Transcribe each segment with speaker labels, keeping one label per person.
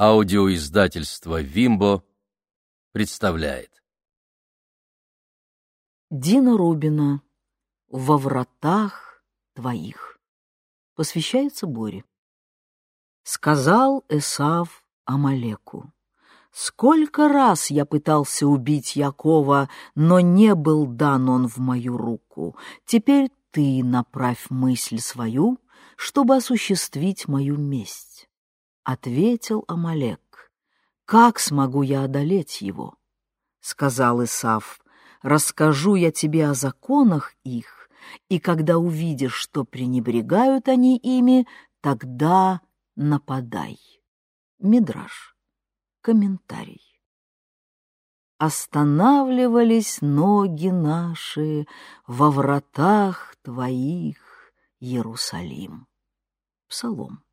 Speaker 1: Аудиоиздательство «Вимбо» представляет.
Speaker 2: Дина Рубина «Во вратах твоих» посвящается Боре. Сказал Эсав Амалеку, «Сколько раз я пытался убить Якова, но не был дан он в мою руку. Теперь ты направь мысль свою, чтобы осуществить мою месть». Ответил Амалек, «Как смогу я одолеть его?» Сказал Исав, «Расскажу я тебе о законах их, и когда увидишь, что пренебрегают они ими, тогда нападай». Мидраш. Комментарий. Останавливались ноги наши во вратах твоих, Иерусалим. Псалом.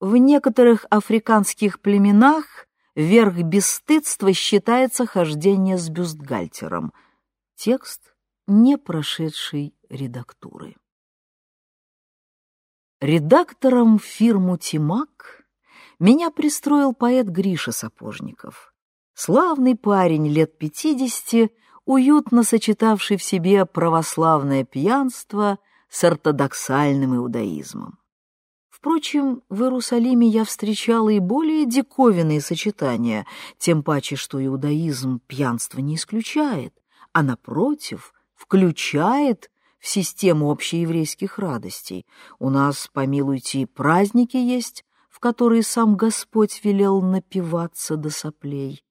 Speaker 2: В некоторых африканских племенах верх бесстыдства считается хождение с бюстгальтером. Текст, не прошедший редактуры. Редактором фирму «Тимак» меня пристроил поэт Гриша Сапожников. Славный парень лет пятидесяти, уютно сочетавший в себе православное пьянство с ортодоксальным иудаизмом. Впрочем, в Иерусалиме я встречала и более диковинные сочетания, тем паче, что иудаизм пьянство не исключает, а, напротив, включает в систему общееврейских радостей. У нас, помилуйте, праздники есть, в которые сам Господь велел напиваться до соплей.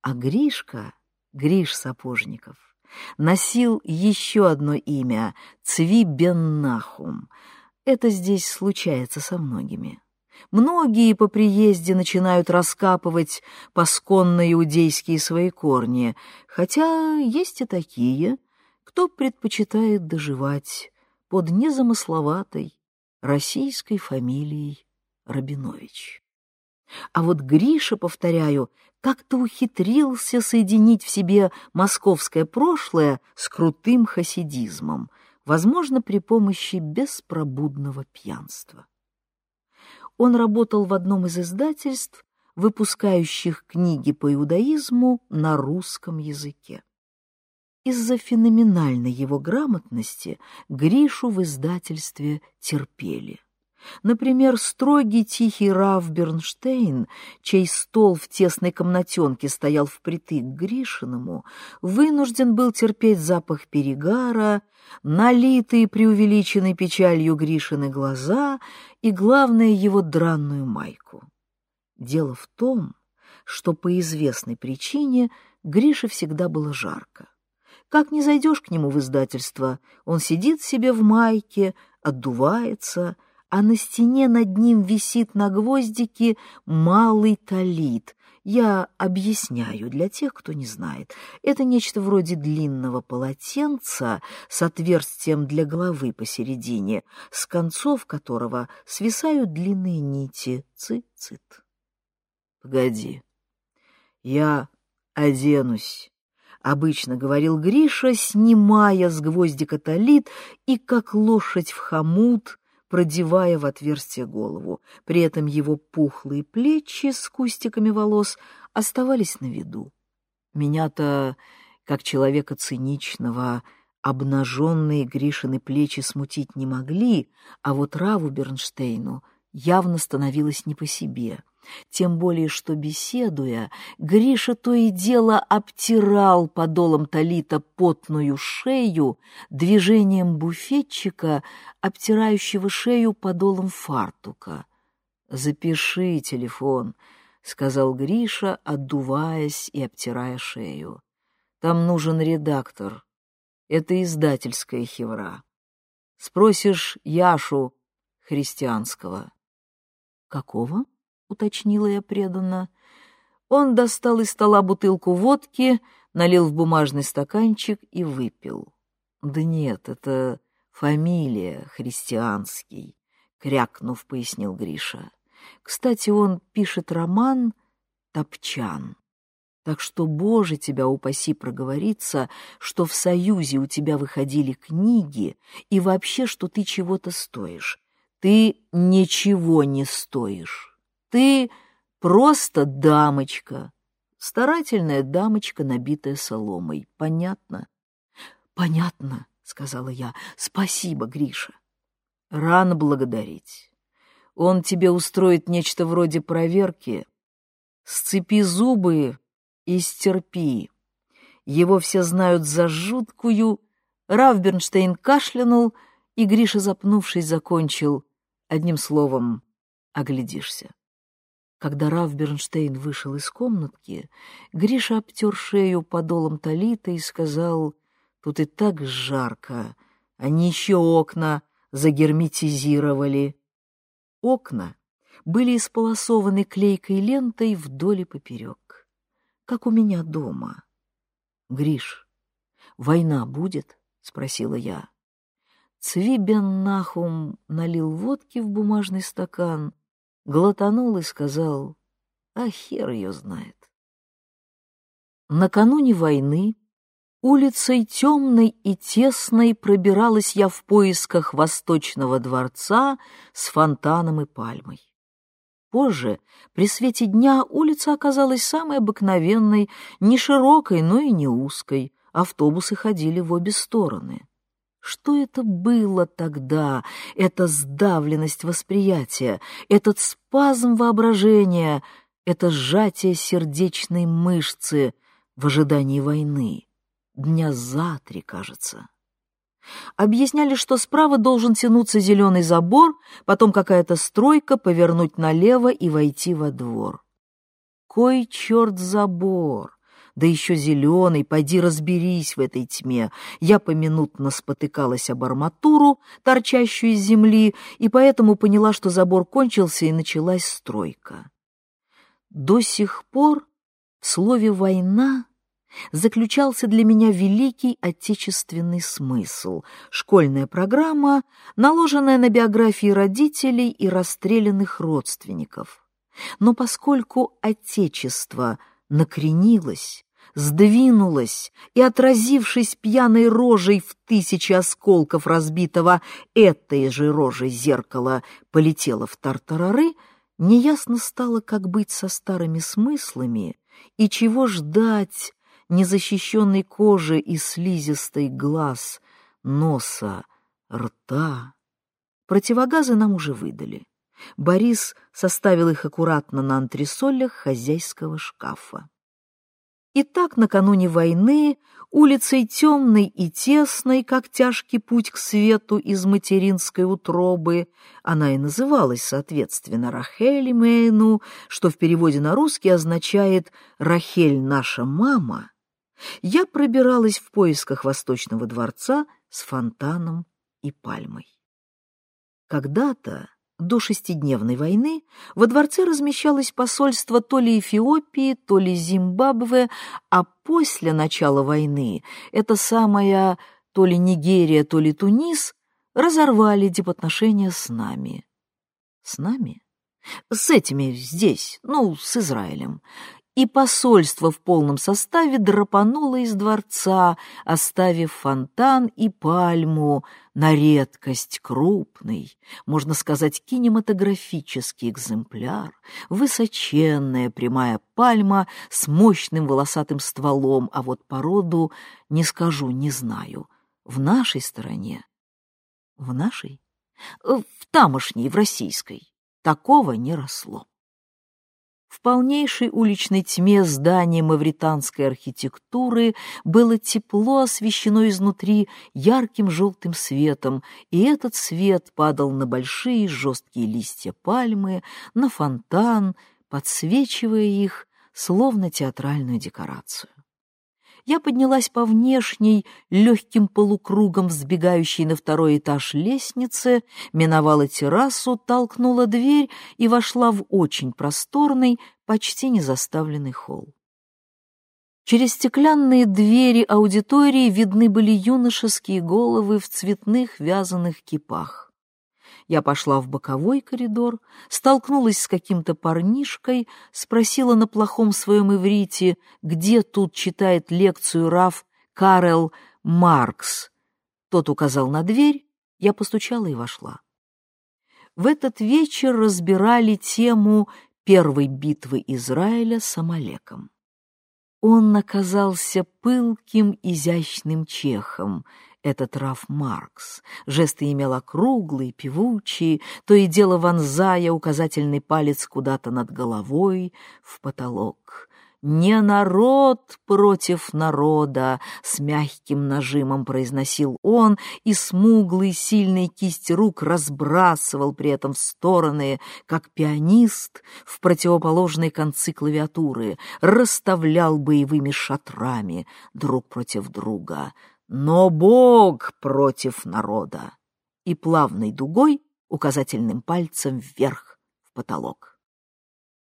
Speaker 2: А Гришка, Гриш Сапожников, носил еще одно имя — Цви Бен Нахум — это здесь случается со многими. Многие по приезде начинают раскапывать посконно иудейские свои корни, хотя есть и такие, кто предпочитает доживать под незамысловатой российской фамилией Рабинович. А вот Гриша, повторяю, как-то ухитрился соединить в себе московское прошлое с крутым хасидизмом — возможно, при помощи беспробудного пьянства. Он работал в одном из издательств, выпускающих книги по иудаизму на русском языке. Из-за феноменальной его грамотности Гришу в издательстве терпели. Например, строгий тихий Раф Бернштейн, чей стол в тесной комнатенке стоял впритык к Гришиному, вынужден был терпеть запах перегара, налитые преувеличенной печалью Гришины глаза и, главное, его дранную майку. Дело в том, что по известной причине Грише всегда было жарко. Как не зайдешь к нему в издательство, он сидит себе в майке, отдувается, а на стене над ним висит на гвоздике малый талит. Я объясняю для тех, кто не знает. Это нечто вроде длинного полотенца с отверстием для головы посередине, с концов которого свисают длинные нити. Цит-цит. Погоди, я оденусь. Обычно говорил Гриша, снимая с гвоздика талит и, как лошадь в хомут, продевая в отверстие голову. При этом его пухлые плечи с кустиками волос оставались на виду. Меня-то, как человека циничного, обнаженные Гришины плечи смутить не могли, а вот Раву Бернштейну явно становилось не по себе — тем более, что, беседуя, Гриша то и дело обтирал подолом талита потную шею движением буфетчика, обтирающего шею подолом фартука. «Запиши телефон», — сказал Гриша, отдуваясь и обтирая шею. «Там нужен редактор. Это издательская хевра. Спросишь Яшу христианского». «Какого?» — уточнила я преданно. Он достал из стола бутылку водки, налил в бумажный стаканчик и выпил. «Да нет, это фамилия христианский», — крякнув, пояснил Гриша. «Кстати, он пишет роман «Топчан». Так что, Боже, тебя упаси проговориться, что в Союзе у тебя выходили книги и вообще, что ты чего-то стоишь. Ты ничего не стоишь. Ты Просто дамочка. Старательная дамочка, набитая соломой. Понятно? Понятно, сказала я. Спасибо, Гриша. Рано благодарить. Он тебе устроит нечто вроде проверки. Сцепи зубы и стерпи. Его все знают за жуткую. Равбернштейн кашлянул, и Гриша, запнувшись, закончил. Одним словом, оглядишься. Когда Раф Бернштейн вышел из комнатки, Гриша обтер шею подолом талита и сказал, «Тут и так жарко, они еще окна загерметизировали». Окна были исполосованы клейкой лентой вдоль и поперек, как у меня дома. «Гриш, война будет?» — спросила я. Цвибен Нахум налил водки в бумажный стакан — глотанул и сказал, а хер ее знает. Накануне войны улицей темной и тесной пробиралась я в поисках Восточного дворца с фонтаном и пальмой. Позже, при свете дня, улица оказалась самой обыкновенной, не широкой, но и не узкой. Автобусы ходили в обе стороны. Что это было тогда, эта сдавленность восприятия, этот спазм воображения, это сжатие сердечной мышцы в ожидании войны? Дня за три, кажется. Объясняли, что справа должен тянуться зеленый забор, потом какая-то стройка, повернуть налево и войти во двор. Кой черт забор! Да еще зеленый, пойди разберись в этой тьме. Я поминутно спотыкалась об арматуру, торчащую из земли, и поэтому поняла, что забор кончился и началась стройка. До сих пор в слове «война» заключался для меня великий отечественный смысл, школьная программа, наложенная на биографии родителей и расстрелянных родственников. Но поскольку отечество накренилось, сдвинулась и, отразившись пьяной рожей в тысячи осколков разбитого этой же рожей зеркала, полетела в тартарары, неясно стало, как быть со старыми смыслами и чего ждать незащищенной кожи и слизистой глаз, носа, рта. Противогазы нам уже выдали. Борис составил их аккуратно на антресолях хозяйского шкафа. И так накануне войны, улицей темной и тесной, как тяжкий путь к свету из материнской утробы, она и называлась, соответственно, Рахель Мейну, что в переводе на русский означает «Рахель наша мама», я пробиралась в поисках Восточного дворца с фонтаном и пальмой. Когда-то до шестидневной войны во дворце размещалось посольство то ли Эфиопии, то ли Зимбабве, а после начала войны это самая то ли Нигерия, то ли Тунис разорвали дипотношения с нами. С нами? С этими здесь, ну, с Израилем и посольство в полном составе драпануло из дворца, оставив фонтан и пальму, на редкость крупный, можно сказать, кинематографический экземпляр, высоченная прямая пальма с мощным волосатым стволом, а вот породу не скажу, не знаю. В нашей стороне? В нашей? В тамошней, в российской. Такого не росло. В полнейшей уличной тьме здания мавританской архитектуры было тепло освещено изнутри ярким желтым светом, и этот свет падал на большие жесткие листья пальмы, на фонтан, подсвечивая их, словно театральную декорацию я поднялась по внешней, легким полукругом взбегающей на второй этаж лестнице, миновала террасу, толкнула дверь и вошла в очень просторный, почти незаставленный холл. Через стеклянные двери аудитории видны были юношеские головы в цветных вязаных кипах. Я пошла в боковой коридор, столкнулась с каким-то парнишкой, спросила на плохом своем иврите, где тут читает лекцию Раф Карел Маркс. Тот указал на дверь, я постучала и вошла. В этот вечер разбирали тему первой битвы Израиля с Амалеком. Он оказался пылким, изящным чехом, этот Раф Маркс. Жесты имел округлые, певучие, то и дело вонзая указательный палец куда-то над головой в потолок. «Не народ против народа!» — с мягким нажимом произносил он, и смуглый сильный кисть рук разбрасывал при этом в стороны, как пианист в противоположные концы клавиатуры, расставлял боевыми шатрами друг против друга. Но Бог против народа! И плавной дугой указательным пальцем вверх в потолок.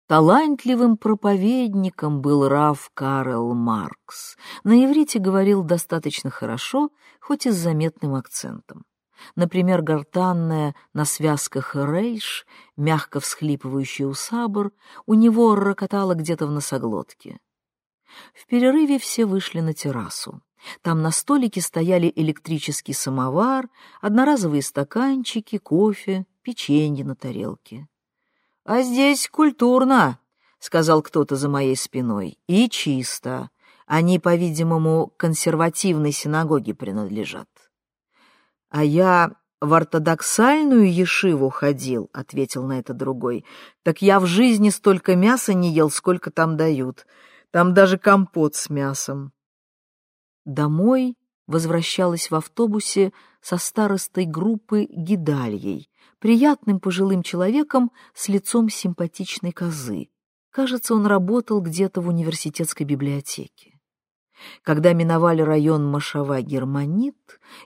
Speaker 2: Талантливым проповедником был Раф Карл Маркс. На иврите говорил достаточно хорошо, хоть и с заметным акцентом. Например, гортанная на связках рейш, мягко всхлипывающий у сабр, у него рокотала где-то в носоглотке. В перерыве все вышли на террасу. Там на столике стояли электрический самовар, одноразовые стаканчики, кофе, печенье на тарелке. «А здесь культурно», — сказал кто-то за моей спиной, — «и чисто. Они, по-видимому, консервативной синагоге принадлежат». «А я в ортодоксальную ешиву ходил», — ответил на это другой. «Так я в жизни столько мяса не ел, сколько там дают. Там даже компот с мясом». Домой возвращалась в автобусе со старостой группы Гидальей, приятным пожилым человеком с лицом симпатичной козы. Кажется, он работал где-то в университетской библиотеке. Когда миновали район Машава-Германит,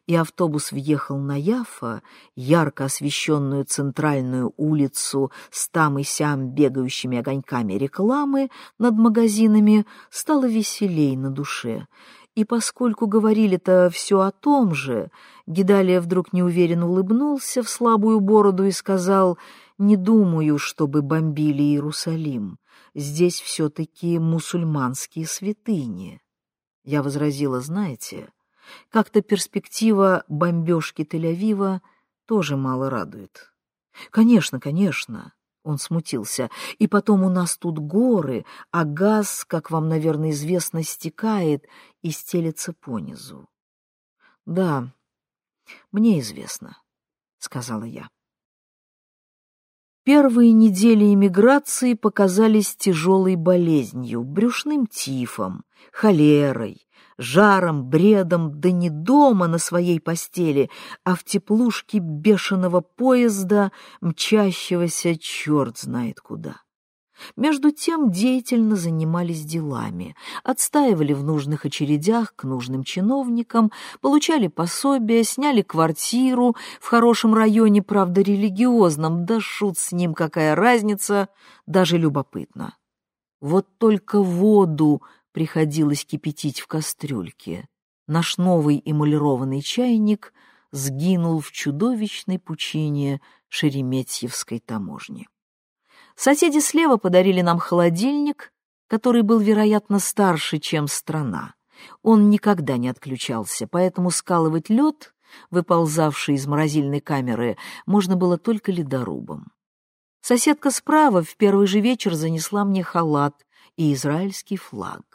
Speaker 2: и автобус въехал на Яфа, ярко освещенную центральную улицу с там и сям бегающими огоньками рекламы над магазинами, стало веселей на душе — и поскольку говорили-то все о том же, Гидалия вдруг неуверенно улыбнулся в слабую бороду и сказал, «Не думаю, чтобы бомбили Иерусалим. Здесь все-таки мусульманские святыни». Я возразила, знаете, как-то перспектива бомбежки Тель-Авива тоже мало радует. «Конечно, конечно». Он смутился. «И потом у нас тут горы, а газ, как вам, наверное, известно, стекает и стелется понизу». «Да, мне известно», — сказала я. Первые недели эмиграции показались тяжелой болезнью, брюшным тифом, холерой, жаром, бредом, да не дома на своей постели, а в теплушке бешеного поезда, мчащегося черт знает куда. Между тем деятельно занимались делами, отстаивали в нужных очередях к нужным чиновникам, получали пособия, сняли квартиру в хорошем районе, правда, религиозном, да шут с ним, какая разница, даже любопытно. Вот только воду приходилось кипятить в кастрюльке. Наш новый эмалированный чайник сгинул в чудовищной пучине Шереметьевской таможни. Соседи слева подарили нам холодильник, который был, вероятно, старше, чем страна. Он никогда не отключался, поэтому скалывать лед, выползавший из морозильной камеры, можно было только ледорубом. Соседка справа в первый же вечер занесла мне халат и израильский флаг.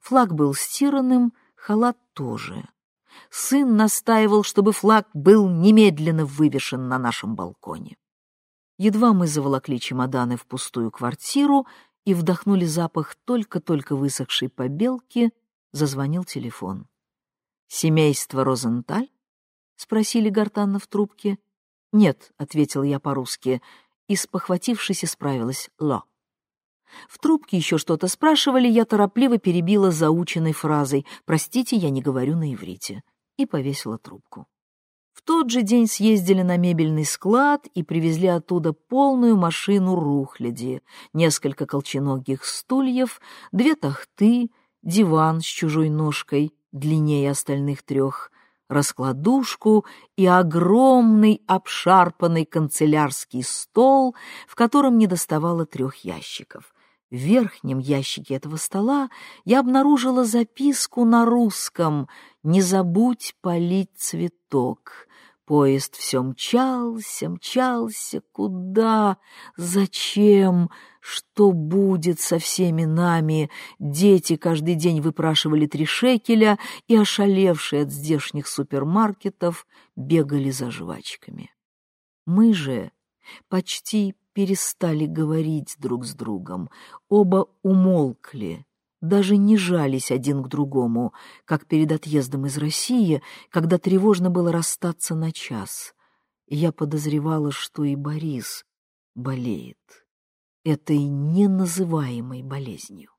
Speaker 2: Флаг был стиранным, халат тоже. Сын настаивал, чтобы флаг был немедленно вывешен на нашем балконе. Едва мы заволокли чемоданы в пустую квартиру и вдохнули запах только-только высохшей побелки, зазвонил телефон. «Семейство Розенталь?» — спросили гортанно в трубке. «Нет», — ответил я по-русски, и, спохватившись, исправилась «ло». В трубке еще что-то спрашивали, я торопливо перебила заученной фразой «Простите, я не говорю на иврите» и повесила трубку. В тот же день съездили на мебельный склад и привезли оттуда полную машину рухляди, несколько колченогих стульев, две тахты, диван с чужой ножкой, длиннее остальных трех, раскладушку и огромный обшарпанный канцелярский стол, в котором недоставало трех ящиков. В верхнем ящике этого стола я обнаружила записку на русском «Не забудь полить цветок». Поезд все мчался, мчался. Куда? Зачем? Что будет со всеми нами? Дети каждый день выпрашивали три шекеля и, ошалевшие от здешних супермаркетов, бегали за жвачками. Мы же почти перестали говорить друг с другом, оба умолкли, даже не жались один к другому, как перед отъездом из России, когда тревожно было расстаться на час. Я подозревала, что и Борис болеет этой неназываемой болезнью.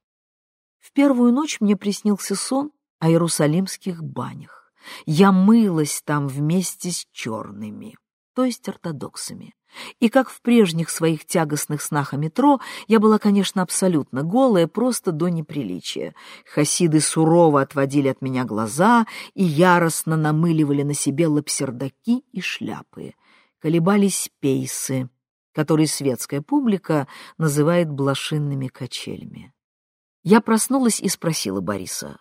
Speaker 2: В первую ночь мне приснился сон о иерусалимских банях. Я мылась там вместе с черными, то есть ортодоксами. И как в прежних своих тягостных снах о метро, я была, конечно, абсолютно голая, просто до неприличия. Хасиды сурово отводили от меня глаза и яростно намыливали на себе лапсердаки и шляпы. Колебались пейсы, которые светская публика называет блошинными качелями. Я проснулась и спросила Бориса,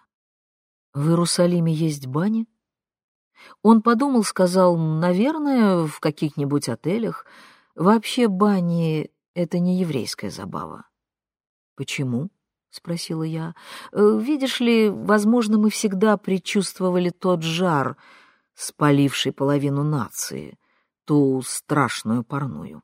Speaker 2: «В Иерусалиме есть бани?» Он подумал, сказал, наверное, в каких-нибудь отелях. Вообще бани — это не еврейская забава. Почему? — спросила я. «Э, «Видишь ли, возможно, мы всегда предчувствовали тот жар, спаливший половину нации, ту страшную парную.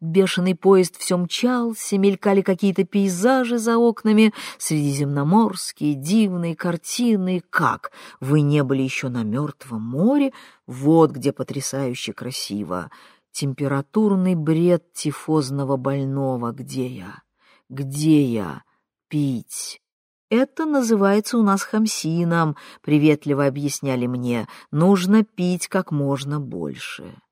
Speaker 2: Бешеный поезд все мчался, мелькали какие-то пейзажи за окнами, средиземноморские, дивные картины. Как? Вы не были еще на Мертвом море? Вот где потрясающе красиво. Температурный бред тифозного больного. Где я? Где я? Пить. Это называется у нас хамсином, приветливо объясняли мне. Нужно пить как можно больше.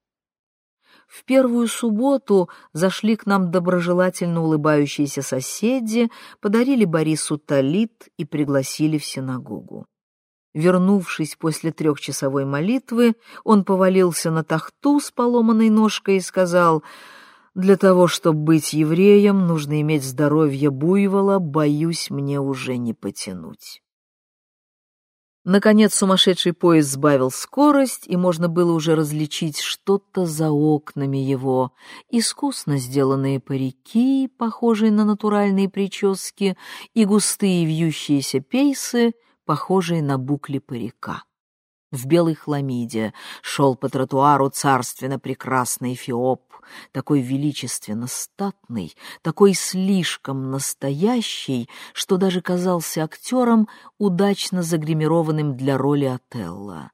Speaker 2: В первую субботу зашли к нам доброжелательно улыбающиеся соседи, подарили Борису талит и пригласили в синагогу. Вернувшись после трехчасовой молитвы, он повалился на тахту с поломанной ножкой и сказал, «Для того, чтобы быть евреем, нужно иметь здоровье буйвола, боюсь, мне уже не потянуть». Наконец сумасшедший поезд сбавил скорость, и можно было уже различить что-то за окнами его. Искусно сделанные парики, похожие на натуральные прически, и густые вьющиеся пейсы, похожие на букли парика в белой хламиде, шел по тротуару царственно прекрасный Эфиоп, такой величественно статный, такой слишком настоящий, что даже казался актером, удачно загримированным для роли Отелла.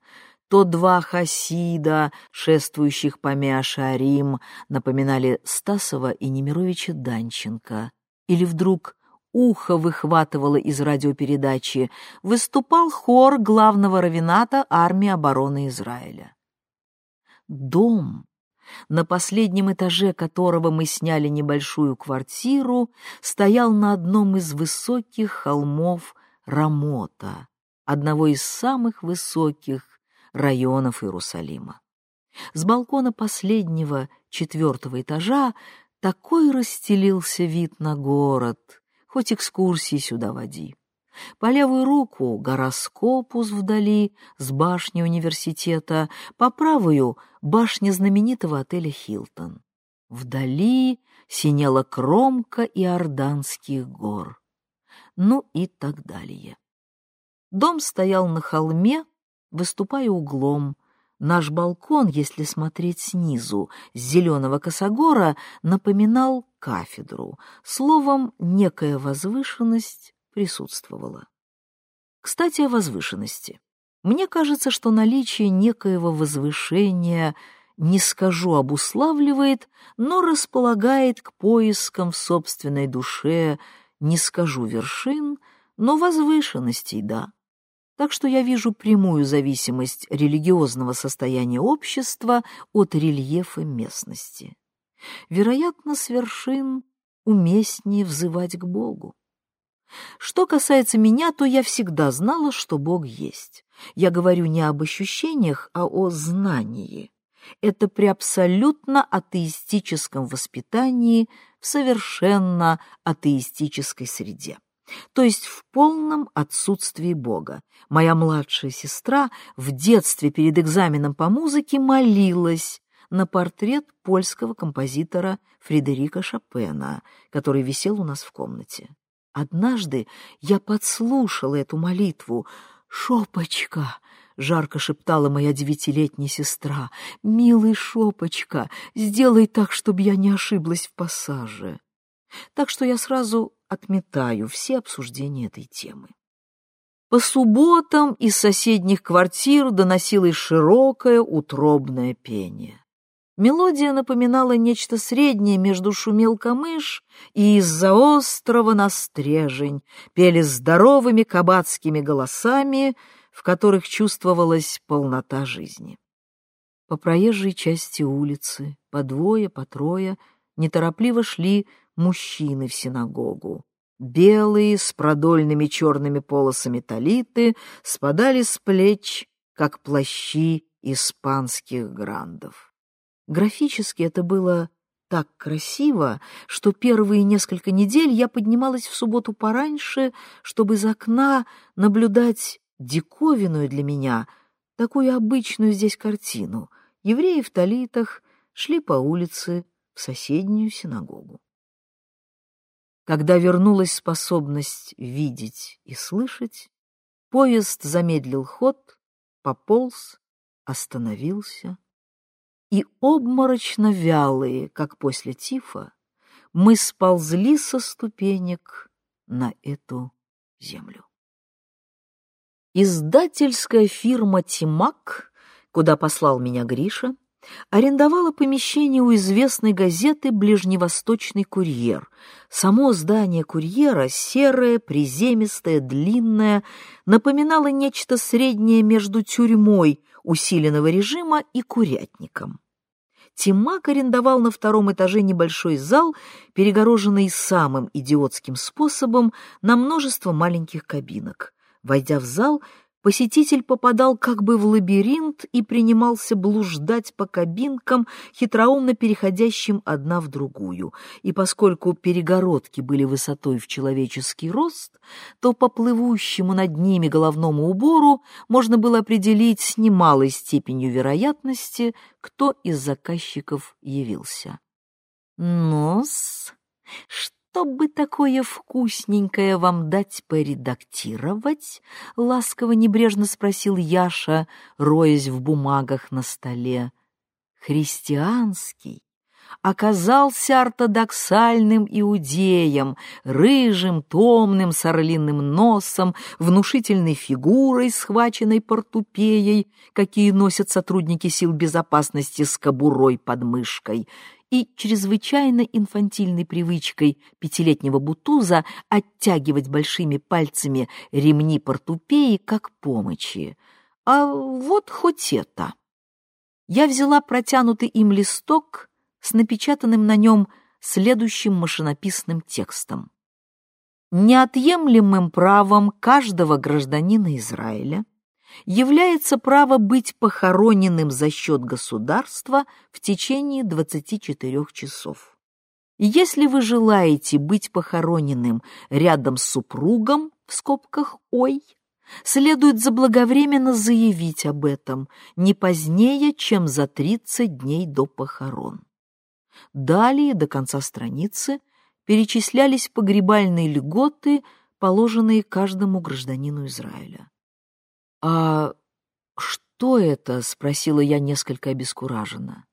Speaker 2: То два хасида, шествующих по Миашарим, напоминали Стасова и Немировича Данченко. Или вдруг ухо выхватывало из радиопередачи, выступал хор главного равената армии обороны Израиля. Дом, на последнем этаже которого мы сняли небольшую квартиру, стоял на одном из высоких холмов Рамота, одного из самых высоких районов Иерусалима. С балкона последнего, четвертого этажа, такой расстелился вид на город, хоть экскурсии сюда води. По левую руку гора Скопус вдали с башни университета, по правую — башня знаменитого отеля «Хилтон». Вдали синела кромка Иорданских гор. Ну и так далее. Дом стоял на холме, выступая углом, Наш балкон, если смотреть снизу, с зеленого косогора, напоминал кафедру. Словом, некая возвышенность присутствовала. Кстати, о возвышенности. Мне кажется, что наличие некоего возвышения, не скажу, обуславливает, но располагает к поискам в собственной душе, не скажу вершин, но возвышенностей, да. Так что я вижу прямую зависимость религиозного состояния общества от рельефа местности. Вероятно, с вершин уместнее взывать к Богу. Что касается меня, то я всегда знала, что Бог есть. Я говорю не об ощущениях, а о знании. Это при абсолютно атеистическом воспитании в совершенно атеистической среде. То есть в полном отсутствии Бога. Моя младшая сестра в детстве перед экзаменом по музыке молилась на портрет польского композитора Фредерика Шопена, который висел у нас в комнате. Однажды я подслушала эту молитву. «Шопочка!» — жарко шептала моя девятилетняя сестра. «Милый Шопочка, сделай так, чтобы я не ошиблась в пассаже». Так что я сразу отметаю все обсуждения этой темы. По субботам из соседних квартир доносилось широкое утробное пение. Мелодия напоминала нечто среднее между шумел камыш и из-за острова на стрежень пели здоровыми кабацкими голосами, в которых чувствовалась полнота жизни. По проезжей части улицы, по двое, по трое, неторопливо шли мужчины в синагогу. Белые, с продольными черными полосами талиты спадали с плеч, как плащи испанских грандов. Графически это было так красиво, что первые несколько недель я поднималась в субботу пораньше, чтобы из окна наблюдать диковинную для меня, такую обычную здесь картину. Евреи в талитах шли по улице в соседнюю синагогу. Когда вернулась способность видеть и слышать, поезд замедлил ход, пополз, остановился и обморочно вялые, как после тифа, мы сползли со ступенек на эту землю. Издательская фирма «Тимак», куда послал меня Гриша, арендовала помещение у известной газеты «Ближневосточный курьер». Само здание курьера, серое, приземистое, длинное, напоминало нечто среднее между тюрьмой усиленного режима и курятником. Тимак арендовал на втором этаже небольшой зал, перегороженный самым идиотским способом на множество маленьких кабинок. Войдя в зал, Посетитель попадал как бы в лабиринт и принимался блуждать по кабинкам, хитроумно переходящим одна в другую. И поскольку перегородки были высотой в человеческий рост, то по плывущему над ними головному убору можно было определить с немалой степенью вероятности, кто из заказчиков явился. «Ну-с, что?» Чтобы такое вкусненькое вам дать поредактировать?» — ласково-небрежно спросил Яша, роясь в бумагах на столе. «Христианский» оказался ортодоксальным иудеем, рыжим, томным, с орлиным носом, внушительной фигурой, схваченной портупеей, какие носят сотрудники сил безопасности с кобурой под мышкой — и чрезвычайно инфантильной привычкой пятилетнего бутуза оттягивать большими пальцами ремни портупеи как помощи. А вот хоть это. Я взяла протянутый им листок с напечатанным на нем следующим машинописным текстом. Неотъемлемым правом каждого гражданина Израиля является право быть похороненным за счет государства в течение 24 часов. Если вы желаете быть похороненным рядом с супругом, в скобках «ой», следует заблаговременно заявить об этом не позднее, чем за 30 дней до похорон. Далее, до конца страницы, перечислялись погребальные льготы, положенные каждому гражданину Израиля. «А что это?» — спросила я несколько обескураженно.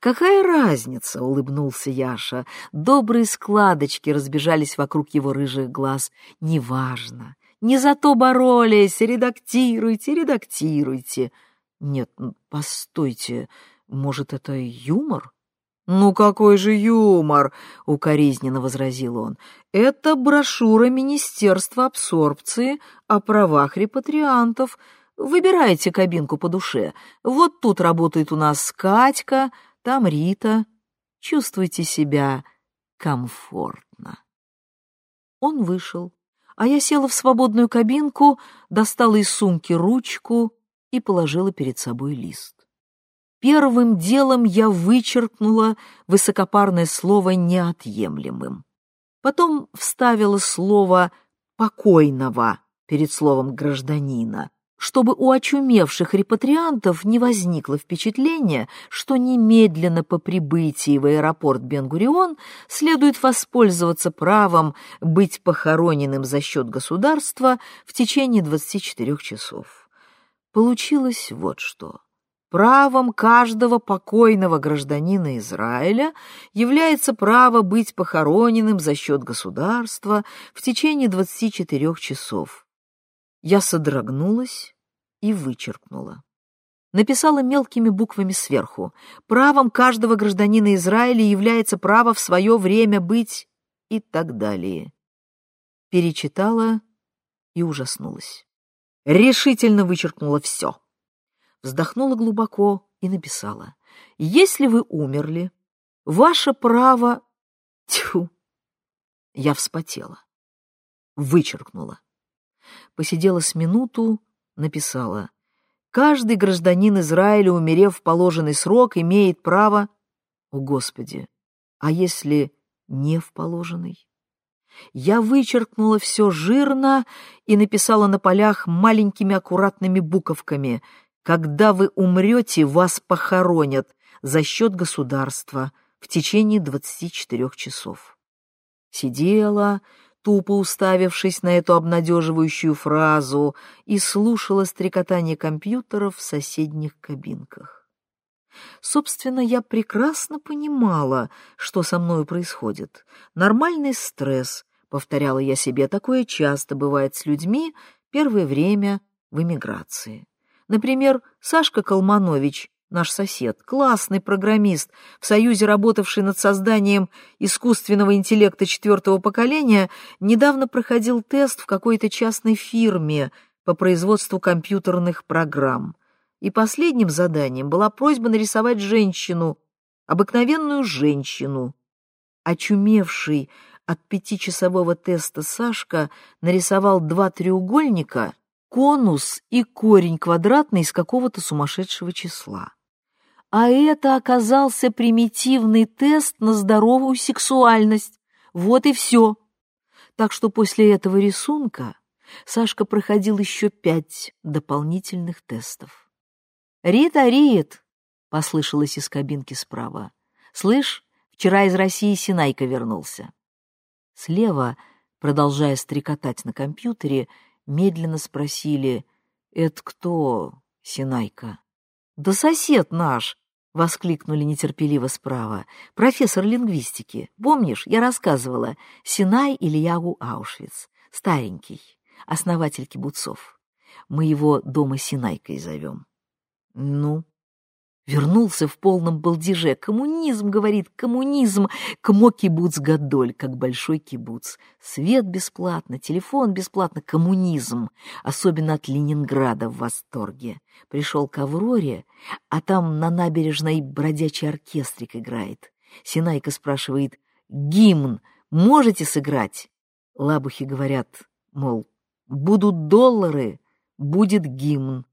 Speaker 2: «Какая разница?» — улыбнулся Яша. Добрые складочки разбежались вокруг его рыжих глаз. «Неважно. Не зато боролись. Редактируйте, редактируйте». «Нет, постойте. Может, это юмор?» «Ну какой же юмор!» — укоризненно возразил он. «Это брошюра Министерства абсорбции о правах репатриантов. Выбирайте кабинку по душе. Вот тут работает у нас Катька, там Рита. Чувствуйте себя комфортно». Он вышел, а я села в свободную кабинку, достала из сумки ручку и положила перед собой лист. Первым делом я вычеркнула высокопарное слово «неотъемлемым». Потом вставила слово покойного перед словом гражданина, чтобы у очумевших репатриантов не возникло впечатления, что немедленно по прибытии в аэропорт Бен-Гурион следует воспользоваться правом быть похороненным за счет государства в течение 24 часов. Получилось вот что. Правом каждого покойного гражданина Израиля является право быть похороненным за счет государства в течение 24 часов. Я содрогнулась и вычеркнула. Написала мелкими буквами сверху. Правом каждого гражданина Израиля является право в свое время быть и так далее. Перечитала и ужаснулась. Решительно вычеркнула все вздохнула глубоко и написала. «Если вы умерли, ваше право...» Тьфу! Я вспотела. Вычеркнула. Посидела с минуту, написала. «Каждый гражданин Израиля, умерев в положенный срок, имеет право...» О, Господи! А если не в положенный? Я вычеркнула все жирно и написала на полях маленькими аккуратными буковками — когда вы умрете, вас похоронят за счет государства в течение 24 часов. Сидела, тупо уставившись на эту обнадеживающую фразу, и слушала стрекотание компьютеров в соседних кабинках. Собственно, я прекрасно понимала, что со мной происходит. Нормальный стресс, повторяла я себе, такое часто бывает с людьми первое время в эмиграции. Например, Сашка Колманович, наш сосед, классный программист, в Союзе работавший над созданием искусственного интеллекта четвертого поколения, недавно проходил тест в какой-то частной фирме по производству компьютерных программ. И последним заданием была просьба нарисовать женщину, обыкновенную женщину. Очумевший от пятичасового теста Сашка нарисовал два треугольника — конус и корень квадратный из какого-то сумасшедшего числа. А это оказался примитивный тест на здоровую сексуальность. Вот и все. Так что после этого рисунка Сашка проходил еще пять дополнительных тестов. «Рита, Рит!» — послышалось из кабинки справа. «Слышь, вчера из России Синайка вернулся». Слева, продолжая стрекотать на компьютере, медленно спросили «Это кто, Синайка?» «Да сосед наш!» — воскликнули нетерпеливо справа. «Профессор лингвистики. Помнишь, я рассказывала, Синай Ильягу Аушвиц, старенький, основатель кибуцов. Мы его дома Синайкой зовем». «Ну?» Вернулся в полном балдеже. Коммунизм, говорит, коммунизм. Кмо кибуц гадоль, как большой кибуц. Свет бесплатно, телефон бесплатно, коммунизм. Особенно от Ленинграда в восторге. Пришел к Авроре, а там на набережной бродячий оркестрик играет. Синайка спрашивает, гимн можете сыграть? Лабухи говорят, мол, будут доллары, будет гимн.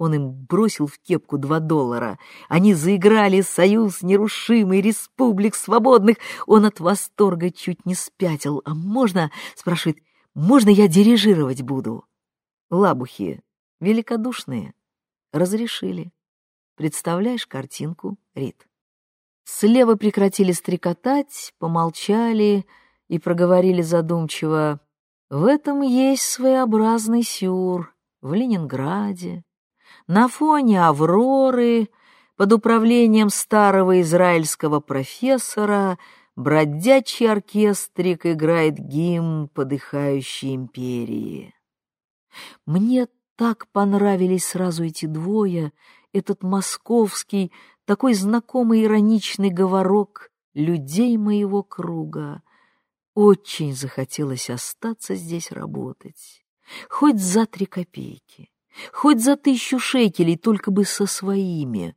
Speaker 2: Он им бросил в кепку два доллара. Они заиграли «Союз нерушимый, республик свободных». Он от восторга чуть не спятил. «А можно?» — спрашивает. «Можно я дирижировать буду?» Лабухи, великодушные, разрешили. Представляешь картинку, Рит? Слева прекратили стрекотать, помолчали и проговорили задумчиво. В этом есть своеобразный сюр в Ленинграде, на фоне Авроры, под управлением старого израильского профессора, бродячий оркестрик играет гимн подыхающей империи. Мне так понравились сразу эти двое, этот московский, такой знакомый ироничный говорок людей моего круга. Очень захотелось остаться здесь работать, хоть за три копейки. Хоть за тысячу шекелей, только бы со своими.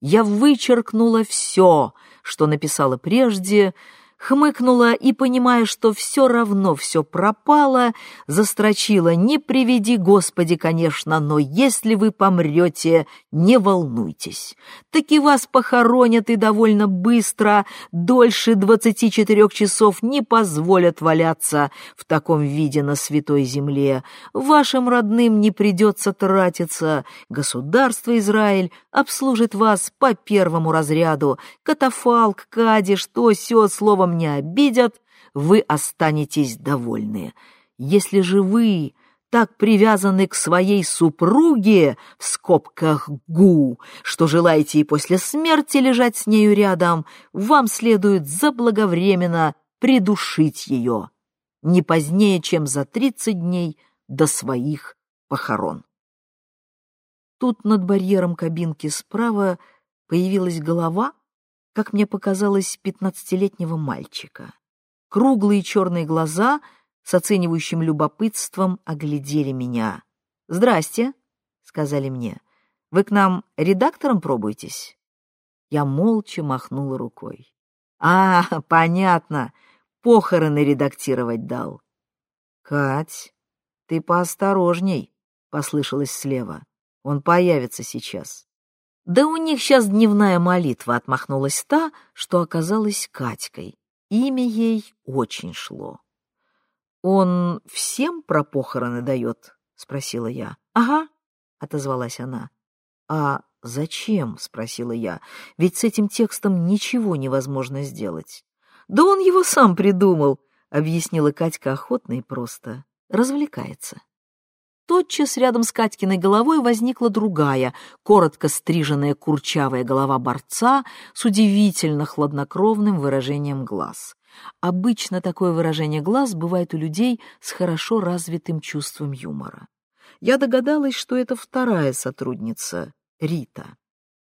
Speaker 2: Я вычеркнула все, что написала прежде, хмыкнула и, понимая, что все равно все пропало, застрочила «Не приведи, Господи, конечно, но если вы помрете, не волнуйтесь. Таки вас похоронят и довольно быстро, дольше двадцати четырех часов не позволят валяться в таком виде на святой земле. Вашим родным не придется тратиться. Государство Израиль обслужит вас по первому разряду. Катафалк, кадиш, то все словом не обидят, вы останетесь довольны. Если же вы так привязаны к своей супруге, в скобках «гу», что желаете и после смерти лежать с нею рядом, вам следует заблаговременно придушить ее, не позднее, чем за тридцать дней до своих похорон. Тут над барьером кабинки справа появилась голова, как мне показалось, пятнадцатилетнего мальчика. Круглые черные глаза с оценивающим любопытством оглядели меня. «Здрасте», — сказали мне. «Вы к нам редактором пробуетесь?» Я молча махнула рукой. «А, понятно, похороны редактировать дал». «Кать, ты поосторожней», — послышалось слева. «Он появится сейчас». «Да у них сейчас дневная молитва», — отмахнулась та, что оказалась Катькой. Имя ей очень шло. «Он всем про похороны дает?» — спросила я. «Ага», — отозвалась она. «А зачем?» — спросила я. «Ведь с этим текстом ничего невозможно сделать». «Да он его сам придумал», — объяснила Катька охотно и просто. «Развлекается». Тотчас рядом с Катькиной головой возникла другая, коротко стриженная курчавая голова борца с удивительно хладнокровным выражением глаз. Обычно такое выражение глаз бывает у людей с хорошо развитым чувством юмора. Я догадалась, что это вторая сотрудница, Рита.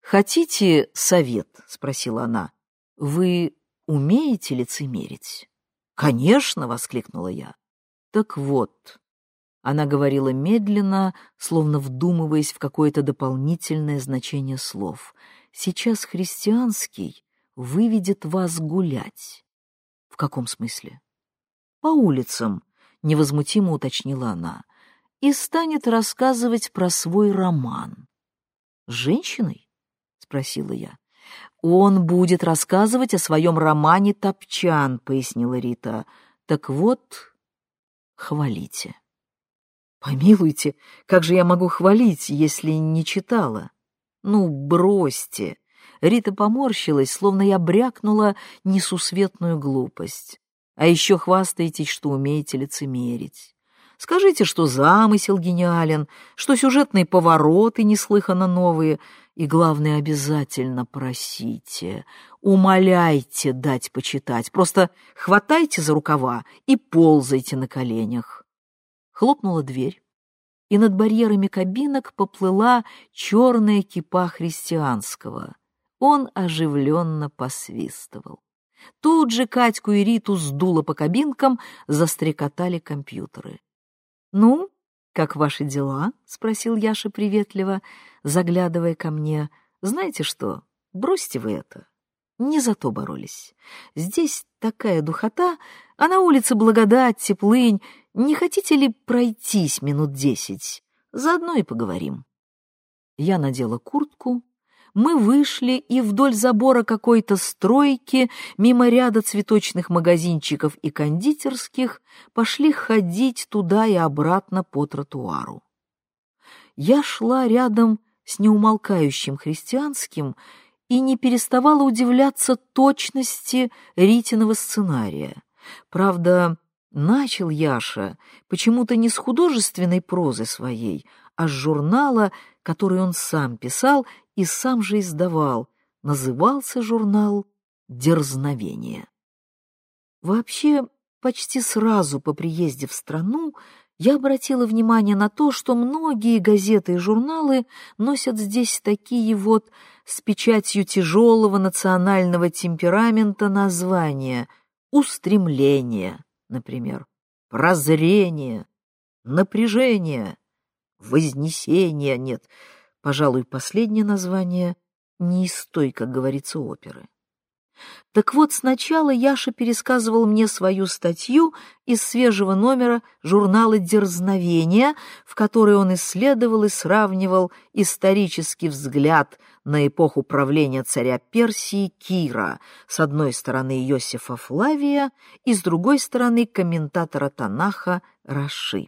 Speaker 2: «Хотите совет?» — спросила она. «Вы умеете лицемерить?» «Конечно!» — воскликнула я. «Так вот, она говорила медленно, словно вдумываясь в какое-то дополнительное значение слов. «Сейчас христианский выведет вас гулять». «В каком смысле?» «По улицам», — невозмутимо уточнила она, «и станет рассказывать про свой роман». «С женщиной?» — спросила я. «Он будет рассказывать о своем романе «Топчан», — пояснила Рита. «Так вот, хвалите». Помилуйте, как же я могу хвалить, если не читала? Ну, бросьте. Рита поморщилась, словно я брякнула несусветную глупость. А еще хвастаетесь, что умеете лицемерить. Скажите, что замысел гениален, что сюжетные повороты неслыханно новые, и, главное, обязательно просите, умоляйте дать почитать, просто хватайте за рукава и ползайте на коленях. Хлопнула дверь, и над барьерами кабинок поплыла черная кипа христианского. Он оживленно посвистывал. Тут же Катьку и Риту сдуло по кабинкам, застрекотали компьютеры. «Ну, как ваши дела?» — спросил Яша приветливо, заглядывая ко мне. «Знаете что, бросьте вы это. Не за то боролись. Здесь такая духота, а на улице благодать, теплынь, не хотите ли пройтись минут десять? Заодно и поговорим. Я надела куртку. Мы вышли и вдоль забора какой-то стройки, мимо ряда цветочных магазинчиков и кондитерских, пошли ходить туда и обратно по тротуару. Я шла рядом с неумолкающим христианским и не переставала удивляться точности Ритиного сценария. Правда, Начал Яша почему-то не с художественной прозы своей, а с журнала, который он сам писал и сам же издавал. Назывался журнал «Дерзновение». Вообще, почти сразу по приезде в страну я обратила внимание на то, что многие газеты и журналы носят здесь такие вот с печатью тяжелого национального темперамента названия «Устремление», например, прозрение, напряжение, вознесение, нет, пожалуй, последнее название не из той, как говорится, оперы. Так вот, сначала Яша пересказывал мне свою статью из свежего номера журнала «Дерзновение», в которой он исследовал и сравнивал исторический взгляд на эпоху правления царя Персии Кира, с одной стороны Иосифа Флавия и с другой стороны комментатора Танаха Раши.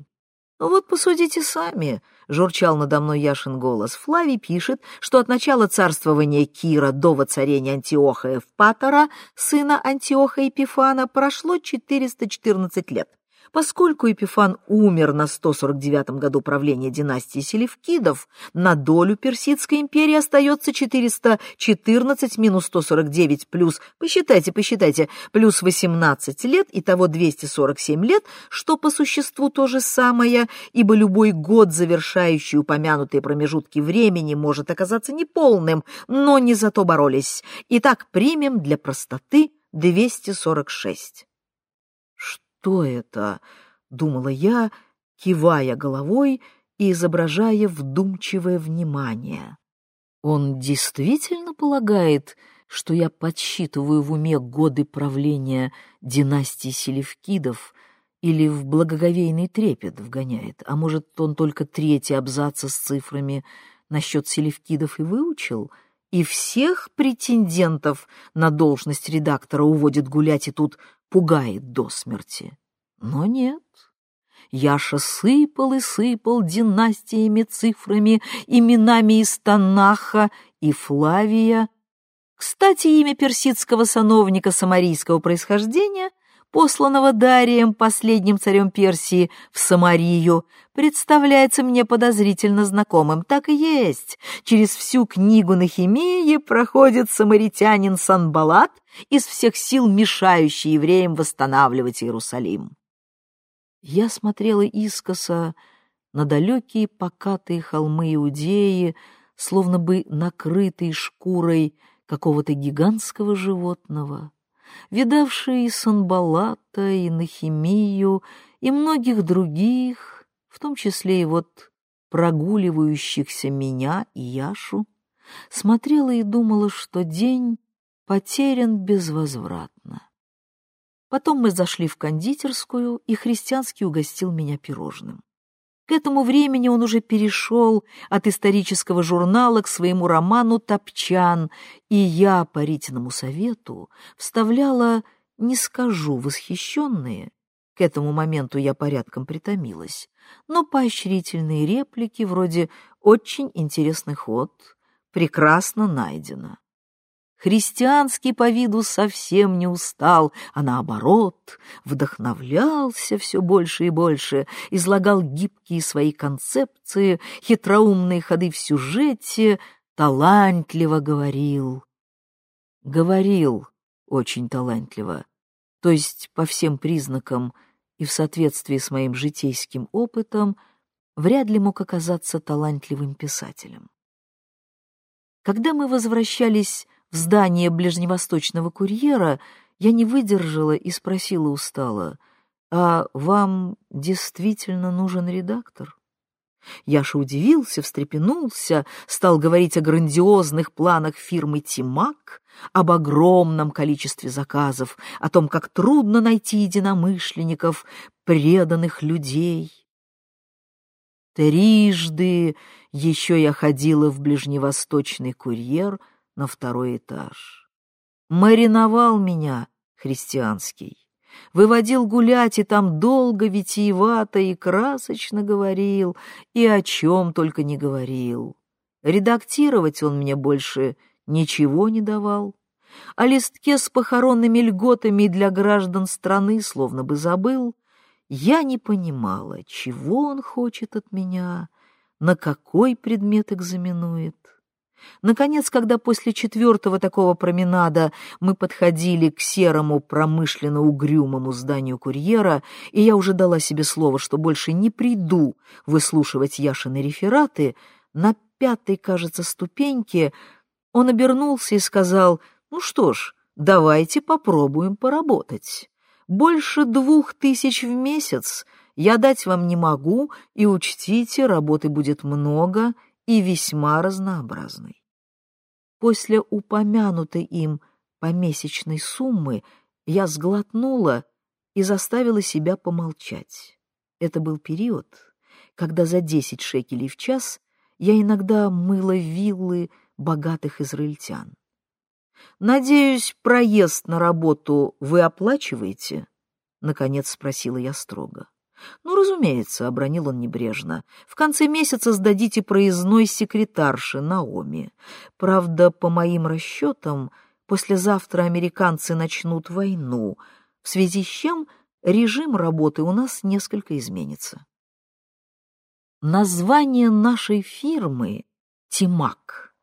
Speaker 2: «Вот посудите сами», — журчал надо мной Яшин голос. Флавий пишет, что от начала царствования Кира до воцарения Антиоха Эвпатора, сына Антиоха Епифана, прошло 414 лет. Поскольку Епифан умер на 149 году правления династии Селевкидов, на долю Персидской империи остается 414 минус 149 плюс, посчитайте, посчитайте, плюс 18 лет, итого 247 лет, что по существу то же самое, ибо любой год, завершающий упомянутые промежутки времени, может оказаться неполным, но не зато боролись. Итак, примем для простоты 246 что это?» — думала я, кивая головой и изображая вдумчивое внимание. «Он действительно полагает, что я подсчитываю в уме годы правления династии Селевкидов или в благоговейный трепет вгоняет, а может, он только третий абзац с цифрами насчет Селевкидов и выучил?» И всех претендентов на должность редактора уводит гулять и тут пугает до смерти. Но нет. Яша сыпал и сыпал династиями, цифрами, именами из Танаха и Флавия. Кстати, имя персидского сановника самарийского происхождения, посланного Дарием, последним царем Персии, в Самарию, представляется мне подозрительно знакомым. Так и есть. Через всю книгу Нахимии проходит самаритянин Санбалат, из всех сил мешающий евреям восстанавливать Иерусалим. Я смотрела искоса на далекие покатые холмы Иудеи, словно бы накрытые шкурой какого-то гигантского животного, видавшие и Санбалата, и Нахимию, и многих других, в том числе и вот прогуливающихся меня и Яшу, смотрела и думала, что день потерян безвозвратно. Потом мы зашли в кондитерскую, и христианский угостил меня пирожным. К этому времени он уже перешел от исторического журнала к своему роману «Топчан», и я по Ритиному совету вставляла, не скажу, восхищенные, к этому моменту я порядком притомилась, но поощрительные реплики вроде «очень интересный ход», «прекрасно найдено». Христианский по виду совсем не устал, а наоборот, вдохновлялся все больше и больше, излагал гибкие свои концепции, хитроумные ходы в сюжете, талантливо говорил. Говорил очень талантливо, то есть по всем признакам и в соответствии с моим житейским опытом вряд ли мог оказаться талантливым писателем. Когда мы возвращались в здание ближневосточного курьера, я не выдержала и спросила устало, «А вам действительно нужен редактор?» Яша удивился, встрепенулся, стал говорить о грандиозных планах фирмы «Тимак», об огромном количестве заказов, о том, как трудно найти единомышленников, преданных людей. Трижды еще я ходила в ближневосточный курьер — на второй этаж. Мариновал меня христианский, выводил гулять и там долго, витиевато и красочно говорил, и о чем только не говорил. Редактировать он мне больше ничего не давал. О листке с похоронными льготами для граждан страны словно бы забыл. Я не понимала, чего он хочет от меня, на какой предмет экзаменует. Наконец, когда после четвертого такого променада мы подходили к серому промышленно-угрюмому зданию курьера, и я уже дала себе слово, что больше не приду выслушивать Яшины рефераты, на пятой, кажется, ступеньке он обернулся и сказал, «Ну что ж, давайте попробуем поработать. Больше двух тысяч в месяц я дать вам не могу, и учтите, работы будет много, и весьма разнообразной. После упомянутой им помесячной суммы, я сглотнула и заставила себя помолчать. Это был период, когда за десять шекелей в час я иногда мыла виллы богатых израильтян. «Надеюсь, проезд на работу вы оплачиваете?» — наконец спросила я строго. «Ну, разумеется», — обронил он небрежно. «В конце месяца сдадите проездной секретарше Наоми. Правда, по моим расчетам, послезавтра американцы начнут войну, в связи с чем режим работы у нас несколько изменится». Название нашей фирмы «Тимак»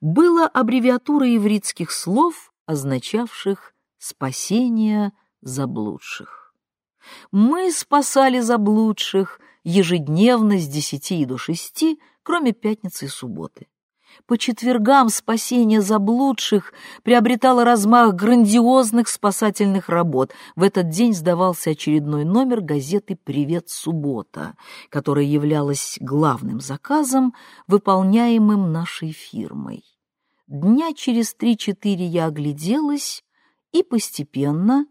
Speaker 2: было аббревиатурой ивритских слов, означавших «спасение заблудших». Мы спасали заблудших ежедневно с десяти до шести, кроме пятницы и субботы. По четвергам спасение заблудших приобретало размах грандиозных спасательных работ. В этот день сдавался очередной номер газеты «Привет, суббота», которая являлась главным заказом, выполняемым нашей фирмой. Дня через три-четыре я огляделась и постепенно,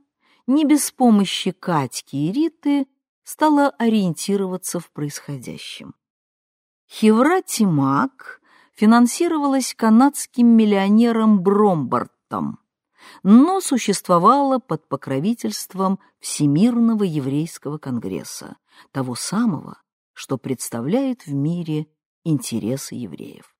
Speaker 2: не без помощи Катьки и Риты, стала ориентироваться в происходящем. Хевра Тимак финансировалась канадским миллионером Бромбартом, но существовала под покровительством Всемирного еврейского конгресса, того самого, что представляет в мире интересы евреев.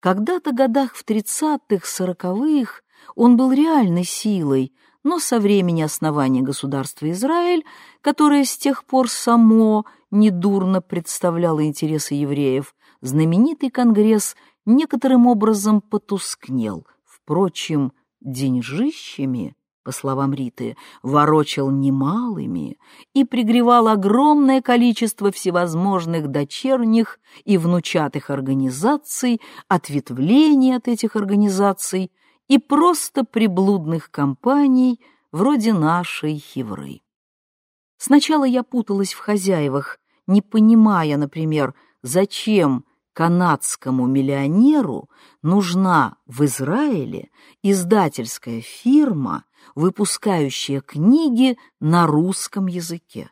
Speaker 2: Когда-то годах в 30-х, 40-х он был реальной силой, но со времени основания государства Израиль, которое с тех пор само недурно представляло интересы евреев, знаменитый конгресс некоторым образом потускнел. Впрочем, деньжищами, по словам Риты, ворочал немалыми и пригревал огромное количество всевозможных дочерних и внучатых организаций, ответвлений от этих организаций и просто приблудных компаний вроде нашей Хевры. Сначала я путалась в хозяевах, не понимая, например, зачем канадскому миллионеру нужна в Израиле издательская фирма, выпускающая книги на русском языке.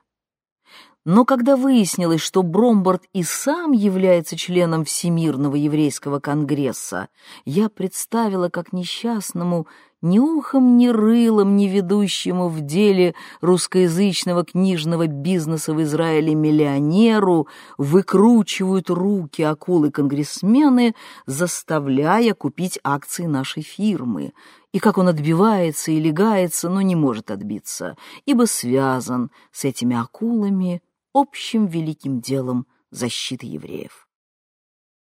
Speaker 2: Но когда выяснилось, что Бромбард и сам является членом Всемирного еврейского конгресса, я представила, как несчастному ни ухом, ни рылом, ни ведущему в деле русскоязычного книжного бизнеса в Израиле миллионеру выкручивают руки акулы-конгрессмены, заставляя купить акции нашей фирмы. И как он отбивается и легается, но не может отбиться, ибо связан с этими акулами общим великим делом защиты евреев.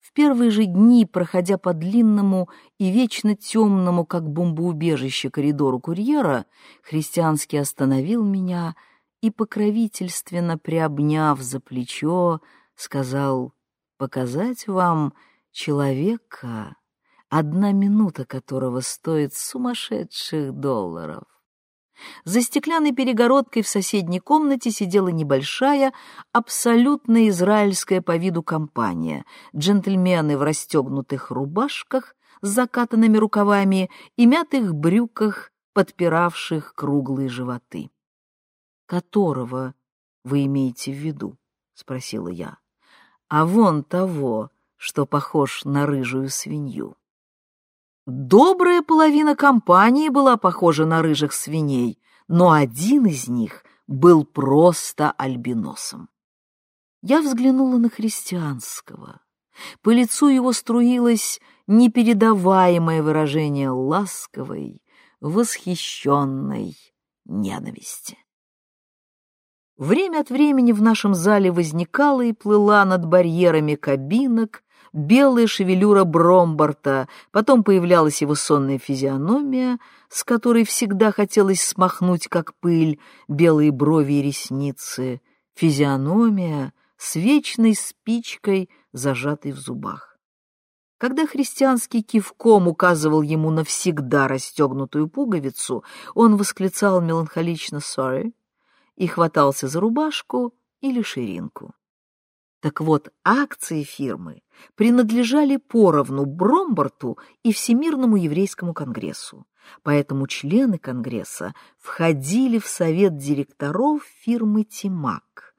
Speaker 2: В первые же дни, проходя по длинному и вечно темному, как бомбоубежище, коридору курьера, христианский остановил меня и, покровительственно приобняв за плечо, сказал «Показать вам человека, одна минута которого стоит сумасшедших долларов». За стеклянной перегородкой в соседней комнате сидела небольшая, абсолютно израильская по виду компания. Джентльмены в расстегнутых рубашках с закатанными рукавами и мятых брюках, подпиравших круглые животы. «Которого вы имеете в виду?» — спросила я. «А вон того, что похож на рыжую свинью». Добрая половина компании была похожа на рыжих свиней, но один из них был просто альбиносом. Я взглянула на христианского. По лицу его струилось непередаваемое выражение ласковой, восхищенной ненависти. Время от времени в нашем зале возникала и плыла над барьерами кабинок белая шевелюра Бромбарта, потом появлялась его сонная физиономия, с которой всегда хотелось смахнуть, как пыль, белые брови и ресницы, физиономия с вечной спичкой, зажатой в зубах. Когда христианский кивком указывал ему навсегда расстегнутую пуговицу, он восклицал меланхолично «sorry» и хватался за рубашку или ширинку. Так вот, акции фирмы принадлежали поровну Бромборту и Всемирному еврейскому конгрессу, поэтому члены конгресса входили в совет директоров фирмы «Тимак»,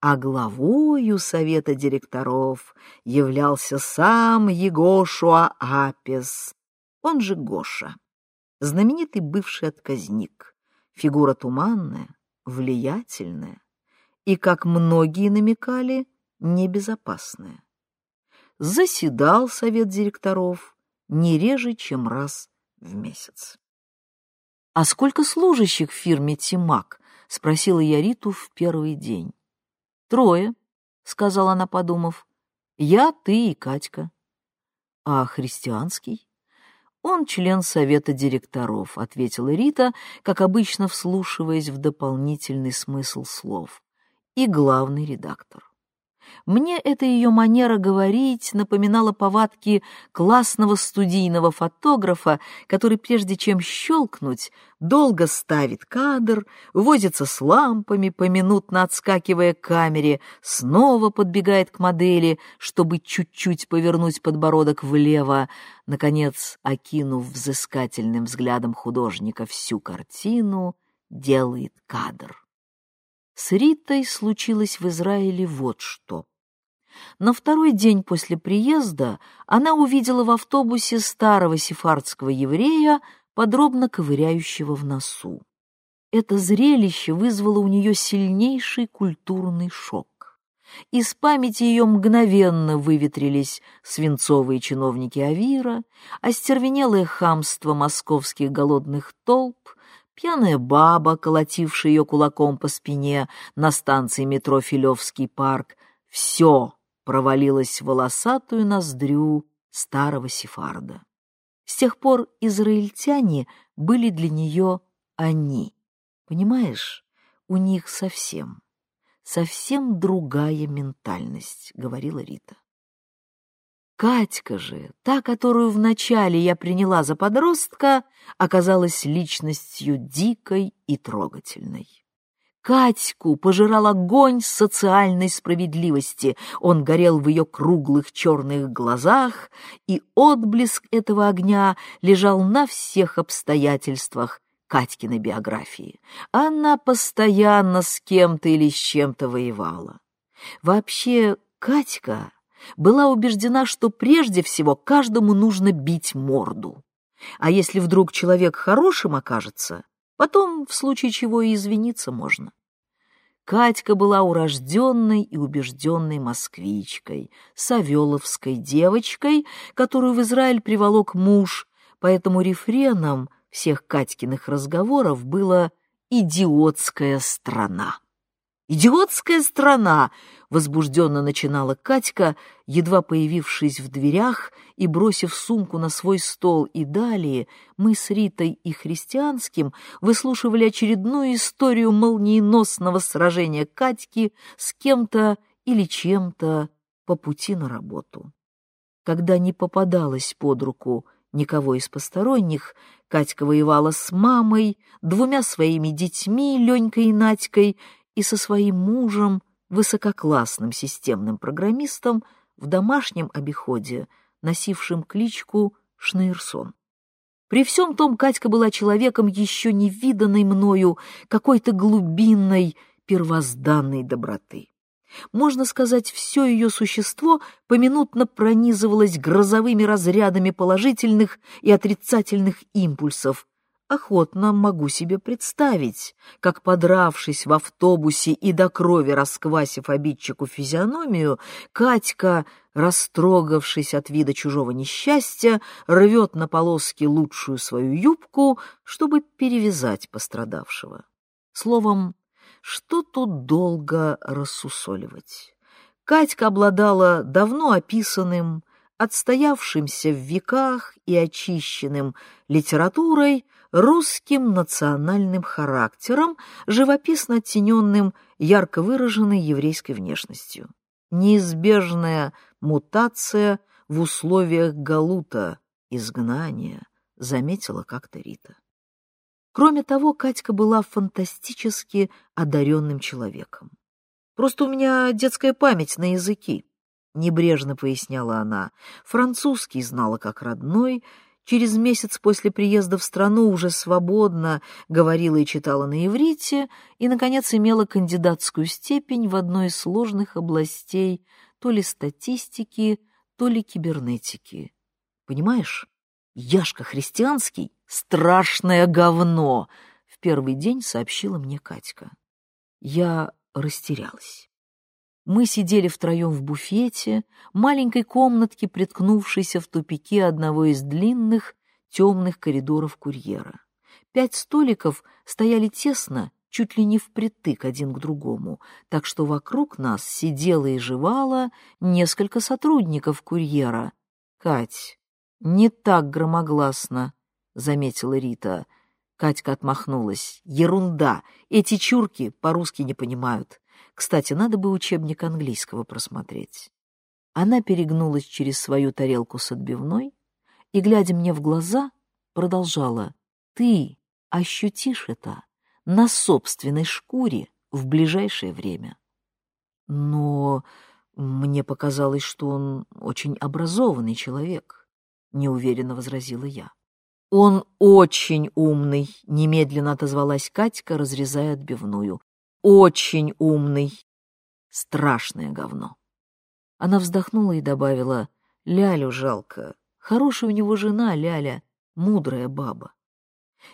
Speaker 2: а главою совета директоров являлся сам Егошуа Апес, он же Гоша, знаменитый бывший отказник, фигура туманная, влиятельная. И, как многие намекали, небезопасная. Заседал совет директоров не реже, чем раз в месяц. — А сколько служащих в фирме «Тимак»? — спросила я Риту в первый день. — Трое, — сказала она, подумав. — Я, ты и Катька. — А христианский? — Он член совета директоров, — ответила Рита, как обычно вслушиваясь в дополнительный смысл слов. И главный редактор. Мне эта ее манера говорить напоминала повадки классного студийного фотографа, который прежде чем щелкнуть, долго ставит кадр, возится с лампами, поминутно отскакивая к камере, снова подбегает к модели, чтобы чуть-чуть повернуть подбородок влево, наконец, окинув взыскательным взглядом художника всю картину, делает кадр. С Ритой случилось в Израиле вот что. На второй день после приезда она увидела в автобусе старого сефардского еврея, подробно ковыряющего в носу. Это зрелище вызвало у нее сильнейший культурный шок. Из памяти ее мгновенно выветрились свинцовые чиновники Авира, остервенелое хамство московских голодных толп, пьяная баба, колотившая ее кулаком по спине на станции метро Филевский парк. Все провалилось в волосатую ноздрю старого сефарда. С тех пор израильтяне были для нее они. Понимаешь, у них совсем, совсем другая ментальность, говорила Рита. Катька же, та, которую вначале я приняла за подростка, оказалась личностью дикой и трогательной. Катьку пожирал огонь социальной справедливости. Он горел в ее круглых черных глазах, и отблеск этого огня лежал на всех обстоятельствах Катькиной биографии. Она постоянно с кем-то или с чем-то воевала. Вообще, Катька была убеждена, что прежде всего каждому нужно бить морду. А если вдруг человек хорошим окажется, Потом, в случае чего, и извиниться можно. Катька была урожденной и убежденной москвичкой, савеловской девочкой, которую в Израиль приволок муж, поэтому рефреном всех Катькиных разговоров было «идиотская страна». «Идиотская страна!» — возбужденно начинала Катька, едва появившись в дверях и бросив сумку на свой стол. И далее мы с Ритой и Христианским выслушивали очередную историю молниеносного сражения Катьки с кем-то или чем-то по пути на работу. Когда не попадалось под руку никого из посторонних, Катька воевала с мамой, двумя своими детьми, Ленькой и Надькой, и со своим мужем, высококлассным системным программистом, в домашнем обиходе, носившим кличку Шнейрсон. При всем том Катька была человеком еще не виданной мною какой-то глубинной, первозданной доброты. Можно сказать, все ее существо поминутно пронизывалось грозовыми разрядами положительных и отрицательных импульсов, охотно могу себе представить, как, подравшись в автобусе и до крови расквасив обидчику физиономию, Катька, растрогавшись от вида чужого несчастья, рвет на полоски лучшую свою юбку, чтобы перевязать пострадавшего. Словом, что тут долго рассусоливать? Катька обладала давно описанным, отстоявшимся в веках и очищенным литературой русским национальным характером, живописно оттененным ярко выраженной еврейской внешностью. Неизбежная мутация в условиях галута, изгнания, заметила как-то Рита. Кроме того, Катька была фантастически одаренным человеком. Просто у меня детская память на языки. Небрежно поясняла она. Французский знала как родной. Через месяц после приезда в страну уже свободно говорила и читала на иврите и, наконец, имела кандидатскую степень в одной из сложных областей то ли статистики, то ли кибернетики. Понимаешь, Яшка Христианский — страшное говно, в первый день сообщила мне Катька. Я растерялась. Мы сидели втроем в буфете, маленькой комнатке, приткнувшейся в тупике одного из длинных темных коридоров курьера. Пять столиков стояли тесно, чуть ли не впритык один к другому, так что вокруг нас сидело и жевало несколько сотрудников курьера. «Кать, не так громогласно», — заметила Рита. Катька отмахнулась. «Ерунда! Эти чурки по-русски не понимают. Кстати, надо бы учебник английского просмотреть». Она перегнулась через свою тарелку с отбивной и, глядя мне в глаза, продолжала. «Ты ощутишь это на собственной шкуре в ближайшее время». «Но мне показалось, что он очень образованный человек», — неуверенно возразила я. «Он очень умный», — немедленно отозвалась Катька, разрезая отбивную. «Очень умный. Страшное говно». Она вздохнула и добавила, «Лялю жалко. Хорошая у него жена, Ляля, мудрая баба».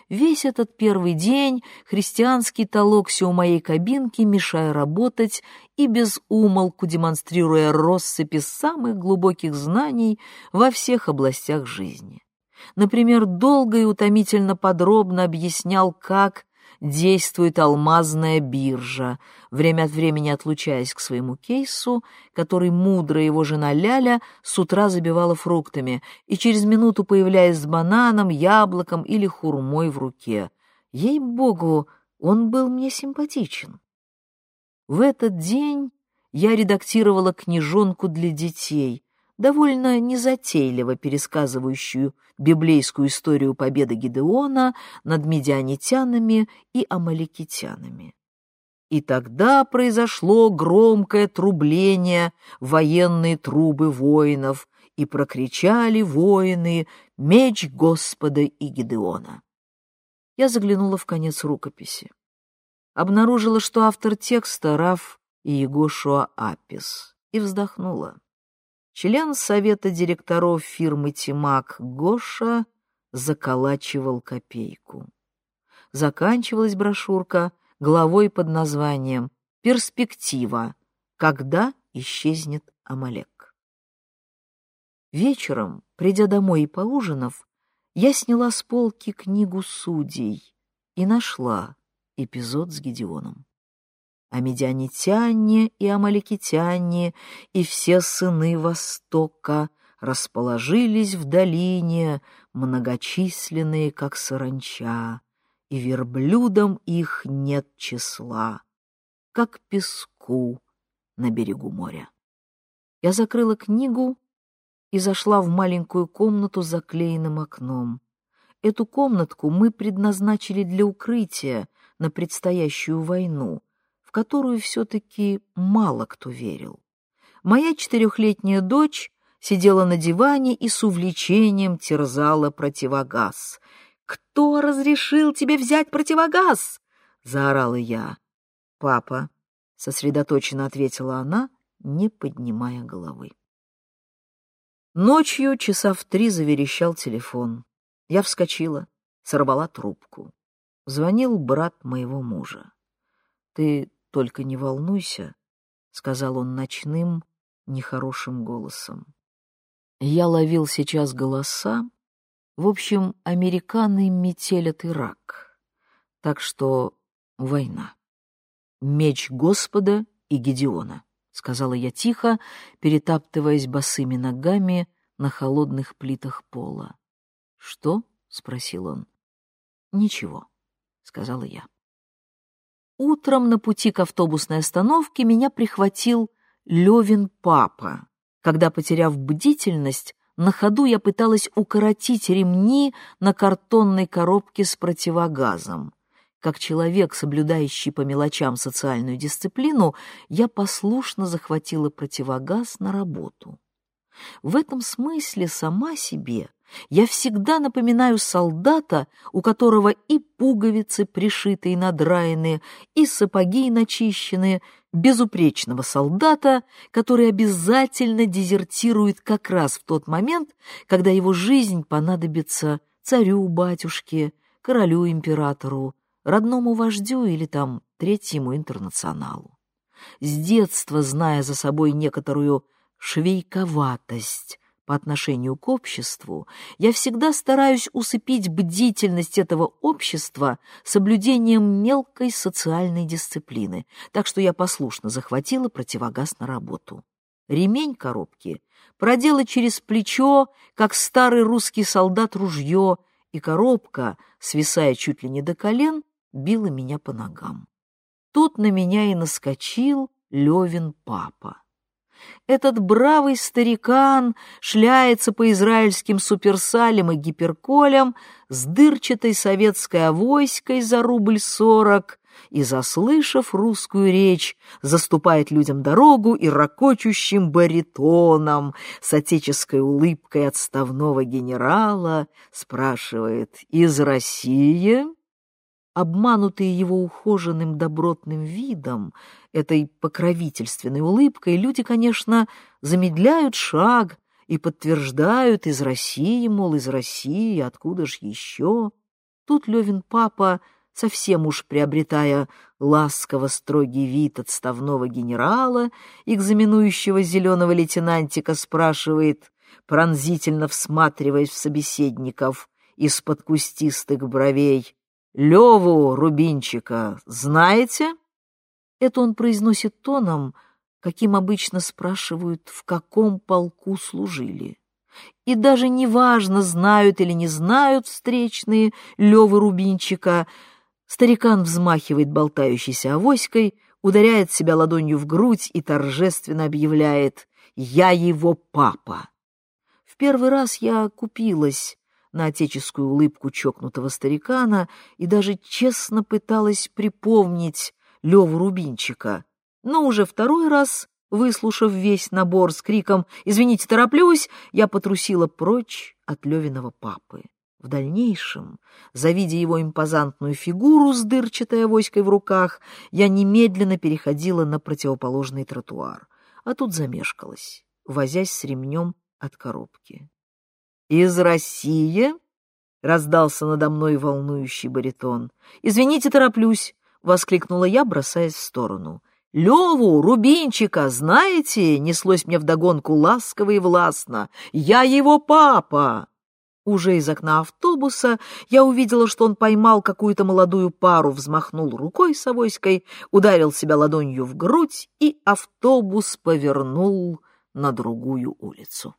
Speaker 2: Весь этот первый день христианский толокся у моей кабинки, мешая работать и без умолку демонстрируя россыпи самых глубоких знаний во всех областях жизни. Например, долго и утомительно подробно объяснял, как действует алмазная биржа, время от времени отлучаясь к своему кейсу, который мудрая его жена Ляля с утра забивала фруктами, и через минуту появляясь с бананом, яблоком или хурмой в руке. Ей-богу, он был мне симпатичен. В этот день я редактировала книжонку для детей, довольно незатейливо пересказывающую библейскую историю победы Гидеона над медианитянами и амаликитянами. И тогда произошло громкое трубление военные трубы воинов, и прокричали воины «Меч Господа и Гидеона». Я заглянула в конец рукописи. Обнаружила, что автор текста Раф и Егошуа Апис, и вздохнула. Член совета директоров фирмы «Тимак» Гоша заколачивал копейку. Заканчивалась брошюрка главой под названием «Перспектива. Когда исчезнет Амалек». Вечером, придя домой и поужинав, я сняла с полки книгу судей и нашла эпизод с Гедеоном а медианитяне и амаликитяне и все сыны Востока расположились в долине, многочисленные, как саранча, и верблюдам их нет числа, как песку на берегу моря. Я закрыла книгу и зашла в маленькую комнату с заклеенным окном. Эту комнатку мы предназначили для укрытия на предстоящую войну — в которую все-таки мало кто верил. Моя четырехлетняя дочь сидела на диване и с увлечением терзала противогаз. «Кто разрешил тебе взять противогаз?» — заорала я. «Папа», — сосредоточенно ответила она, не поднимая головы. Ночью часа в три заверещал телефон. Я вскочила, сорвала трубку. Звонил брат моего мужа. «Ты «Только не волнуйся», — сказал он ночным, нехорошим голосом. Я ловил сейчас голоса. В общем, американы метелят Ирак. Так что война. Меч Господа и Гедеона, — сказала я тихо, перетаптываясь босыми ногами на холодных плитах пола. «Что?» — спросил он. «Ничего», — сказала я. Утром на пути к автобусной остановке меня прихватил Левин папа. Когда, потеряв бдительность, на ходу я пыталась укоротить ремни на картонной коробке с противогазом. как человек, соблюдающий по мелочам социальную дисциплину, я послушно захватила противогаз на работу. В этом смысле сама себе я всегда напоминаю солдата, у которого и пуговицы пришитые надраенные, и сапоги начищенные, безупречного солдата, который обязательно дезертирует как раз в тот момент, когда его жизнь понадобится царю-батюшке, королю-императору, родному вождю или там третьему интернационалу. С детства, зная за собой некоторую швейковатость по отношению к обществу, я всегда стараюсь усыпить бдительность этого общества соблюдением мелкой социальной дисциплины, так что я послушно захватила противогаз на работу. Ремень коробки продела через плечо, как старый русский солдат ружье, и коробка, свисая чуть ли не до колен, била меня по ногам. Тут на меня и наскочил Левин папа. Этот бравый старикан шляется по израильским суперсалям и гиперколям с дырчатой советской авоськой за рубль сорок и, заслышав русскую речь, заступает людям дорогу и ракочущим баритоном с отеческой улыбкой отставного генерала спрашивает «Из России?» Обманутые его ухоженным добротным видом, этой покровительственной улыбкой, люди, конечно, замедляют шаг и подтверждают из России, мол, из России, откуда ж еще. Тут Левин папа, совсем уж приобретая ласково строгий вид отставного генерала, экзаменующего зеленого лейтенантика, спрашивает, пронзительно всматриваясь в собеседников из-под кустистых бровей, Леву Рубинчика знаете?» Это он произносит тоном, каким обычно спрашивают, в каком полку служили. И даже неважно, знают или не знают встречные Левы Рубинчика, старикан взмахивает болтающейся авоськой, ударяет себя ладонью в грудь и торжественно объявляет «Я его папа». В первый раз я купилась на отеческую улыбку чокнутого старикана и даже честно пыталась припомнить Леву Рубинчика. Но уже второй раз, выслушав весь набор с криком «Извините, тороплюсь!», я потрусила прочь от Левиного папы. В дальнейшем, завидя его импозантную фигуру с дырчатой авоськой в руках, я немедленно переходила на противоположный тротуар, а тут замешкалась, возясь с ремнем от коробки. «Из России?» — раздался надо мной волнующий баритон. «Извините, тороплюсь!» — воскликнула я, бросаясь в сторону. «Леву, Рубинчика, знаете?» — неслось мне вдогонку ласково и властно. «Я его папа!» Уже из окна автобуса я увидела, что он поймал какую-то молодую пару, взмахнул рукой с авоськой, ударил себя ладонью в грудь, и автобус повернул на другую улицу.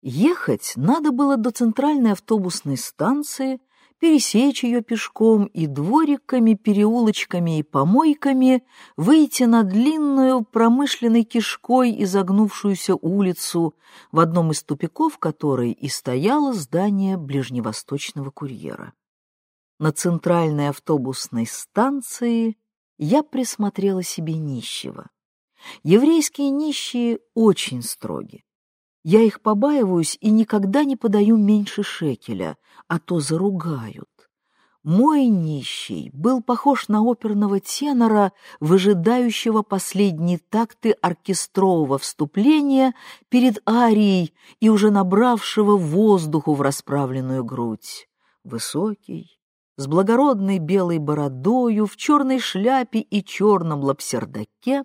Speaker 2: Ехать надо было до центральной автобусной станции, пересечь ее пешком и двориками, переулочками и помойками выйти на длинную промышленной кишкой изогнувшуюся улицу, в одном из тупиков которой и стояло здание ближневосточного курьера. На центральной автобусной станции я присмотрела себе нищего. Еврейские нищие очень строги. Я их побаиваюсь и никогда не подаю меньше шекеля, а то заругают. Мой нищий был похож на оперного тенора, выжидающего последние такты оркестрового вступления перед арией и уже набравшего воздуху в расправленную грудь. Высокий, с благородной белой бородою, в черной шляпе и черном лапсердаке,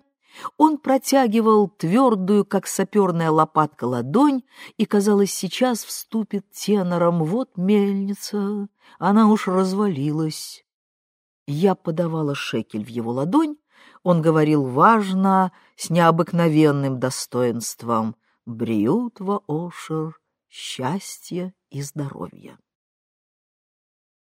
Speaker 2: он протягивал твердую, как саперная лопатка, ладонь, и, казалось, сейчас вступит тенором. Вот мельница, она уж развалилась. Я подавала шекель в его ладонь, он говорил важно, с необыкновенным достоинством. «Бриютва Ошер, счастье и здоровье».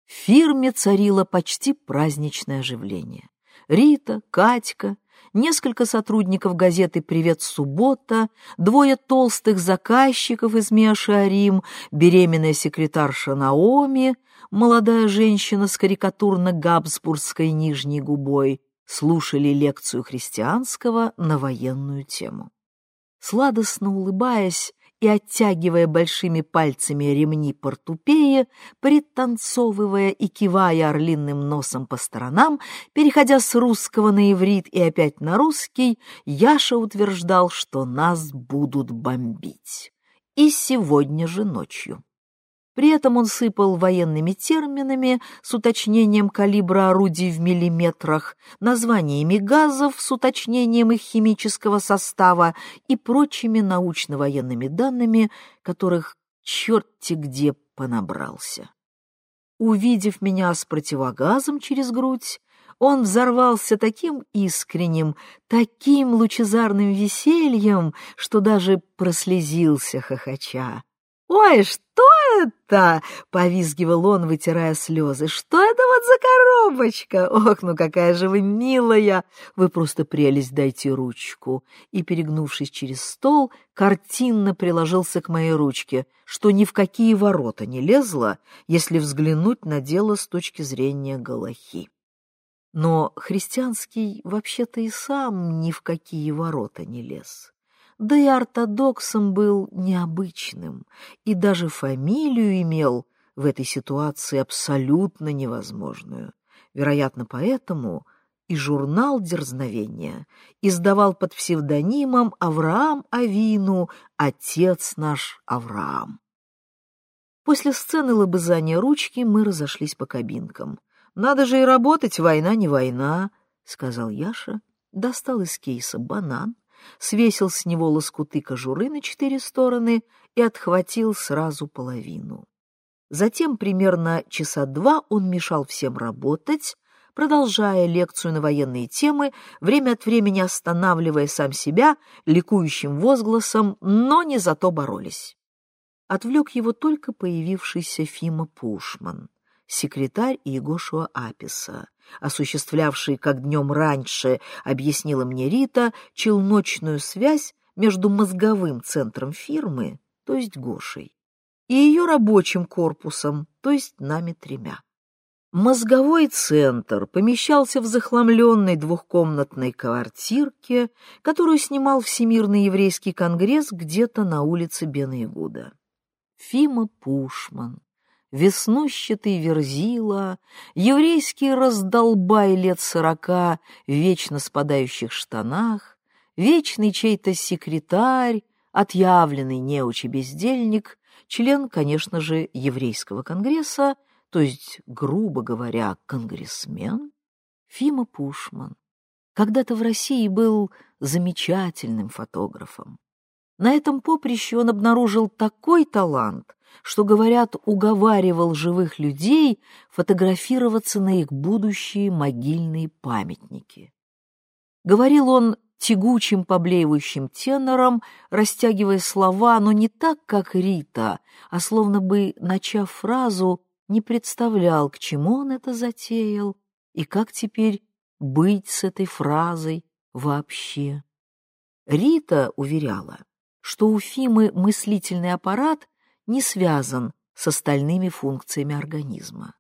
Speaker 2: В фирме царило почти праздничное оживление. Рита, Катька несколько сотрудников газеты «Привет, суббота», двое толстых заказчиков из Миашарим, беременная секретарша Наоми, молодая женщина с карикатурно-габсбургской нижней губой, слушали лекцию христианского на военную тему. Сладостно улыбаясь, и, оттягивая большими пальцами ремни портупеи, пританцовывая и кивая орлиным носом по сторонам, переходя с русского на иврит и опять на русский, Яша утверждал, что нас будут бомбить. И сегодня же ночью. При этом он сыпал военными терминами с уточнением калибра орудий в миллиметрах, названиями газов с уточнением их химического состава и прочими научно-военными данными, которых черти где понабрался. Увидев меня с противогазом через грудь, он взорвался таким искренним, таким лучезарным весельем, что даже прослезился хохоча. «Ой, что это?» — повизгивал он, вытирая слезы. «Что это вот за коробочка? Ох, ну какая же вы милая! Вы просто прелесть, дайте ручку!» И, перегнувшись через стол, картинно приложился к моей ручке, что ни в какие ворота не лезло, если взглянуть на дело с точки зрения Галахи. Но христианский вообще-то и сам ни в какие ворота не лез да и ортодоксом был необычным, и даже фамилию имел в этой ситуации абсолютно невозможную. Вероятно, поэтому и журнал «Дерзновение» издавал под псевдонимом Авраам Авину «Отец наш Авраам». После сцены лобызания ручки мы разошлись по кабинкам. «Надо же и работать, война не война», — сказал Яша, достал из кейса банан, свесил с него лоскуты кожуры на четыре стороны и отхватил сразу половину. Затем примерно часа два он мешал всем работать, продолжая лекцию на военные темы, время от времени останавливая сам себя ликующим возгласом, но не зато боролись. Отвлек его только появившийся Фима Пушман, секретарь Егошуа Аписа, осуществлявший, как днем раньше, объяснила мне Рита, челночную связь между мозговым центром фирмы, то есть Гошей, и ее рабочим корпусом, то есть нами тремя. Мозговой центр помещался в захламленной двухкомнатной квартирке, которую снимал Всемирный еврейский конгресс где-то на улице Бен-Ягуда. Фима Пушман, веснущатый верзила, еврейский раздолбай лет сорока в вечно спадающих штанах, вечный чей-то секретарь, отъявленный неучий бездельник, член, конечно же, еврейского конгресса, то есть, грубо говоря, конгрессмен, Фима Пушман. Когда-то в России был замечательным фотографом. На этом поприще он обнаружил такой талант, что, говорят, уговаривал живых людей фотографироваться на их будущие могильные памятники. Говорил он тягучим поблеивающим тенором, растягивая слова, но не так, как Рита, а словно бы, начав фразу, не представлял, к чему он это затеял и как теперь быть с этой фразой вообще. Рита уверяла, что у Фимы мыслительный аппарат не связан с остальными функциями организма.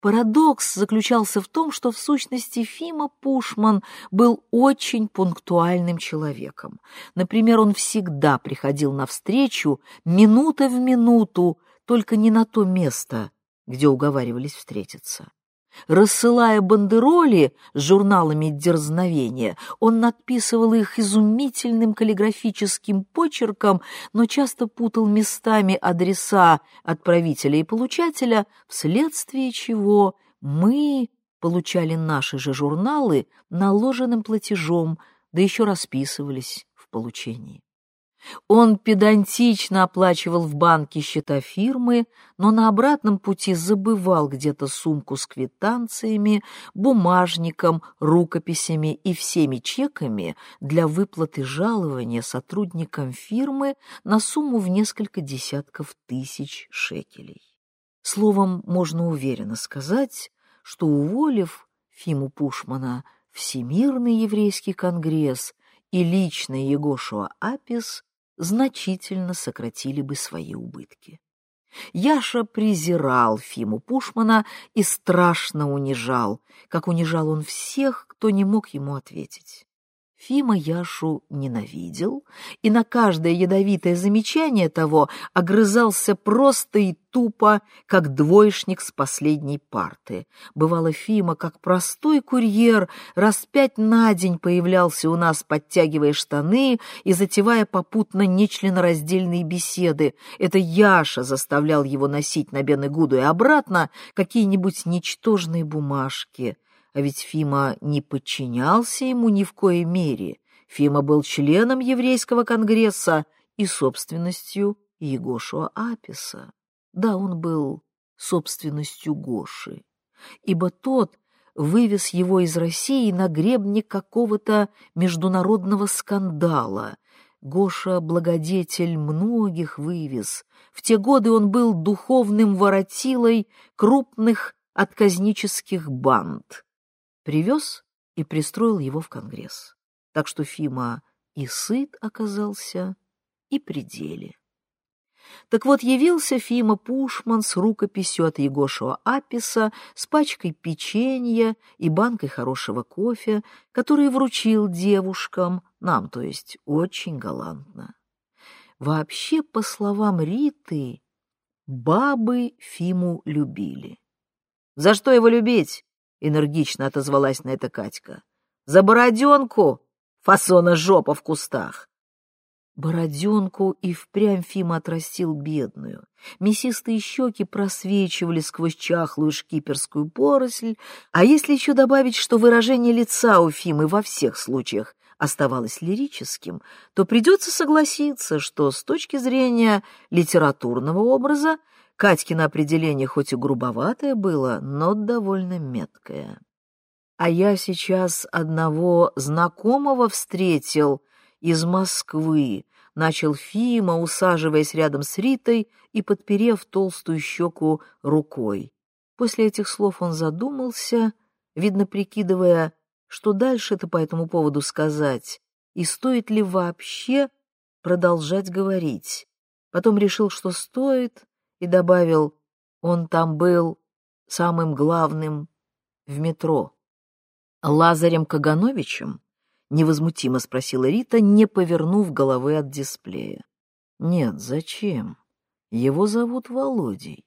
Speaker 2: Парадокс заключался в том, что в сущности Фима Пушман был очень пунктуальным человеком. Например, он всегда приходил на встречу минута в минуту, только не на то место, где уговаривались встретиться. Рассылая бандероли с журналами дерзновения, он надписывал их изумительным каллиграфическим почерком, но часто путал местами адреса отправителя и получателя, вследствие чего мы получали наши же журналы наложенным платежом, да еще расписывались в получении. Он педантично оплачивал в банке счета фирмы, но на обратном пути забывал где-то сумку с квитанциями, бумажником, рукописями и всеми чеками для выплаты жалования сотрудникам фирмы на сумму в несколько десятков тысяч шекелей. Словом, можно уверенно сказать, что, уволив Фиму Пушмана, Всемирный еврейский конгресс и лично Егошуа Апис значительно сократили бы свои убытки. Яша презирал Фиму Пушмана и страшно унижал, как унижал он всех, кто не мог ему ответить. Фима Яшу ненавидел и на каждое ядовитое замечание того огрызался просто и тупо, как двоечник с последней парты. Бывало, Фима, как простой курьер, раз пять на день появлялся у нас, подтягивая штаны и затевая попутно нечленораздельные беседы. Это Яша заставлял его носить на Бен-Игуду и обратно какие-нибудь ничтожные бумажки — а ведь Фима не подчинялся ему ни в коей мере. Фима был членом еврейского конгресса и собственностью Егошуа Аписа. Да, он был собственностью Гоши, ибо тот вывез его из России на гребне какого-то международного скандала. Гоша — благодетель многих вывез. В те годы он был духовным воротилой крупных отказнических банд привез и пристроил его в Конгресс. Так что Фима и сыт оказался, и пределе. Так вот, явился Фима Пушман с рукописью от Егошева Аписа, с пачкой печенья и банкой хорошего кофе, который вручил девушкам, нам, то есть, очень галантно. Вообще, по словам Риты, бабы Фиму любили. «За что его любить?» Энергично отозвалась на это Катька. За бороденку фасона жопа в кустах. Бороденку и впрямь Фима отрастил бедную. Мясистые щеки просвечивали сквозь чахлую шкиперскую поросль, а если еще добавить, что выражение лица у Фимы во всех случаях оставалось лирическим, то придется согласиться, что с точки зрения литературного образа Катькино определение хоть и грубоватое было, но довольно меткое. А я сейчас одного знакомого встретил из Москвы, начал Фима, усаживаясь рядом с Ритой и подперев толстую щеку рукой. После этих слов он задумался, видно, прикидывая, что дальше-то по этому поводу сказать, и стоит ли вообще продолжать говорить. Потом решил, что стоит, и добавил, он там был самым главным в метро. Лазарем Кагановичем? Невозмутимо спросила Рита, не повернув головы от дисплея. Нет, зачем? Его зовут Володей.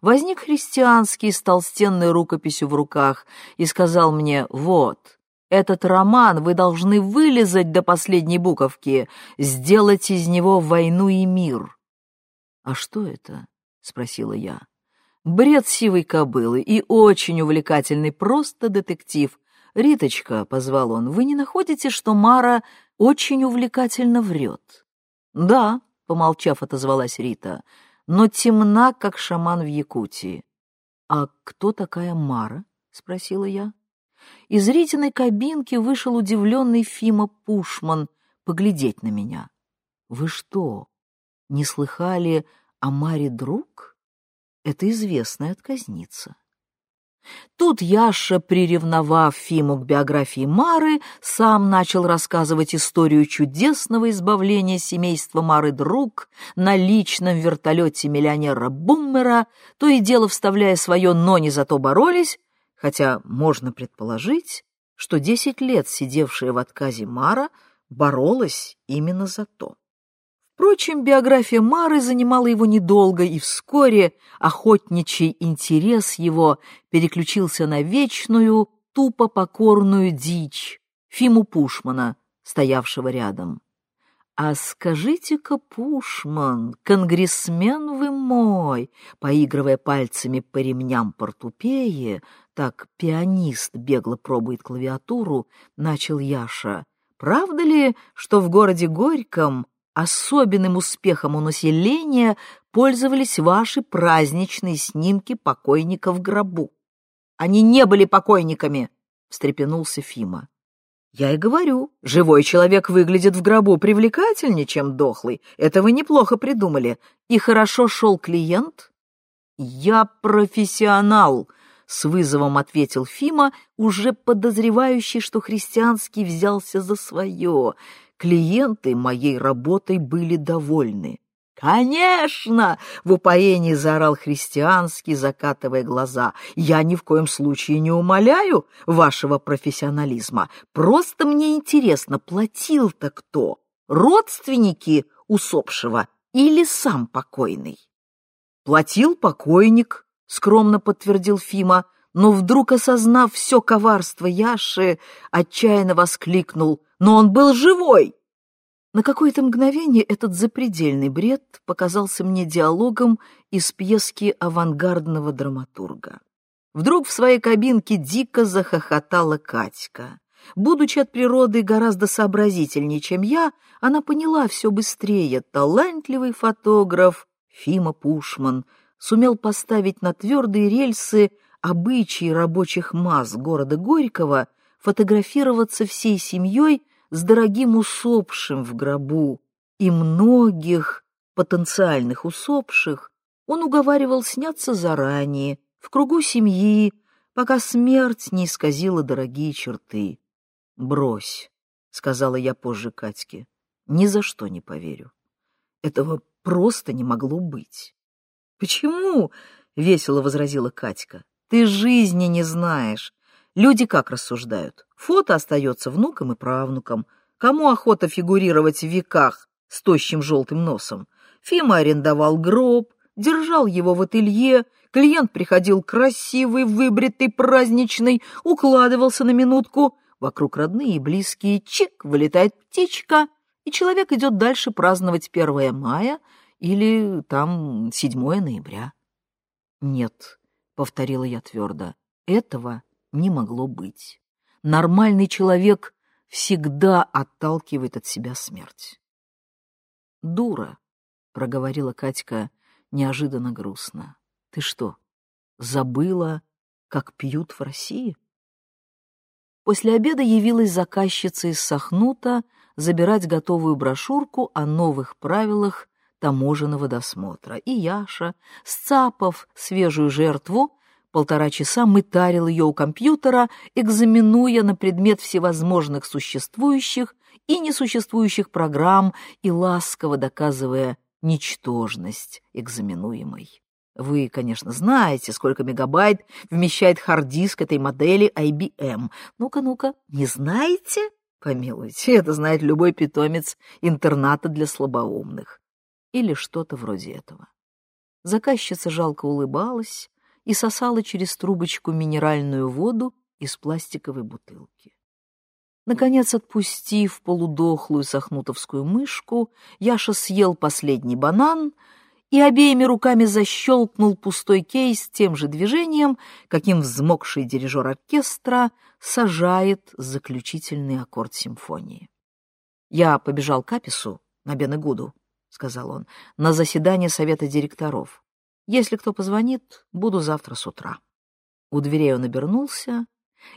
Speaker 2: Возник христианский с толстенной рукописью в руках и сказал мне, вот, этот роман вы должны вылезать до последней буковки, сделать из него войну и мир. А что это? — спросила я. «Бред сивой кобылы и очень увлекательный, просто детектив. Риточка», — позвал он, — «вы не находите, что Мара очень увлекательно врет?» «Да», — помолчав, отозвалась Рита, — «но темна, как шаман в Якутии». «А кто такая Мара?» — спросила я. Из Ритиной кабинки вышел удивленный Фима Пушман поглядеть на меня. «Вы что, не слыхали а Маре друг — это известная отказница. Тут Яша, приревновав Фиму к биографии Мары, сам начал рассказывать историю чудесного избавления семейства Мары друг на личном вертолете миллионера Буммера, то и дело вставляя свое «но не зато боролись», хотя можно предположить, что десять лет сидевшая в отказе Мара боролась именно за то. Впрочем, биография Мары занимала его недолго, и вскоре охотничий интерес его переключился на вечную, тупо покорную дичь Фиму Пушмана, стоявшего рядом. «А скажите-ка, Пушман, конгрессмен вы мой!» Поигрывая пальцами по ремням портупеи, так пианист бегло пробует клавиатуру, начал Яша. «Правда ли, что в городе Горьком Особенным успехом у населения пользовались ваши праздничные снимки покойника в гробу. Они не были покойниками, встрепенулся Фима. Я и говорю, живой человек выглядит в гробу привлекательнее, чем дохлый. Это вы неплохо придумали. И хорошо шел клиент? Я профессионал, с вызовом ответил Фима, уже подозревающий, что христианский взялся за свое. Клиенты моей работой были довольны. «Конечно!» — в упоении заорал христианский, закатывая глаза. «Я ни в коем случае не умоляю вашего профессионализма. Просто мне интересно, платил-то кто? Родственники усопшего или сам покойный?» «Платил покойник», — скромно подтвердил Фима, но вдруг, осознав все коварство Яши, отчаянно воскликнул. «Но он был живой!» На какое-то мгновение этот запредельный бред показался мне диалогом из пьески авангардного драматурга. Вдруг в своей кабинке дико захохотала Катька. Будучи от природы гораздо сообразительнее, чем я, она поняла все быстрее. Талантливый фотограф Фима Пушман сумел поставить на твердые рельсы обычаи рабочих масс города Горького фотографироваться всей семьей с дорогим усопшим в гробу, и многих потенциальных усопших он уговаривал сняться заранее, в кругу семьи, пока смерть не исказила дорогие черты. «Брось», — сказала я позже Катьке, — «ни за что не поверю. Этого просто не могло быть». «Почему?» — весело возразила Катька. «Ты жизни не знаешь. Люди как рассуждают? Фото остается внукам и правнукам. Кому охота фигурировать в веках с тощим желтым носом? Фима арендовал гроб, держал его в ателье, клиент приходил красивый, выбритый, праздничный, укладывался на минутку, вокруг родные и близкие, чик, вылетает птичка, и человек идет дальше праздновать 1 мая или там 7 ноября. «Нет», — повторила я твердо, — «этого не могло быть. Нормальный человек всегда отталкивает от себя смерть. «Дура», — проговорила Катька неожиданно грустно. «Ты что, забыла, как пьют в России?» После обеда явилась заказчица из Сахнута забирать готовую брошюрку о новых правилах таможенного досмотра. И Яша, сцапав свежую жертву, Полтора часа мытарил ее у компьютера, экзаменуя на предмет всевозможных существующих и несуществующих программ и ласково доказывая ничтожность экзаменуемой. Вы, конечно, знаете, сколько мегабайт вмещает хард-диск этой модели IBM. Ну-ка, ну-ка, не знаете? Помилуйте, это знает любой питомец интерната для слабоумных. Или что-то вроде этого. Заказчица жалко улыбалась, и сосала через трубочку минеральную воду из пластиковой бутылки. Наконец, отпустив полудохлую сахнутовскую мышку, Яша съел последний банан и обеими руками защелкнул пустой кейс тем же движением, каким взмокший дирижер оркестра сажает заключительный аккорд симфонии. «Я побежал к Апису на Бенегуду», — сказал он, — «на заседание совета директоров. Если кто позвонит, буду завтра с утра. У дверей он обернулся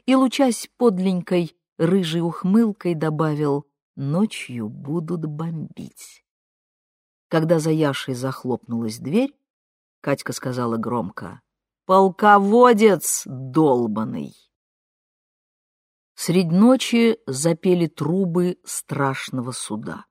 Speaker 2: и, лучась подленькой рыжей ухмылкой, добавил «Ночью будут бомбить». Когда за Яшей захлопнулась дверь, Катька сказала громко «Полководец долбаный!» Средь ночи запели трубы страшного суда.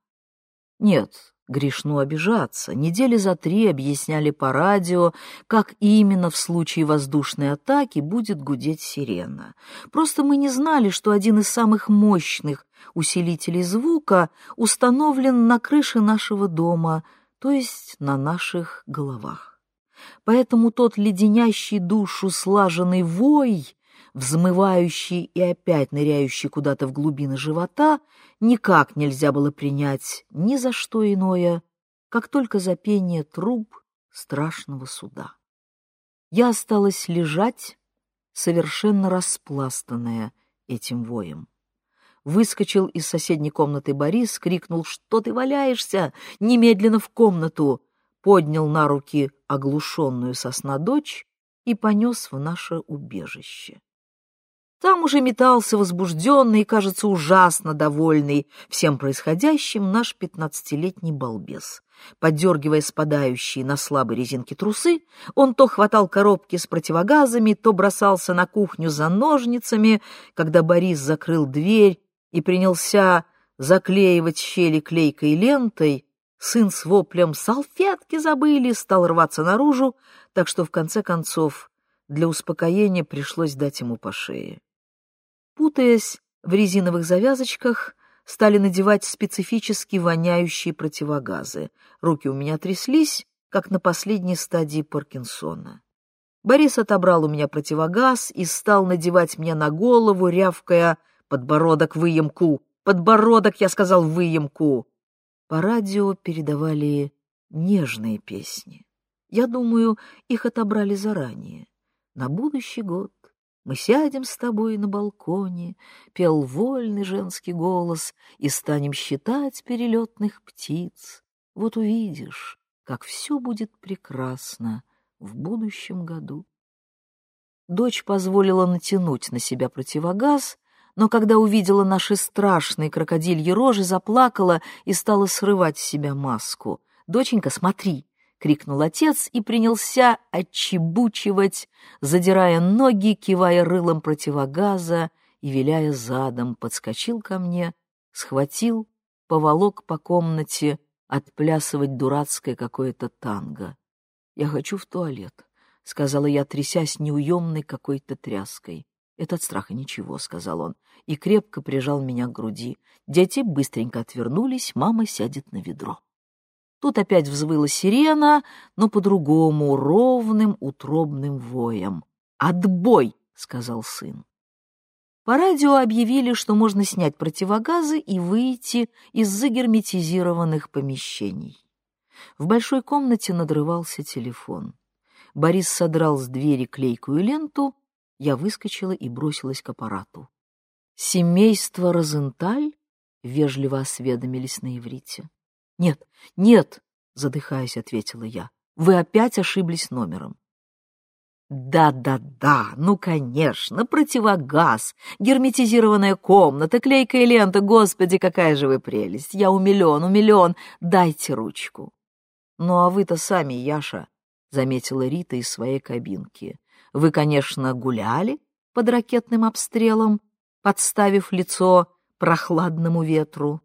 Speaker 2: Нет, Грешно обижаться. Недели за три объясняли по радио, как именно в случае воздушной атаки будет гудеть сирена. Просто мы не знали, что один из самых мощных усилителей звука установлен на крыше нашего дома, то есть на наших головах. Поэтому тот леденящий душу слаженный вой взмывающий и опять ныряющий куда-то в глубины живота, никак нельзя было принять ни за что иное, как только за пение труб страшного суда. Я осталась лежать, совершенно распластанная этим воем. Выскочил из соседней комнаты Борис, крикнул «Что ты валяешься? Немедленно в комнату!» поднял на руки оглушенную сосна дочь и понес в наше убежище. Там уже метался возбужденный и, кажется, ужасно довольный всем происходящим наш пятнадцатилетний балбес. Поддергивая спадающие на слабой резинке трусы, он то хватал коробки с противогазами, то бросался на кухню за ножницами, когда Борис закрыл дверь и принялся заклеивать щели клейкой лентой, сын с воплем «салфетки забыли» стал рваться наружу, так что в конце концов для успокоения пришлось дать ему по шее. Путаясь в резиновых завязочках, стали надевать специфически воняющие противогазы. Руки у меня тряслись, как на последней стадии Паркинсона. Борис отобрал у меня противогаз и стал надевать мне на голову, рявкая «Подбородок выемку! Подбородок, я сказал, выемку!» По радио передавали нежные песни. Я думаю, их отобрали заранее. На будущий год мы сядем с тобой на балконе, пел вольный женский голос, и станем считать перелетных птиц. Вот увидишь, как все будет прекрасно в будущем году. Дочь позволила натянуть на себя противогаз, но когда увидела наши страшные крокодильи рожи, заплакала и стала срывать с себя маску. «Доченька, смотри, крикнул отец и принялся отчебучивать, задирая ноги, кивая рылом противогаза и, виляя задом, подскочил ко мне, схватил, поволок по комнате отплясывать дурацкое какое-то танго. «Я хочу в туалет», — сказала я, трясясь неуемной какой-то тряской. «Это от страха ничего», — сказал он, и крепко прижал меня к груди. Дети быстренько отвернулись, мама сядет на ведро. Тут опять взвыла сирена, но по-другому, ровным, утробным воем. «Отбой!» — сказал сын. По радио объявили, что можно снять противогазы и выйти из загерметизированных помещений. В большой комнате надрывался телефон. Борис содрал с двери клейкую ленту, я выскочила и бросилась к аппарату. «Семейство Розенталь?» — вежливо осведомились на иврите. «Нет, нет!» — задыхаясь, ответила я. «Вы опять ошиблись номером». «Да-да-да, ну, конечно, противогаз, герметизированная комната, клейкая лента, господи, какая же вы прелесть! Я умилен, умилен, дайте ручку». «Ну, а вы-то сами, Яша», — заметила Рита из своей кабинки. «Вы, конечно, гуляли под ракетным обстрелом, подставив лицо прохладному ветру?»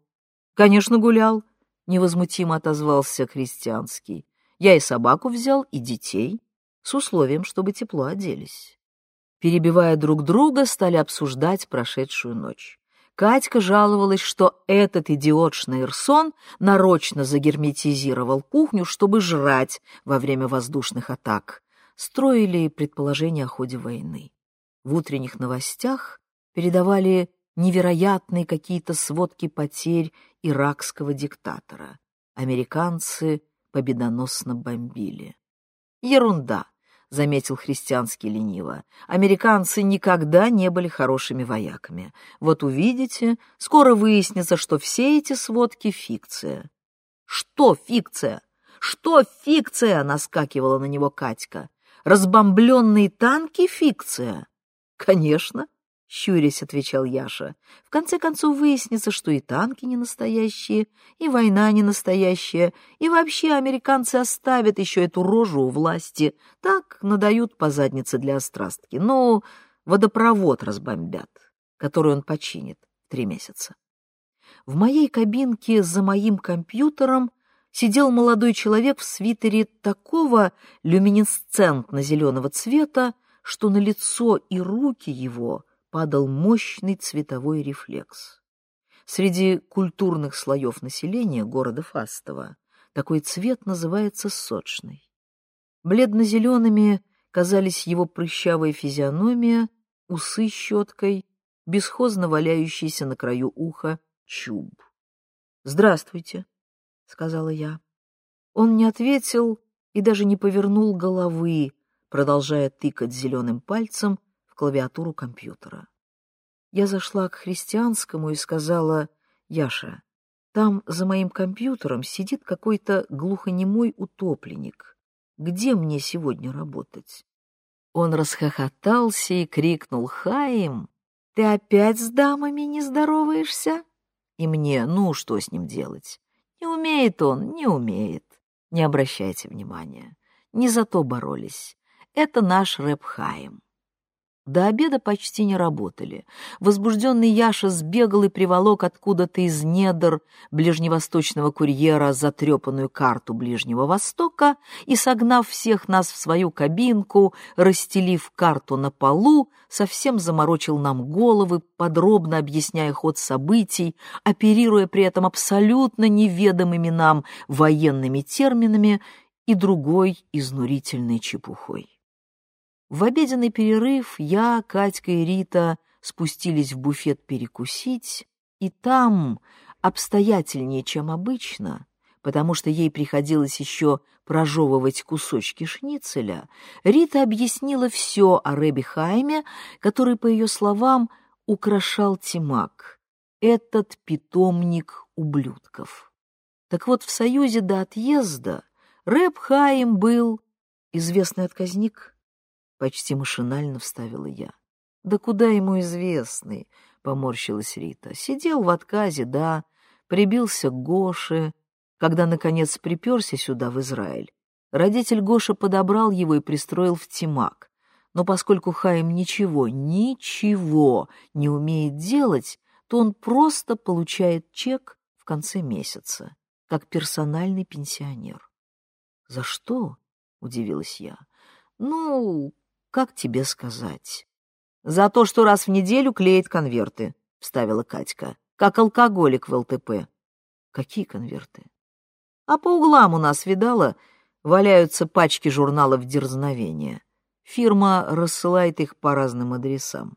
Speaker 2: «Конечно, гулял невозмутимо отозвался Крестьянский. Я и собаку взял, и детей, с условием, чтобы тепло оделись. Перебивая друг друга, стали обсуждать прошедшую ночь. Катька жаловалась, что этот идиот Шнейрсон нарочно загерметизировал кухню, чтобы жрать во время воздушных атак. Строили предположения о ходе войны. В утренних новостях передавали невероятные какие-то сводки потерь иракского диктатора. Американцы победоносно бомбили. Ерунда, заметил христианский лениво. Американцы никогда не были хорошими вояками. Вот увидите, скоро выяснится, что все эти сводки — фикция. Что фикция? Что фикция? Наскакивала на него Катька. Разбомбленные танки — фикция. Конечно, — щурясь отвечал Яша. «В конце концов выяснится, что и танки не настоящие, и война не настоящая, и вообще американцы оставят еще эту рожу у власти. Так надают по заднице для острастки. Ну, водопровод разбомбят, который он починит три месяца». В моей кабинке за моим компьютером сидел молодой человек в свитере такого люминесцентно-зеленого цвета, что на лицо и руки его падал мощный цветовой рефлекс. Среди культурных слоев населения города Фастово такой цвет называется сочный. Бледно-зелеными казались его прыщавая физиономия, усы щеткой, бесхозно валяющийся на краю уха чуб. «Здравствуйте», — сказала я. Он не ответил и даже не повернул головы, продолжая тыкать зеленым пальцем клавиатуру компьютера. Я зашла к христианскому и сказала, «Яша, там за моим компьютером сидит какой-то глухонемой утопленник. Где мне сегодня работать?» Он расхохотался и крикнул «Хаим!» ты опять с дамами не здороваешься?» И мне, ну, что с ним делать? Не умеет он, не умеет. Не обращайте внимания. Не за то боролись. Это наш рэп Хаим. До обеда почти не работали. Возбужденный Яша сбегал и приволок откуда-то из недр ближневосточного курьера затрепанную карту Ближнего Востока и, согнав всех нас в свою кабинку, расстелив карту на полу, совсем заморочил нам головы, подробно объясняя ход событий, оперируя при этом абсолютно неведомыми нам военными терминами и другой изнурительной чепухой. В обеденный перерыв я, Катька и Рита спустились в буфет перекусить, и там, обстоятельнее, чем обычно, потому что ей приходилось еще прожевывать кусочки шницеля, Рита объяснила все о Рэбе Хайме, который, по ее словам, украшал Тимак, этот питомник ублюдков. Так вот, в Союзе до отъезда Рэб Хайм был известный отказник, Почти машинально вставила я. «Да куда ему известный?» — поморщилась Рита. «Сидел в отказе, да, прибился к Гоше, когда, наконец, приперся сюда, в Израиль. Родитель Гоша подобрал его и пристроил в Тимак. Но поскольку Хаим ничего, ничего не умеет делать, то он просто получает чек в конце месяца, как персональный пенсионер. «За что?» — удивилась я. «Ну, как тебе сказать? За то, что раз в неделю клеит конверты, — вставила Катька, — как алкоголик в ЛТП. Какие конверты? А по углам у нас, видала, валяются пачки журналов дерзновения. Фирма рассылает их по разным адресам.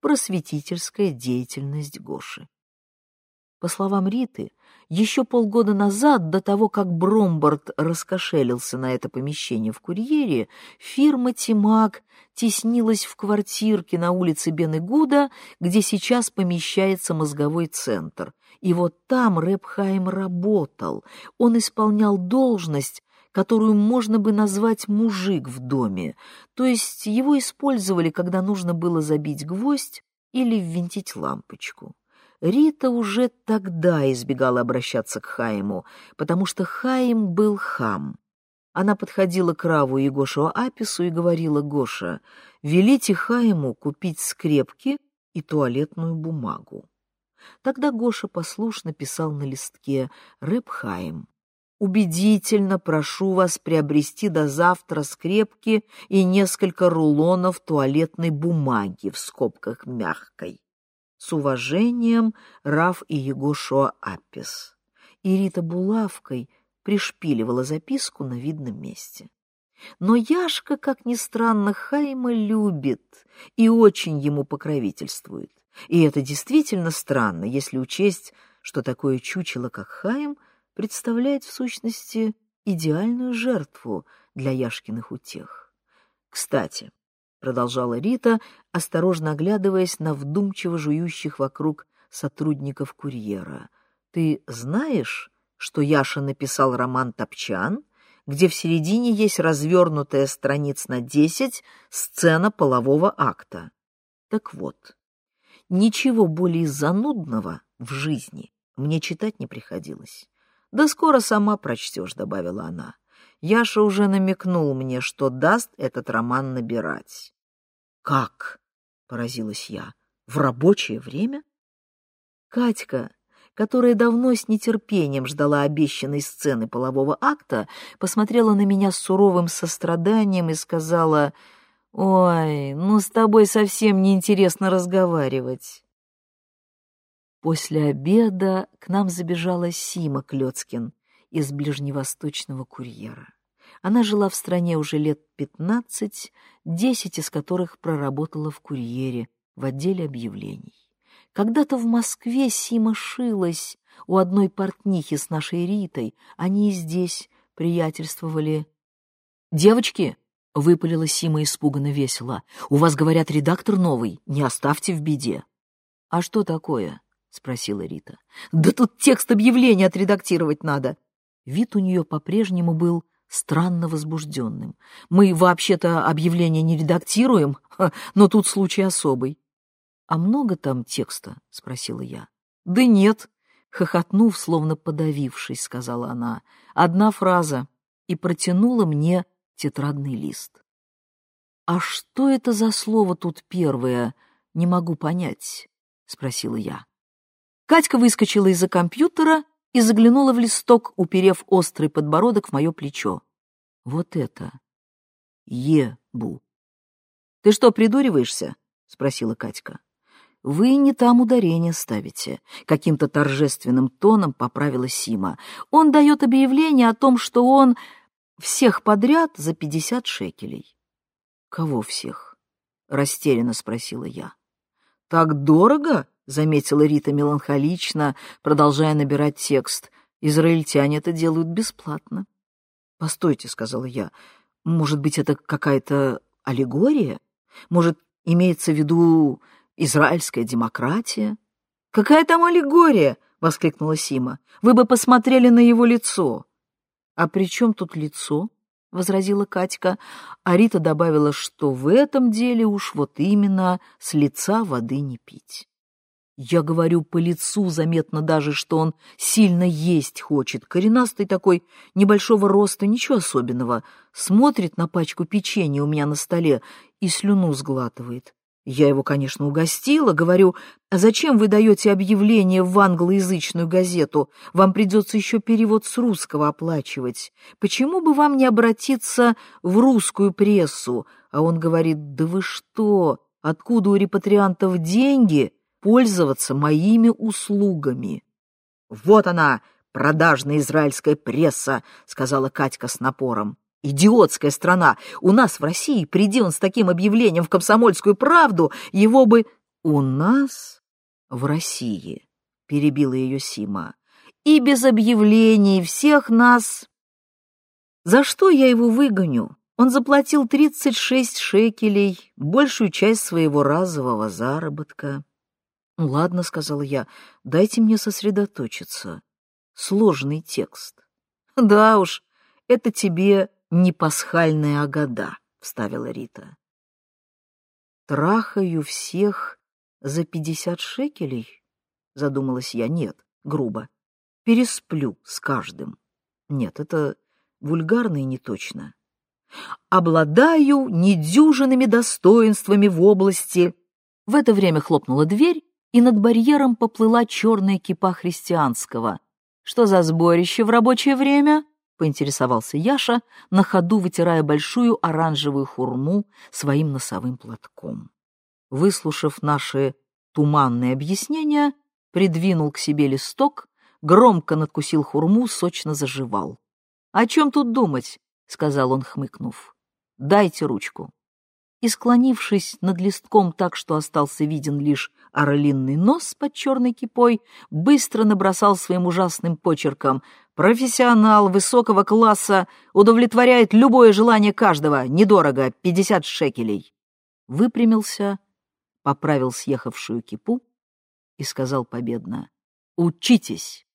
Speaker 2: Просветительская деятельность Гоши. По словам Риты, еще полгода назад, до того, как Бромбард раскошелился на это помещение в курьере, фирма «Тимак» теснилась в квартирке на улице Бен-Игуда, где сейчас помещается мозговой центр. И вот там Рэпхайм работал. Он исполнял должность, которую можно бы назвать «мужик в доме», то есть его использовали, когда нужно было забить гвоздь или ввинтить лампочку. Рита уже тогда избегала обращаться к Хаиму, потому что Хаим был хам. Она подходила к Раву и Гошу Апису и говорила Гоша, «Велите Хаиму купить скрепки и туалетную бумагу». Тогда Гоша послушно писал на листке «Рэп Хаим». «Убедительно прошу вас приобрести до завтра скрепки и несколько рулонов туалетной бумаги в скобках мягкой. С уважением, Раф и Егошуа Аппис. И Рита булавкой пришпиливала записку на видном месте. Но Яшка, как ни странно, Хайма любит и очень ему покровительствует. И это действительно странно, если учесть, что такое чучело, как Хайм, представляет в сущности идеальную жертву для Яшкиных утех. Кстати, продолжала Рита, осторожно оглядываясь на вдумчиво жующих вокруг сотрудников курьера. Ты знаешь, что Яша написал роман «Топчан», где в середине есть развернутая страниц на десять сцена полового акта? Так вот, ничего более занудного в жизни мне читать не приходилось. Да скоро сама прочтешь, — добавила она. Яша уже намекнул мне, что даст этот роман набирать. «Как?» — поразилась я. «В рабочее время?» Катька, которая давно с нетерпением ждала обещанной сцены полового акта, посмотрела на меня с суровым состраданием и сказала, «Ой, ну с тобой совсем неинтересно разговаривать». После обеда к нам забежала Сима Клёцкин из ближневосточного курьера. Она жила в стране уже лет пятнадцать, десять из которых проработала в курьере в отделе объявлений. Когда-то в Москве Сима шилась у одной портнихи с нашей Ритой. Они и здесь приятельствовали. «Девочки!» — выпалила Сима испуганно весело. «У вас, говорят, редактор новый. Не оставьте в беде». «А что такое?» — спросила Рита. «Да тут текст объявления отредактировать надо». Вид у нее по-прежнему был странно возбужденным. «Мы вообще-то объявления не редактируем, но тут случай особый». «А много там текста?» — спросила я. «Да нет», — хохотнув, словно подавившись, сказала она. «Одна фраза» и протянула мне тетрадный лист. «А что это за слово тут первое? Не могу понять», — спросила я. Катька выскочила из-за компьютера и заглянула в листок, уперев острый подбородок в мое плечо. «Вот это! Ебу!» «Ты что, придуриваешься?» — спросила Катька. «Вы не там ударение ставите», — каким-то торжественным тоном поправила Сима. «Он дает объявление о том, что он всех подряд за пятьдесят шекелей». «Кого всех?» — растерянно спросила я. «Так дорого?» — заметила Рита меланхолично, продолжая набирать текст. «Израильтяне это делают бесплатно». «Постойте», — сказала я, — «может быть, это какая-то аллегория? Может, имеется в виду Израильская демократия? Какая там аллегория? воскликнула Сима. Вы бы посмотрели на его лицо. А при чем тут лицо? возразила Катька, а Рита добавила, что в этом деле уж вот именно с лица воды не пить. Я говорю, по лицу заметно даже, что он сильно есть хочет. Коренастый такой, небольшого роста, ничего особенного. Смотрит на пачку печенья у меня на столе и слюну сглатывает. Я его, конечно, угостила, говорю, а зачем вы даете объявление в англоязычную газету? Вам придется еще перевод с русского оплачивать. Почему бы вам не обратиться в русскую прессу? А он говорит, да вы что, откуда у репатриантов деньги пользоваться моими услугами? Вот она, продажная израильская пресса, сказала Катька с напором. Идиотская страна. У нас в России, приди он с таким объявлением в комсомольскую правду, его бы... У нас в России, перебила ее Сима, и без объявлений всех нас... За что я его выгоню? Он заплатил 36 шекелей, большую часть своего разового заработка. «Ну «Ладно», — сказала я, — «дайте мне сосредоточиться. Сложный текст». «Да уж, это тебе не пасхальная агада», — вставила Рита. «Трахаю всех за пятьдесят шекелей?» — задумалась я. «Нет, грубо. Пересплю с каждым. Нет, это вульгарно и неточно. Обладаю недюжинными достоинствами в области...» В это время хлопнула дверь, и над барьером поплыла черная кипа христианского. «Что за сборище в рабочее время?» — поинтересовался Яша, на ходу вытирая большую оранжевую хурму своим носовым платком. Выслушав наши туманные объяснения, придвинул к себе листок, громко надкусил хурму, сочно заживал. «О чем тут думать?» — сказал он, хмыкнув. «Дайте ручку». И, склонившись над листком так, что остался виден лишь орлиный нос под черной кипой, быстро набросал своим ужасным почерком «Профессионал высокого класса удовлетворяет любое желание каждого, недорого, пятьдесят шекелей». Выпрямился, поправил съехавшую кипу и сказал победно «Учитесь».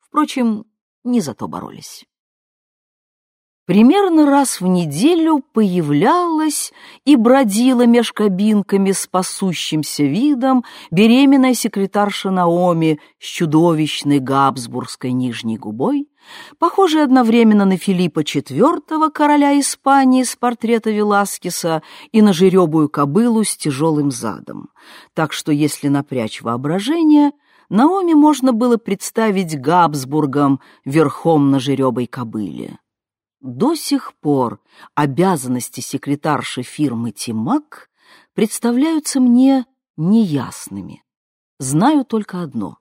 Speaker 2: Впрочем, не за то боролись. Примерно раз в неделю появлялась и бродила меж кабинками с пасущимся видом беременная секретарша Наоми с чудовищной габсбургской нижней губой, похожая одновременно на Филиппа IV, короля Испании с портрета Веласкеса, и на жеребую кобылу с тяжелым задом. Так что, если напрячь воображение, Наоми можно было представить Габсбургом верхом на жеребой кобыле. До сих пор обязанности секретарши фирмы «Тимак» представляются мне неясными. Знаю только одно.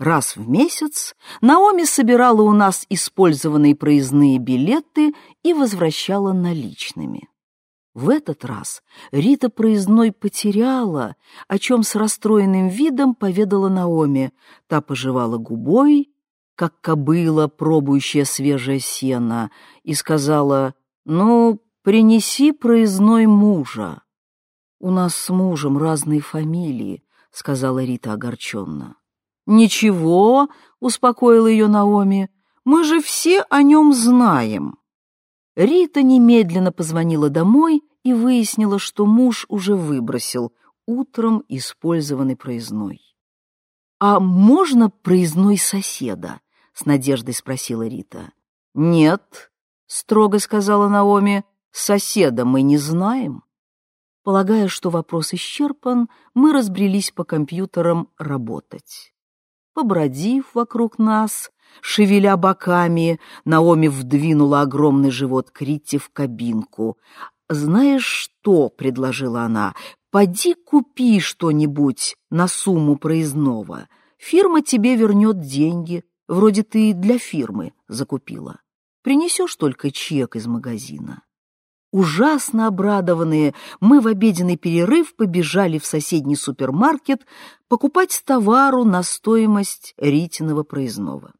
Speaker 2: Раз в месяц Наоми собирала у нас использованные проездные билеты и возвращала наличными. В этот раз Рита проездной потеряла, о чем с расстроенным видом поведала Наоми. Та пожевала губой как кобыла, пробующая свежее сено, и сказала, «Ну, принеси проездной мужа». «У нас с мужем разные фамилии», — сказала Рита огорченно. «Ничего», — успокоила ее Наоми, — «мы же все о нем знаем». Рита немедленно позвонила домой и выяснила, что муж уже выбросил утром использованный проездной. «А можно проездной соседа?» — с надеждой спросила Рита. «Нет», — строго сказала Наоми, — «соседа мы не знаем». Полагая, что вопрос исчерпан, мы разбрелись по компьютерам работать. Побродив вокруг нас, шевеля боками, Наоми вдвинула огромный живот Критти в кабинку. «Знаешь что?» — предложила она. «Поди купи что-нибудь на сумму проездного. Фирма тебе вернет деньги. Вроде ты для фирмы закупила. Принесешь только чек из магазина». Ужасно обрадованные, мы в обеденный перерыв побежали в соседний супермаркет покупать товару на стоимость Ритиного проездного.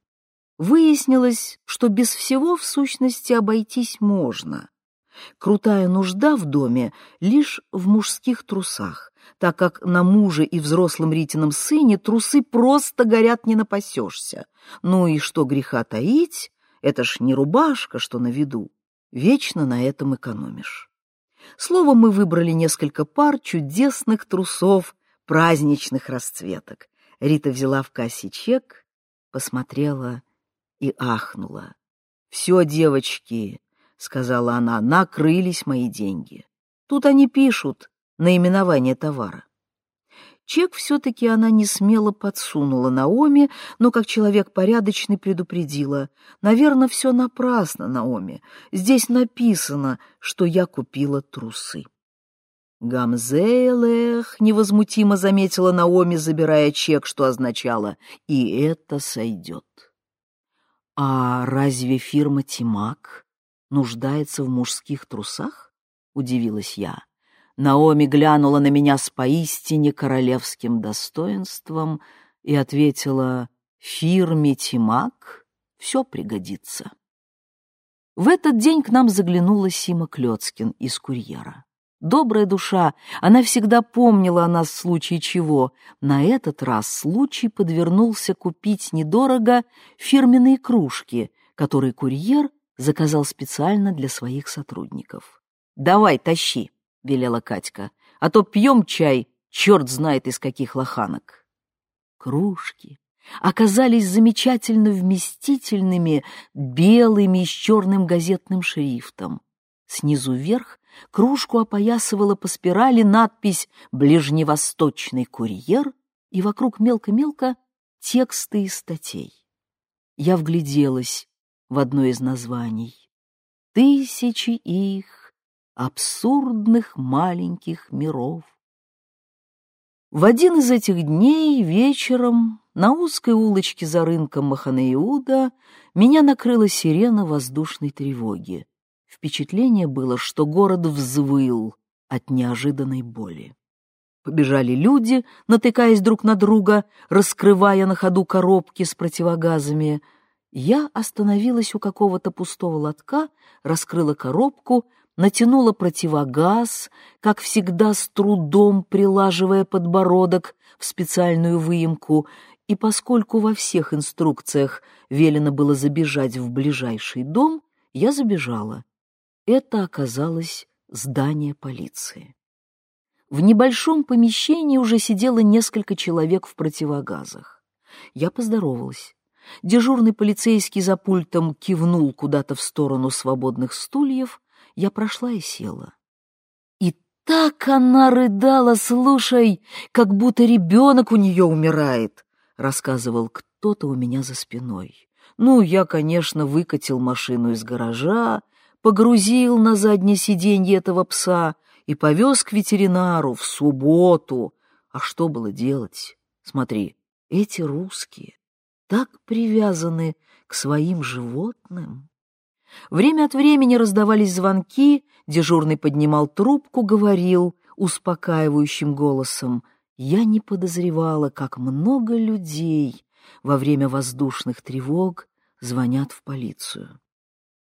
Speaker 2: Выяснилось, что без всего в сущности обойтись можно. Крутая нужда в доме лишь в мужских трусах, так как на муже и взрослом Ритином сыне трусы просто горят не напасешься. Ну и что греха таить, это ж не рубашка, что на виду. Вечно на этом экономишь. Словом, мы выбрали несколько пар чудесных трусов праздничных расцветок. Рита взяла в кассе чек, посмотрела и ахнула. «Все, девочки», — сказала она, — «накрылись мои деньги. Тут они пишут наименование товара. Чек все-таки она не смело подсунула Наоми, но как человек порядочный предупредила. «Наверное, все напрасно, Наоми. Здесь написано, что я купила трусы». «Гамзейлех», — невозмутимо заметила Наоми, забирая чек, что означало «и это сойдет». «А разве фирма Тимак нуждается в мужских трусах?» — удивилась я. Наоми глянула на меня с поистине королевским достоинством и ответила, «Фирме Тимак все пригодится». В этот день к нам заглянула Сима Клёцкин из курьера. Добрая душа, она всегда помнила о нас в случае чего. На этот раз случай подвернулся купить недорого фирменные кружки, которые курьер заказал специально для своих сотрудников. «Давай, тащи!» — велела Катька, — «а то пьем чай, черт знает из каких лоханок». Кружки оказались замечательно вместительными, белыми с черным газетным шрифтом. Снизу вверх кружку опоясывала по спирали надпись «Ближневосточный курьер» и вокруг мелко-мелко тексты из статей. Я вгляделась в одно из названий. Тысячи их абсурдных маленьких миров. В один из этих дней вечером на узкой улочке за рынком Маханеиуда меня накрыла сирена воздушной тревоги. Впечатление было, что город взвыл от неожиданной боли. Побежали люди, натыкаясь друг на друга, раскрывая на ходу коробки с противогазами. Я остановилась у какого-то пустого лотка, раскрыла коробку натянула противогаз, как всегда с трудом прилаживая подбородок в специальную выемку, и поскольку во всех инструкциях велено было забежать в ближайший дом, я забежала. Это оказалось здание полиции. В небольшом помещении уже сидело несколько человек в противогазах. Я поздоровалась. Дежурный полицейский за пультом кивнул куда-то в сторону свободных стульев, я прошла и села. И так она рыдала, слушай, как будто ребенок у нее умирает, рассказывал кто-то у меня за спиной. Ну, я, конечно, выкатил машину из гаража, погрузил на заднее сиденье этого пса и повез к ветеринару в субботу. А что было делать? Смотри, эти русские так привязаны к своим животным. Время от времени раздавались звонки, дежурный поднимал трубку, говорил успокаивающим голосом. Я не подозревала, как много людей во время воздушных тревог звонят в полицию.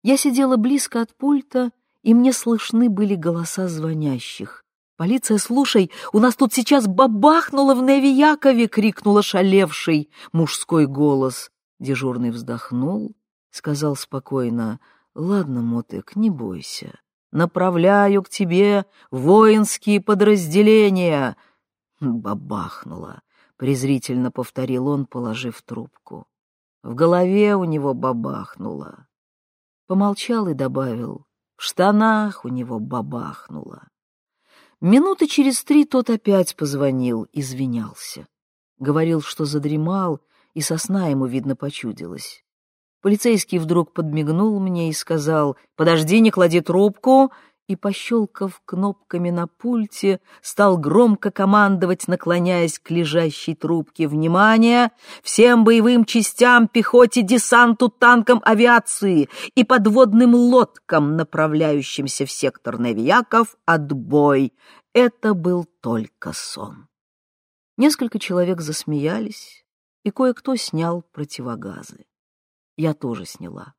Speaker 2: Я сидела близко от пульта, и мне слышны были голоса звонящих. «Полиция, слушай, у нас тут сейчас бабахнуло в Неви-Якове!» — крикнула шалевший мужской голос. Дежурный вздохнул, сказал спокойно — Ладно, Мотык, не бойся. Направляю к тебе воинские подразделения. Бабахнуло, презрительно повторил он, положив трубку. В голове у него бабахнуло. Помолчал и добавил, в штанах у него бабахнуло. Минуты через три тот опять позвонил, извинялся. Говорил, что задремал, и сосна ему, видно, почудилась. Полицейский вдруг подмигнул мне и сказал, «Подожди, не клади трубку», и, пощелкав кнопками на пульте, стал громко командовать, наклоняясь к лежащей трубке. «Внимание! Всем боевым частям, пехоте, десанту, танкам авиации и подводным лодкам, направляющимся в сектор Невияков, отбой!» Это был только сон. Несколько человек засмеялись, и кое-кто снял противогазы. Я тоже сняла.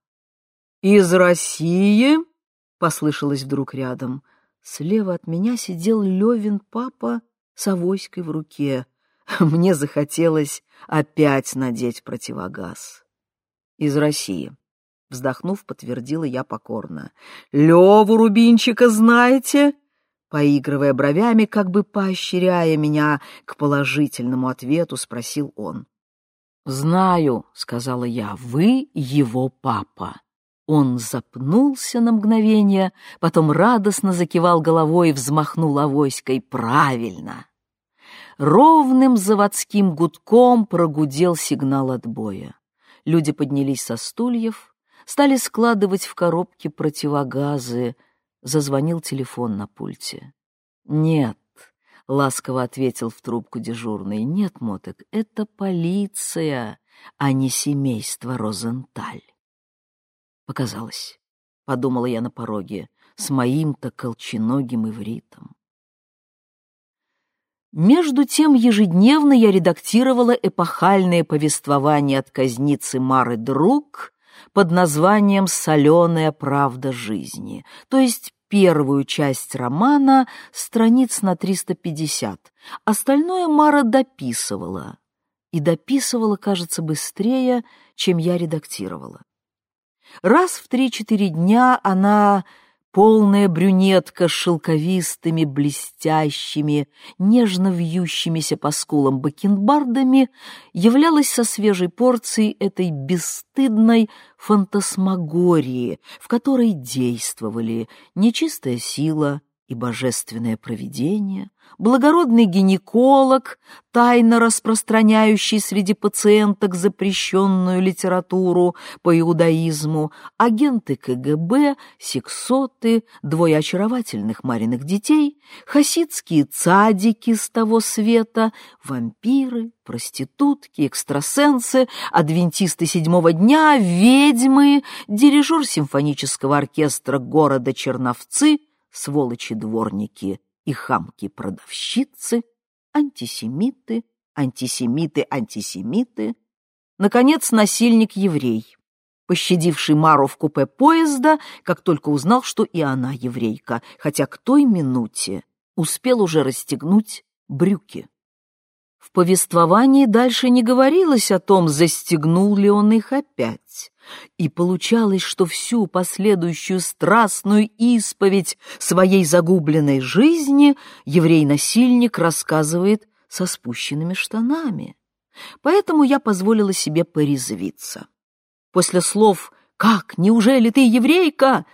Speaker 2: «Из России?» — послышалось вдруг рядом. Слева от меня сидел Левин папа с авоськой в руке. Мне захотелось опять надеть противогаз. «Из России», — вздохнув, подтвердила я покорно. «Леву Рубинчика знаете?» Поигрывая бровями, как бы поощряя меня к положительному ответу, спросил он. «Знаю», — сказала я, — «вы его папа». Он запнулся на мгновение, потом радостно закивал головой и взмахнул авоськой. «Правильно!» Ровным заводским гудком прогудел сигнал отбоя. Люди поднялись со стульев, стали складывать в коробки противогазы. Зазвонил телефон на пульте. «Нет», — ласково ответил в трубку дежурный, — «нет, Мотек, это полиция, а не семейство Розенталь». Показалось, подумала я на пороге, с моим-то колченогим ивритом. Между тем ежедневно я редактировала эпохальное повествование от казницы Мары Друг под названием «Соленая правда жизни», то есть первую часть романа страниц на 350. Остальное Мара дописывала. И дописывала, кажется, быстрее, чем я редактировала. Раз в три-четыре дня она, полная брюнетка с шелковистыми, блестящими, нежно вьющимися по скулам бакенбардами, являлась со свежей порцией этой бесстыдной фантасмагории, в которой действовали нечистая сила, и божественное провидение, благородный гинеколог, тайно распространяющий среди пациенток запрещенную литературу по иудаизму, агенты КГБ, сексоты, двое очаровательных Мариных детей, хасидские цадики с того света, вампиры, проститутки, экстрасенсы, адвентисты седьмого дня, ведьмы, дирижер симфонического оркестра города Черновцы — сволочи-дворники и хамки-продавщицы, антисемиты, антисемиты, антисемиты, наконец, насильник-еврей, пощадивший Мару в купе поезда, как только узнал, что и она еврейка, хотя к той минуте успел уже расстегнуть брюки. В повествовании дальше не говорилось о том, застегнул ли он их опять. И получалось, что всю последующую страстную исповедь своей загубленной жизни еврей-насильник рассказывает со спущенными штанами. Поэтому я позволила себе порезвиться. После слов «Как? Неужели ты еврейка?»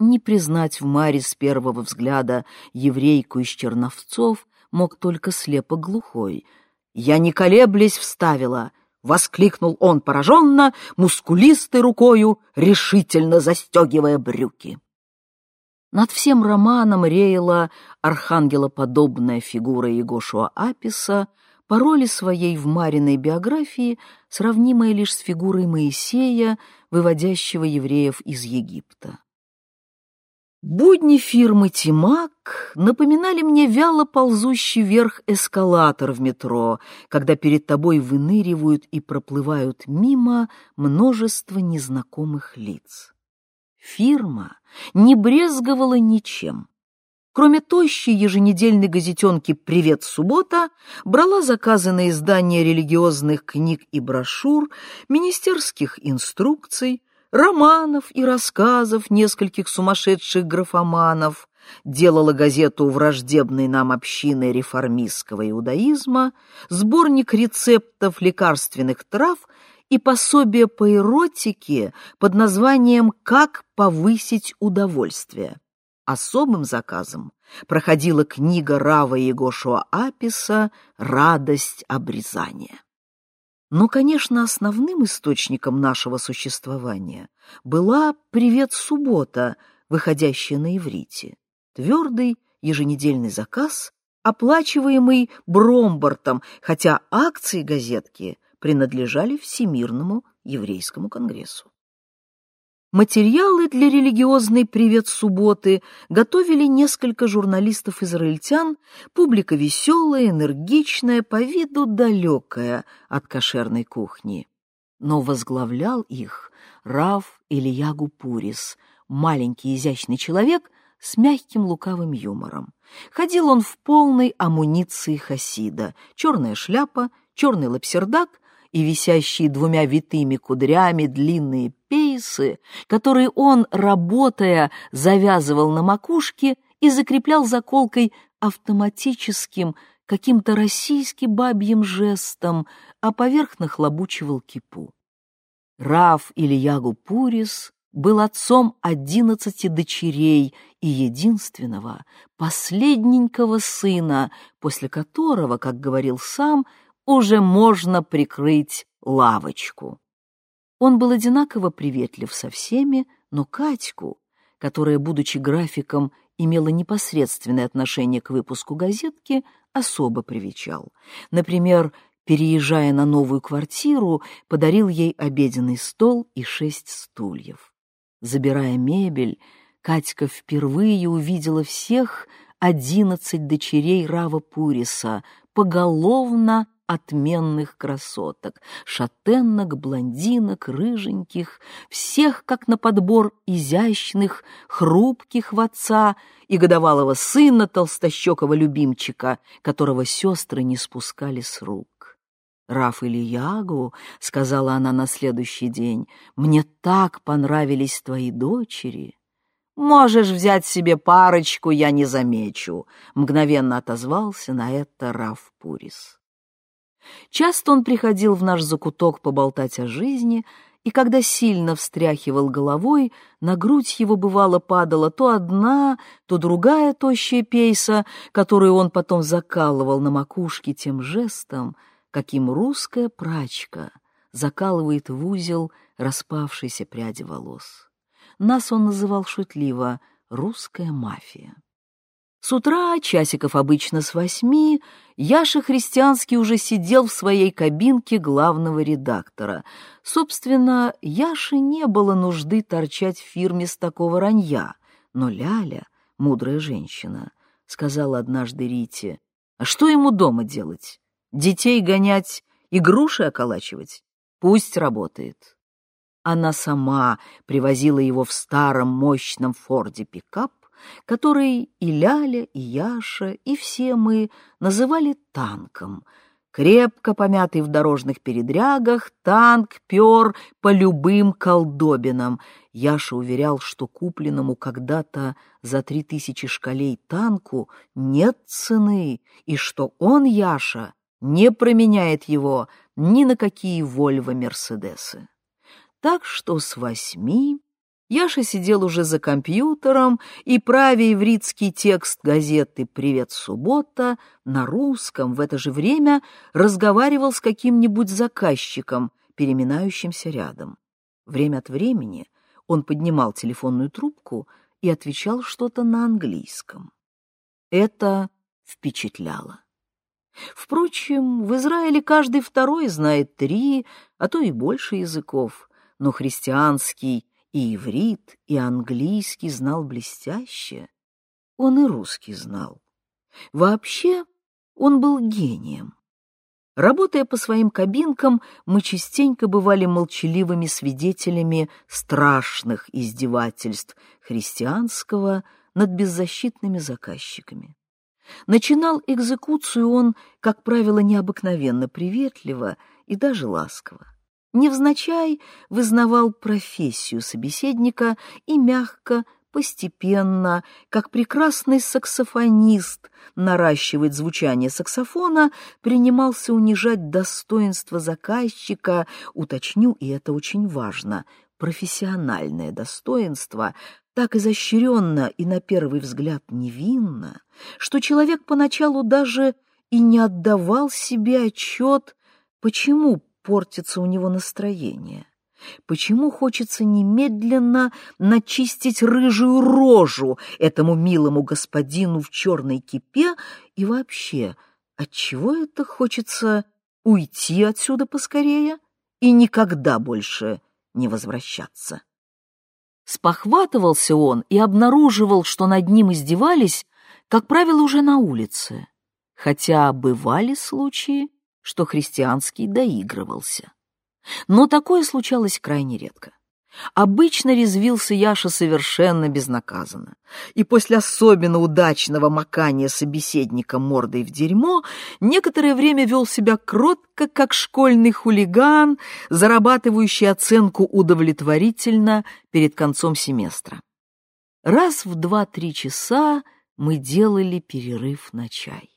Speaker 2: не признать в Маре с первого взгляда еврейку из Черновцов мог только слепо-глухой. Я, не колеблясь, вставила — воскликнул он пораженно, мускулистой рукою, решительно застегивая брюки. Над всем романом реяла архангелоподобная фигура Егошуа Аписа, по роли своей в Мариной биографии, сравнимая лишь с фигурой Моисея, выводящего евреев из Египта. Будни фирмы «Тимак» напоминали мне вяло ползущий вверх эскалатор в метро, когда перед тобой выныривают и проплывают мимо множество незнакомых лиц. Фирма не брезговала ничем. Кроме тощей еженедельной газетенки «Привет, суббота», брала заказы на издание религиозных книг и брошюр, министерских инструкций, романов и рассказов нескольких сумасшедших графоманов, делала газету враждебной нам общиной реформистского иудаизма, сборник рецептов лекарственных трав и пособие по эротике под названием «Как повысить удовольствие». Особым заказом проходила книга Рава Егошуа Аписа «Радость обрезания». Но, конечно, основным источником нашего существования была «Привет, суббота», выходящая на иврите. Твердый еженедельный заказ, оплачиваемый Бромбортом, хотя акции газетки принадлежали Всемирному еврейскому конгрессу. Материалы для религиозной «Привет субботы» готовили несколько журналистов-израильтян, публика веселая, энергичная, по виду далекая от кошерной кухни. Но возглавлял их Рав Ильягу Пурис, маленький изящный человек с мягким лукавым юмором. Ходил он в полной амуниции хасида, черная шляпа, черный лапсердак и висящие двумя витыми кудрями длинные пейсы, которые он, работая, завязывал на макушке и закреплял заколкой автоматическим, каким-то российски бабьим жестом, а поверх нахлобучивал кипу. Раф Ильягу Пурис был отцом одиннадцати дочерей и единственного, последненького сына, после которого, как говорил сам, уже можно прикрыть лавочку. Он был одинаково приветлив со всеми, но Катьку, которая, будучи графиком, имела непосредственное отношение к выпуску газетки, особо привечал. Например, переезжая на новую квартиру, подарил ей обеденный стол и шесть стульев. Забирая мебель, Катька впервые увидела всех одиннадцать дочерей Рава Пуриса, поголовно отменных красоток, шатенок, блондинок, рыженьких, всех, как на подбор, изящных, хрупких в отца и годовалого сына толстощекого любимчика, которого сестры не спускали с рук. «Раф Ильягу», — сказала она на следующий день, — «мне так понравились твои дочери». «Можешь взять себе парочку, я не замечу», — мгновенно отозвался на это Раф Пурис. Часто он приходил в наш закуток поболтать о жизни, и когда сильно встряхивал головой, на грудь его бывало падала то одна, то другая тощая пейса, которую он потом закалывал на макушке тем жестом, каким русская прачка закалывает в узел распавшейся пряди волос. Нас он называл шутливо «русская мафия». С утра, часиков обычно с восьми, Яша Христианский уже сидел в своей кабинке главного редактора. Собственно, Яше не было нужды торчать в фирме с такого ранья, но Ляля, мудрая женщина, сказала однажды Рите, а что ему дома делать? Детей гонять, игруши околачивать? Пусть работает. Она сама привозила его в старом мощном форде пикап, который и Ляля, и Яша, и все мы называли танком. Крепко помятый в дорожных передрягах, танк пер по любым колдобинам. Яша уверял, что купленному когда-то за три тысячи шкалей танку нет цены, и что он, Яша, не променяет его ни на какие Вольво-Мерседесы. Так что с восьми Яша сидел уже за компьютером и, правя ивритский текст газеты «Привет, суббота», на русском в это же время разговаривал с каким-нибудь заказчиком, переминающимся рядом. Время от времени он поднимал телефонную трубку и отвечал что-то на английском. Это впечатляло. Впрочем, в Израиле каждый второй знает три, а то и больше языков, но христианский и иврит, и английский знал блестяще. Он и русский знал. Вообще он был гением. Работая по своим кабинкам, мы частенько бывали молчаливыми свидетелями страшных издевательств христианского над беззащитными заказчиками. Начинал экзекуцию он, как правило, необыкновенно приветливо и даже ласково невзначай вызнавал профессию собеседника и мягко постепенно, как прекрасный саксофонист наращивает звучание саксофона, принимался унижать достоинство заказчика, уточню, и это очень важно, профессиональное достоинство, так изощренно и на первый взгляд невинно, что человек поначалу даже и не отдавал себе отчет, почему портится у него настроение. Почему хочется немедленно начистить рыжую рожу этому милому господину в черной кипе и вообще, отчего это хочется уйти отсюда поскорее и никогда больше не возвращаться? Спохватывался он и обнаруживал, что над ним издевались, как правило, уже на улице, хотя бывали случаи, что христианский доигрывался. Но такое случалось крайне редко. Обычно резвился Яша совершенно безнаказанно, и после особенно удачного макания собеседника мордой в дерьмо некоторое время вел себя кротко, как школьный хулиган, зарабатывающий оценку удовлетворительно перед концом семестра. Раз в два-три часа мы делали перерыв на чай.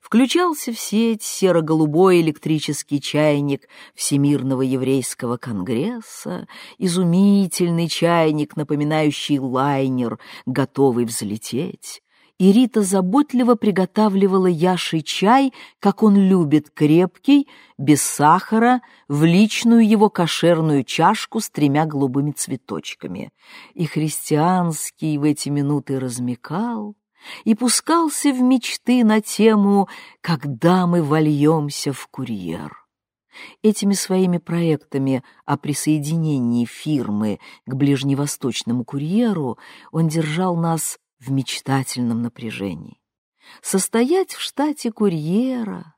Speaker 2: Включался в сеть серо-голубой электрический чайник Всемирного еврейского конгресса, изумительный чайник, напоминающий лайнер, готовый взлететь. И Рита заботливо приготавливала Яше чай, как он любит, крепкий, без сахара, в личную его кошерную чашку с тремя голубыми цветочками. И христианский в эти минуты размекал, и пускался в мечты на тему «Когда мы вольемся в курьер». Этими своими проектами о присоединении фирмы к ближневосточному курьеру он держал нас в мечтательном напряжении. Состоять в штате курьера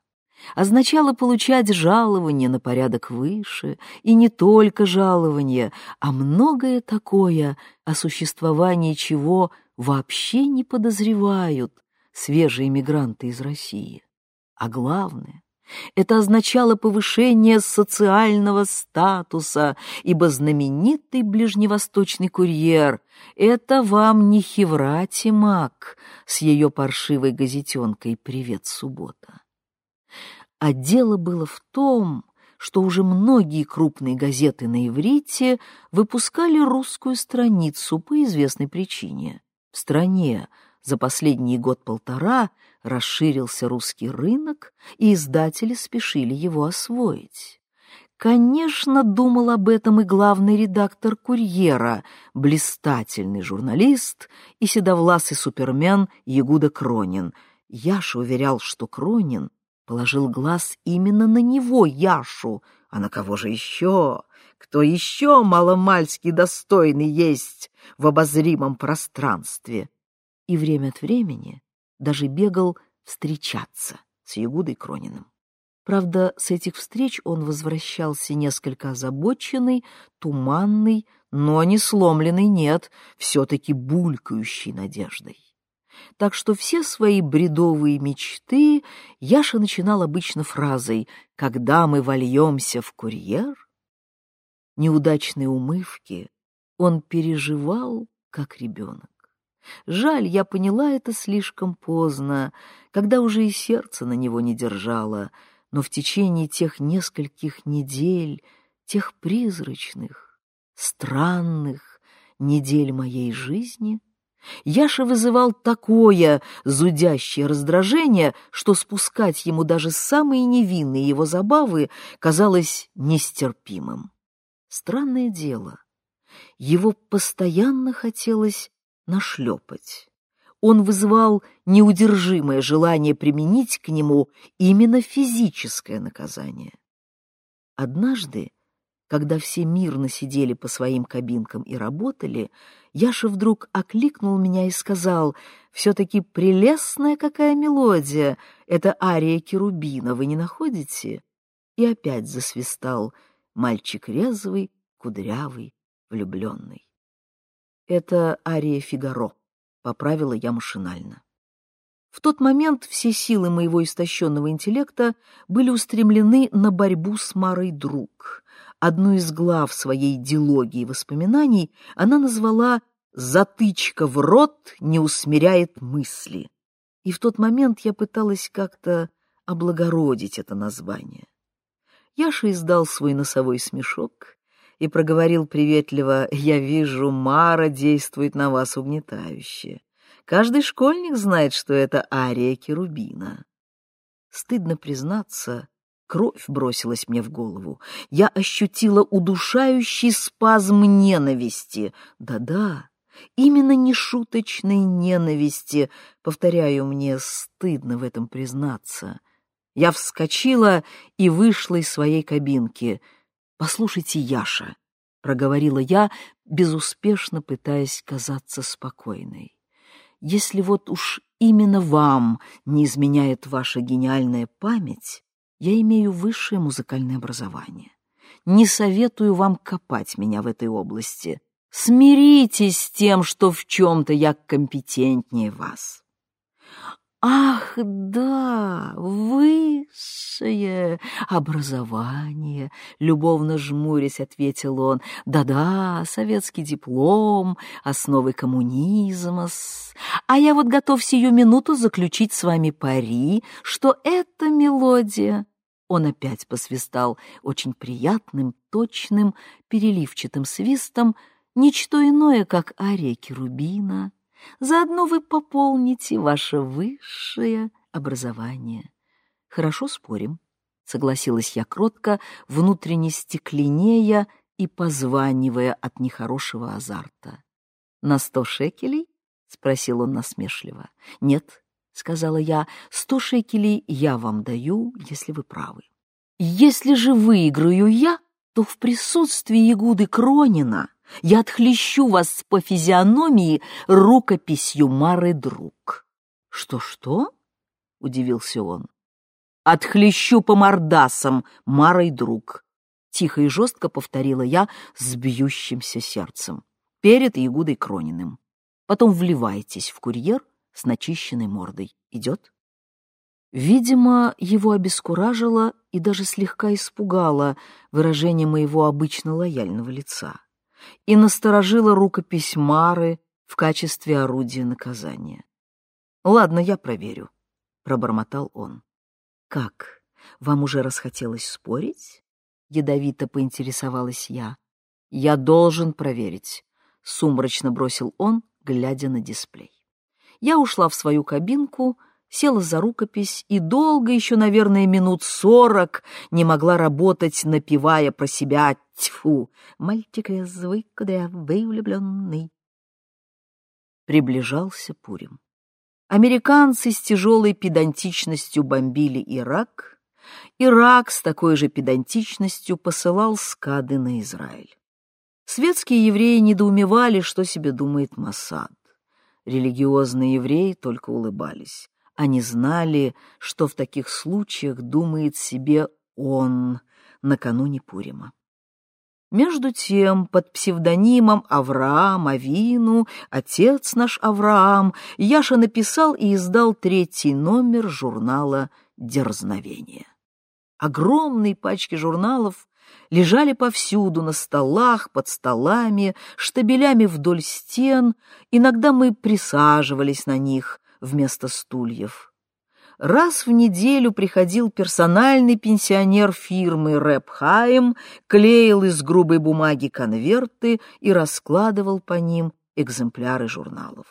Speaker 2: означало получать жалование на порядок выше, и не только жалование, а многое такое, о существовании чего вообще не подозревают свежие мигранты из России. А главное, это означало повышение социального статуса, ибо знаменитый ближневосточный курьер — это вам не Хеврати Мак с ее паршивой газетенкой «Привет, суббота». А дело было в том, что уже многие крупные газеты на иврите выпускали русскую страницу по известной причине. В стране за последний год-полтора расширился русский рынок, и издатели спешили его освоить. Конечно, думал об этом и главный редактор «Курьера», блистательный журналист и седовласый супермен Ягуда Кронин. Яша уверял, что Кронин положил глаз именно на него, Яшу, а на кого же еще? Кто еще маломальски достойный есть в обозримом пространстве? И время от времени даже бегал встречаться с Ягудой Крониным. Правда, с этих встреч он возвращался несколько озабоченный, туманный, но не сломленный, нет, все-таки булькающий надеждой. Так что все свои бредовые мечты Яша начинал обычно фразой «Когда мы вольемся в курьер?» Неудачной умывки он переживал, как ребенок. Жаль, я поняла это слишком поздно, когда уже и сердце на него не держало, но в течение тех нескольких недель, тех призрачных, странных недель моей жизни, Яша вызывал такое зудящее раздражение, что спускать ему даже самые невинные его забавы казалось нестерпимым. Странное дело, его постоянно хотелось нашлепать. Он вызывал неудержимое желание применить к нему именно физическое наказание. Однажды, когда все мирно сидели по своим кабинкам и работали, Яша вдруг окликнул меня и сказал, «Все-таки прелестная какая мелодия! Это ария Керубина, вы не находите?» И опять засвистал — мальчик резвый, кудрявый, влюбленный. Это ария Фигаро, поправила я машинально. В тот момент все силы моего истощенного интеллекта были устремлены на борьбу с Марой Друг. Одну из глав своей дилогии воспоминаний она назвала затычка в рот не усмиряет мысли. И в тот момент я пыталась как-то облагородить это название. Яша издал свой носовой смешок и проговорил приветливо, «Я вижу, Мара действует на вас угнетающе. Каждый школьник знает, что это ария Керубина». Стыдно признаться, кровь бросилась мне в голову. Я ощутила удушающий спазм ненависти. Да-да, именно нешуточной ненависти, повторяю, мне стыдно в этом признаться. Я вскочила и вышла из своей кабинки. «Послушайте, Яша», — проговорила я, безуспешно пытаясь казаться спокойной. «Если вот уж именно вам не изменяет ваша гениальная память, я имею высшее музыкальное образование. Не советую вам копать меня в этой области. Смиритесь с тем, что в чем-то я компетентнее вас. Ах, да, высшее образование, любовно жмурясь, ответил он. Да-да, советский диплом, основы коммунизма. А я вот готов сию минуту заключить с вами пари, что эта мелодия он опять посвистал очень приятным, точным, переливчатым свистом, ничто иное, как ария Керубина. Заодно вы пополните ваше высшее образование. Хорошо спорим, согласилась я кротко, внутренне стекленея и позванивая от нехорошего азарта. На сто шекелей? спросил он насмешливо. Нет, — сказала я, — сто шекелей я вам даю, если вы правы. Если же выиграю я, то в присутствии Ягуды Кронина я отхлещу вас по физиономии рукописью Мары Друг. Что-что? — удивился он. Отхлещу по мордасам Марой Друг. Тихо и жестко повторила я с бьющимся сердцем. Перед Ягудой Крониным. Потом вливайтесь в курьер с начищенной мордой. Идет? Видимо, его обескуражило и даже слегка испугало выражение моего обычно лояльного лица и насторожило рукопись Мары в качестве орудия наказания. «Ладно, я проверю», — пробормотал он. «Как, вам уже расхотелось спорить?» — ядовито поинтересовалась я. «Я должен проверить», — сумрачно бросил он, глядя на дисплей. Я ушла в свою кабинку, села за рукопись и долго, еще, наверное, минут сорок, не могла работать, напевая про себя «Тьфу! Мальчик резвый, кудрявый, влюбленный». Приближался Пурим. Американцы с тяжелой педантичностью бомбили Ирак, Ирак с такой же педантичностью посылал скады на Израиль. Светские евреи недоумевали, что себе думает Масад. Религиозные евреи только улыбались. Они знали, что в таких случаях думает себе он накануне Пурима. Между тем, под псевдонимом Авраам Авину, отец наш Авраам, Яша написал и издал третий номер журнала «Дерзновение». Огромные пачки журналов лежали повсюду, на столах, под столами, штабелями вдоль стен. Иногда мы присаживались на них вместо стульев. Раз в неделю приходил персональный пенсионер фирмы Рэпхайм, клеил из грубой бумаги конверты и раскладывал по ним экземпляры журналов.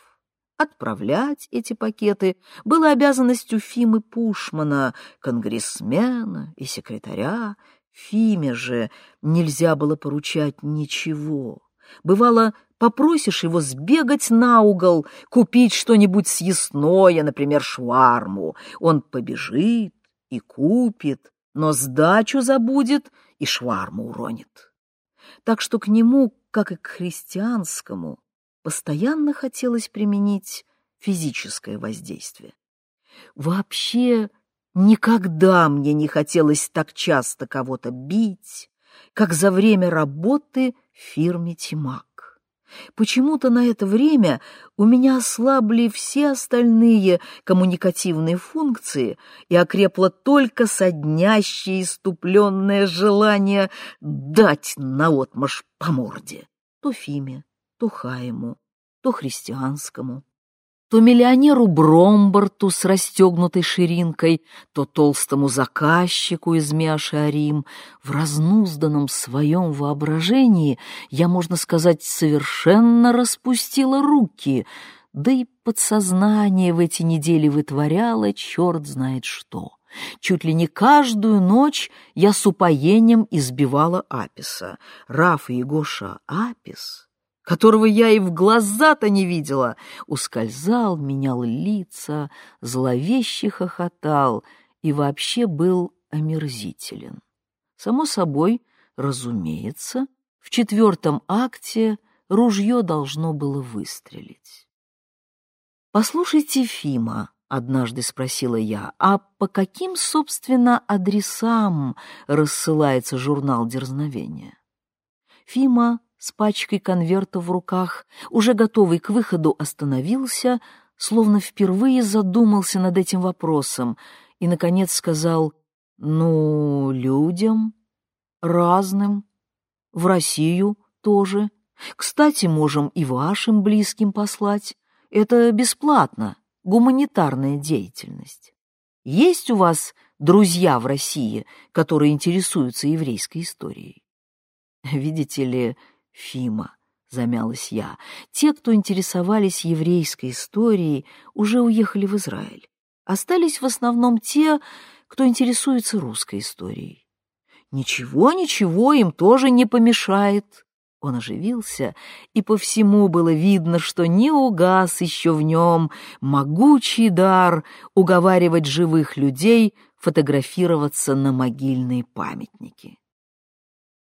Speaker 2: Отправлять эти пакеты было обязанностью Фимы Пушмана, конгрессмена и секретаря, Фиме же нельзя было поручать ничего. Бывало, попросишь его сбегать на угол, купить что-нибудь съестное, например, шварму. Он побежит и купит, но сдачу забудет и шварму уронит. Так что к нему, как и к христианскому, постоянно хотелось применить физическое воздействие. Вообще, Никогда мне не хотелось так часто кого-то бить, как за время работы фирме «Тимак». Почему-то на это время у меня ослабли все остальные коммуникативные функции и окрепло только соднящее иступленное желание дать наотмашь по морде. То Фиме, то Хайму, то христианскому, то миллионеру Бромборту с расстегнутой ширинкой, то толстому заказчику из Миашарим. В разнузданном своем воображении я, можно сказать, совершенно распустила руки, да и подсознание в эти недели вытворяло черт знает что. Чуть ли не каждую ночь я с упоением избивала Аписа. Раф и Егоша Апис которого я и в глаза-то не видела, ускользал, менял лица, зловеще хохотал и вообще был омерзителен. Само собой, разумеется, в четвертом акте ружье должно было выстрелить. «Послушайте, Фима», — однажды спросила я, «а по каким, собственно, адресам рассылается журнал дерзновения?» Фима с пачкой конвертов в руках, уже готовый к выходу, остановился, словно впервые задумался над этим вопросом и, наконец, сказал «Ну, людям, разным, в Россию тоже. Кстати, можем и вашим близким послать. Это бесплатно, гуманитарная деятельность. Есть у вас друзья в России, которые интересуются еврейской историей? Видите ли, Фима, замялась я. Те, кто интересовались еврейской историей, уже уехали в Израиль. Остались в основном те, кто интересуется русской историей. Ничего, ничего, им тоже не помешает. Он оживился, и по всему было видно, что не угас еще в нем могучий дар уговаривать живых людей фотографироваться на могильные памятники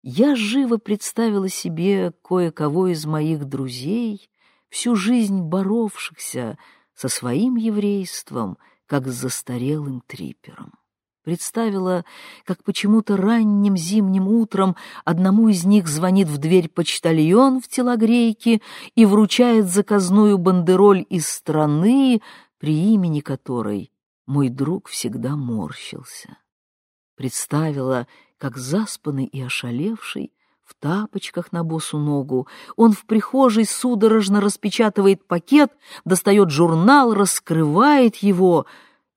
Speaker 2: я живо представила себе кое-кого из моих друзей, всю жизнь боровшихся со своим еврейством, как с застарелым трипером. Представила, как почему-то ранним зимним утром одному из них звонит в дверь почтальон в телогрейке и вручает заказную бандероль из страны, при имени которой мой друг всегда морщился. Представила, как заспанный и ошалевший, в тапочках на босу ногу, он в прихожей судорожно распечатывает пакет, достает журнал, раскрывает его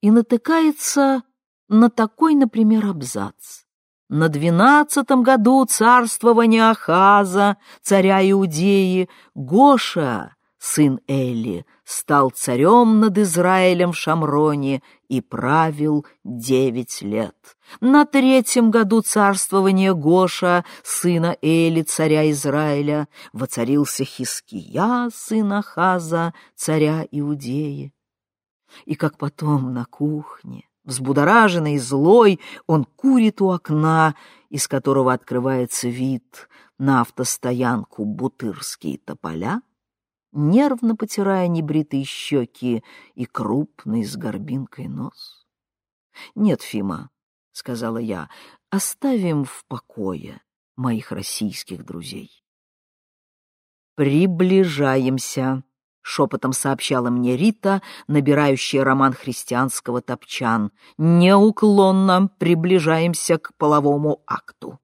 Speaker 2: и натыкается на такой, например, абзац. На двенадцатом году царствования Ахаза, царя Иудеи, Гоша, сын Эли, стал царем над Израилем в Шамроне и правил девять лет. На третьем году царствования Гоша, сына Эли, царя Израиля, воцарился Хиския, сына Хаза, царя Иудеи. И как потом на кухне, взбудораженный и злой, он курит у окна, из которого открывается вид на автостоянку Бутырские тополя, нервно потирая небритые щеки и крупный с горбинкой нос. «Нет, Фима», — сказала я, — «оставим в покое моих российских друзей». «Приближаемся», — шепотом сообщала мне Рита, набирающая роман христианского «Топчан». «Неуклонно приближаемся к половому акту».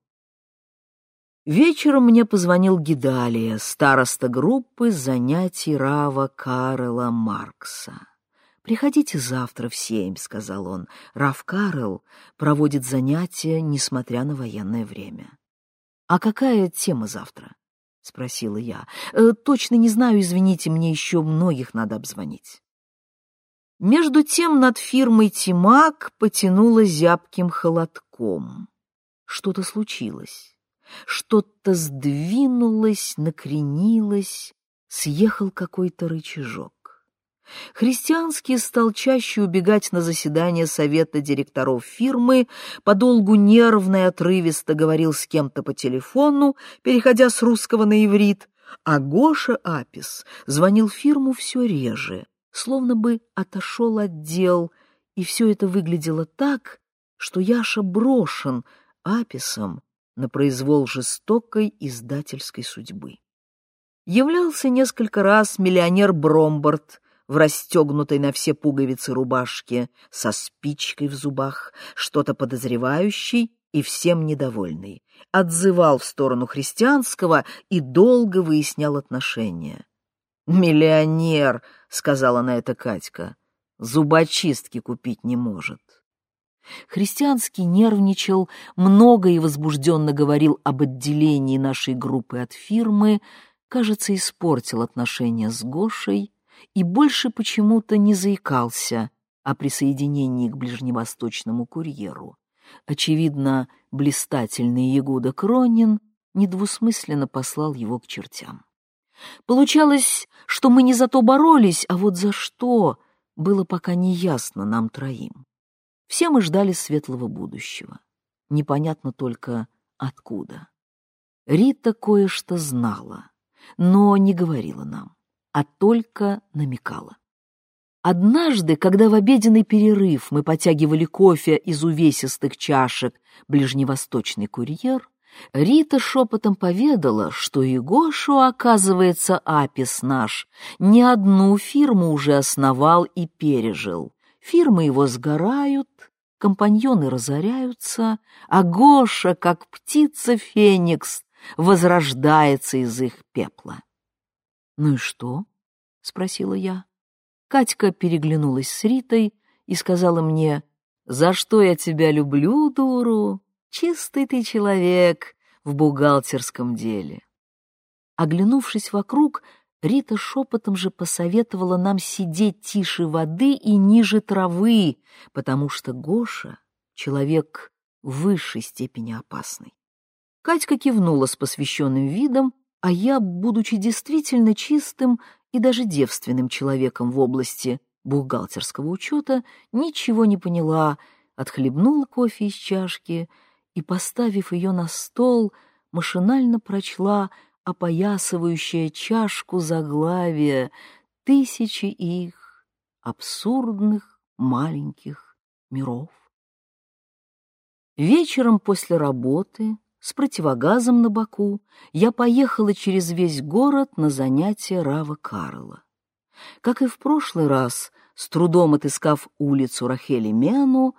Speaker 2: Вечером мне позвонил Гидалия, староста группы занятий Рава Карла Маркса. «Приходите завтра в семь», — сказал он. «Рав Карл проводит занятия, несмотря на военное время». «А какая тема завтра?» — спросила я. «Э, «Точно не знаю, извините, мне еще многих надо обзвонить». Между тем над фирмой Тимак потянуло зябким холодком. Что-то случилось. Что-то сдвинулось, накренилось, съехал какой-то рычажок. Христианский стал чаще убегать на заседание совета директоров фирмы, подолгу нервно и отрывисто говорил с кем-то по телефону, переходя с русского на иврит, а Гоша Апис звонил фирму все реже, словно бы отошел от дел, и все это выглядело так, что Яша брошен Аписом на произвол жестокой издательской судьбы. Являлся несколько раз миллионер Бромбард в расстегнутой на все пуговицы рубашке, со спичкой в зубах, что-то подозревающий и всем недовольный, отзывал в сторону христианского и долго выяснял отношения. «Миллионер», — сказала на это Катька, — «зубочистки купить не может». Христианский нервничал, много и возбужденно говорил об отделении нашей группы от фирмы, кажется, испортил отношения с Гошей и больше почему-то не заикался о присоединении к ближневосточному курьеру. Очевидно, блистательный Ягуда Кронин недвусмысленно послал его к чертям. Получалось, что мы не за то боролись, а вот за что было пока не ясно нам троим. Все мы ждали светлого будущего. Непонятно только откуда. Рита кое-что знала, но не говорила нам, а только намекала. Однажды, когда в обеденный перерыв мы потягивали кофе из увесистых чашек ближневосточный курьер, Рита шепотом поведала, что и Гошу, оказывается, Апис наш, не одну фирму уже основал и пережил. Фирмы его сгорают, компаньоны разоряются, а Гоша, как птица Феникс, возрождается из их пепла. «Ну и что?» — спросила я. Катька переглянулась с Ритой и сказала мне, «За что я тебя люблю, дуру? Чистый ты человек в бухгалтерском деле». Оглянувшись вокруг, Рита шепотом же посоветовала нам сидеть тише воды и ниже травы, потому что Гоша — человек в высшей степени опасный. Катька кивнула с посвященным видом, а я, будучи действительно чистым и даже девственным человеком в области бухгалтерского учета, ничего не поняла, отхлебнула кофе из чашки и, поставив ее на стол, машинально прочла — опоясывающая чашку заглавия тысячи их абсурдных маленьких миров. Вечером после работы с противогазом на боку я поехала через весь город на занятия Рава Карла. Как и в прошлый раз, с трудом отыскав улицу Рахели Мену,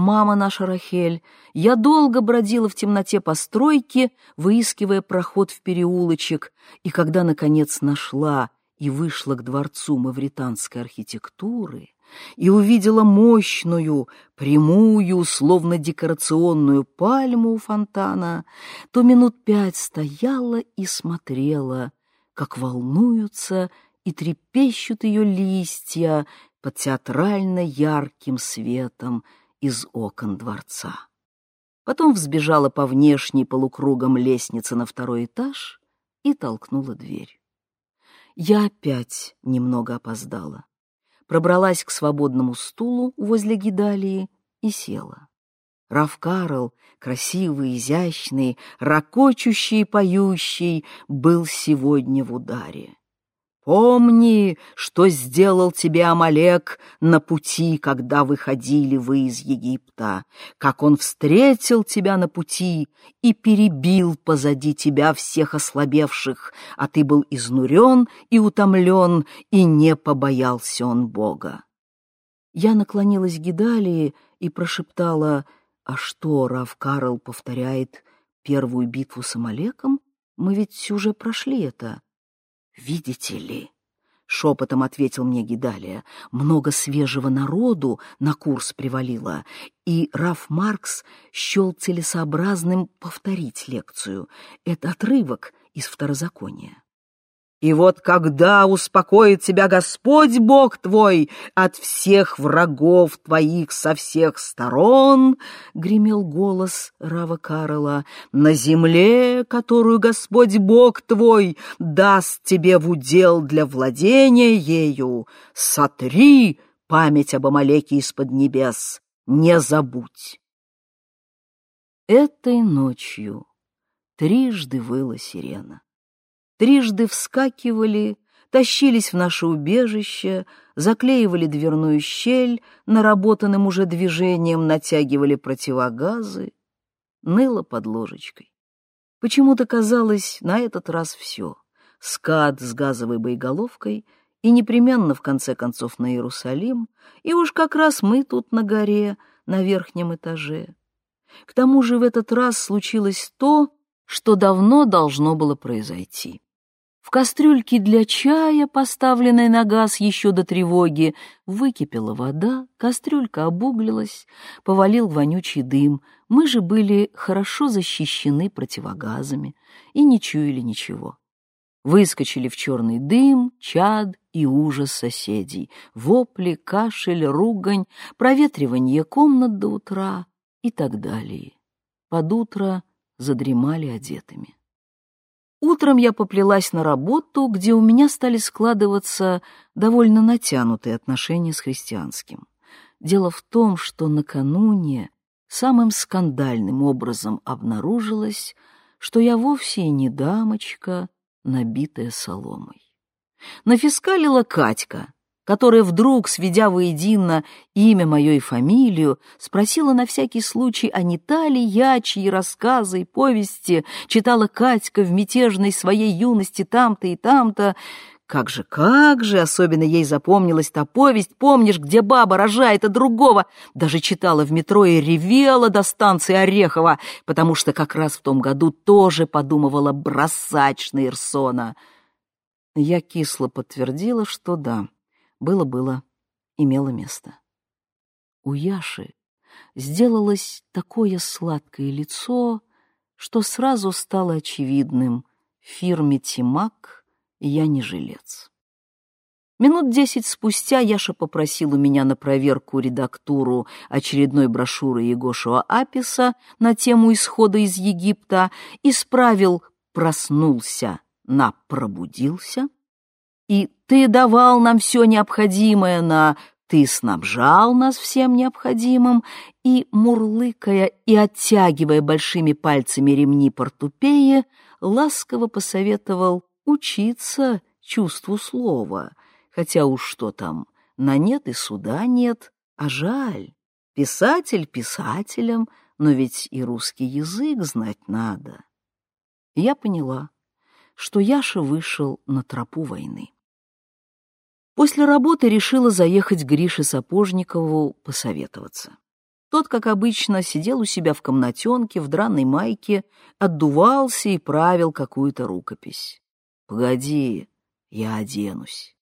Speaker 2: мама наша Рахель, я долго бродила в темноте постройки, выискивая проход в переулочек, и когда, наконец, нашла и вышла к дворцу мавританской архитектуры и увидела мощную, прямую, словно декорационную пальму у фонтана, то минут пять стояла и смотрела, как волнуются и трепещут ее листья под театрально ярким светом из окон дворца. Потом взбежала по внешней полукругом лестнице на второй этаж и толкнула дверь. Я опять немного опоздала. Пробралась к свободному стулу возле гидалии и села. Раф Карл, красивый, изящный, ракочущий и поющий, был сегодня в ударе. Помни, что сделал тебе Амалек на пути, когда выходили вы из Египта, как он встретил тебя на пути и перебил позади тебя всех ослабевших, а ты был изнурен и утомлен, и не побоялся он Бога. Я наклонилась к Гидалии и прошептала, а что Рав Карл повторяет первую битву с Амалеком? Мы ведь уже прошли это. «Видите ли?» — шепотом ответил мне Гидалия. «Много свежего народу на курс привалило, и Раф Маркс счел целесообразным повторить лекцию. Это отрывок из второзакония. И вот когда успокоит тебя Господь Бог твой от всех врагов твоих со всех сторон, — гремел голос Рава Карла, — на земле, которую Господь Бог твой даст тебе в удел для владения ею, сотри память об Амалеке из-под небес, не забудь. Этой ночью трижды выла сирена трижды вскакивали, тащились в наше убежище, заклеивали дверную щель, наработанным уже движением натягивали противогазы. Ныло под ложечкой. Почему-то казалось, на этот раз все. Скат с газовой боеголовкой и непременно, в конце концов, на Иерусалим, и уж как раз мы тут на горе, на верхнем этаже. К тому же в этот раз случилось то, что давно должно было произойти. В кастрюльке для чая, поставленной на газ еще до тревоги, выкипела вода, кастрюлька обуглилась, повалил вонючий дым. Мы же были хорошо защищены противогазами и не чуяли ничего. Выскочили в черный дым, чад и ужас соседей, вопли, кашель, ругань, проветривание комнат до утра и так далее. Под утро задремали одетыми. Утром я поплелась на работу, где у меня стали складываться довольно натянутые отношения с христианским. Дело в том, что накануне самым скандальным образом обнаружилось, что я вовсе и не дамочка, набитая соломой. Нафискалила Катька, которая вдруг, сведя воедино имя мое и фамилию, спросила на всякий случай, а не та ли я, чьи рассказы и повести читала Катька в мятежной своей юности там-то и там-то. Как же, как же, особенно ей запомнилась та повесть, помнишь, где баба рожает от другого. Даже читала в метро и ревела до станции Орехова, потому что как раз в том году тоже подумывала бросать Шнейрсона. Я кисло подтвердила, что да. Было-было, имело место. У Яши сделалось такое сладкое лицо, что сразу стало очевидным — фирме «Тимак» я не жилец. Минут десять спустя Яша попросил у меня на проверку редактуру очередной брошюры Егошуа Аписа на тему исхода из Египта, исправил «проснулся» на «пробудился», и ты давал нам все необходимое на «ты снабжал нас всем необходимым», и, мурлыкая и оттягивая большими пальцами ремни портупеи, ласково посоветовал учиться чувству слова, хотя уж что там, на нет и суда нет, а жаль. Писатель писателем, но ведь и русский язык знать надо. Я поняла, что Яша вышел на тропу войны. После работы решила заехать к Грише Сапожникову посоветоваться. Тот, как обычно, сидел у себя в комнатенке в драной майке, отдувался и правил какую-то рукопись. «Погоди, я оденусь».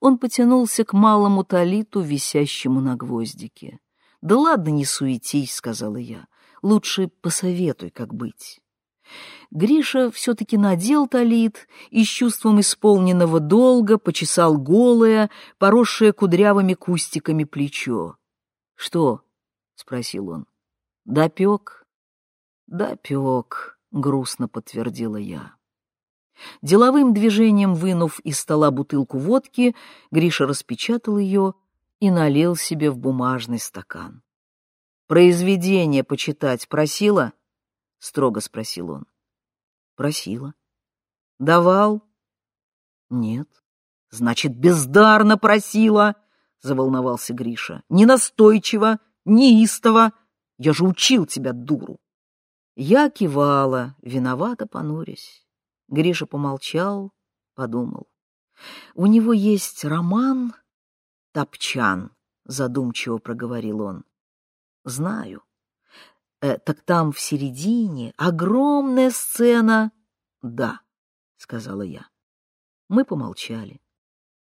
Speaker 2: Он потянулся к малому талиту, висящему на гвоздике. «Да ладно, не суетись», — сказала я. «Лучше посоветуй, как быть». Гриша все-таки надел талит и с чувством исполненного долга почесал голое, поросшее кудрявыми кустиками плечо. — Что? — спросил он. — Допек? — Допек, — грустно подтвердила я. Деловым движением вынув из стола бутылку водки, Гриша распечатал ее и налил себе в бумажный стакан. «Произведение почитать просила?» — строго спросил он. Просила. Давал? Нет. Значит, бездарно просила, заволновался Гриша. Не настойчиво, неистово. Я же учил тебя, дуру. Я кивала, виновато понурясь. Гриша помолчал, подумал. У него есть роман «Топчан», — задумчиво проговорил он. Знаю. Э, так там в середине огромная сцена. Да, сказала я. Мы помолчали.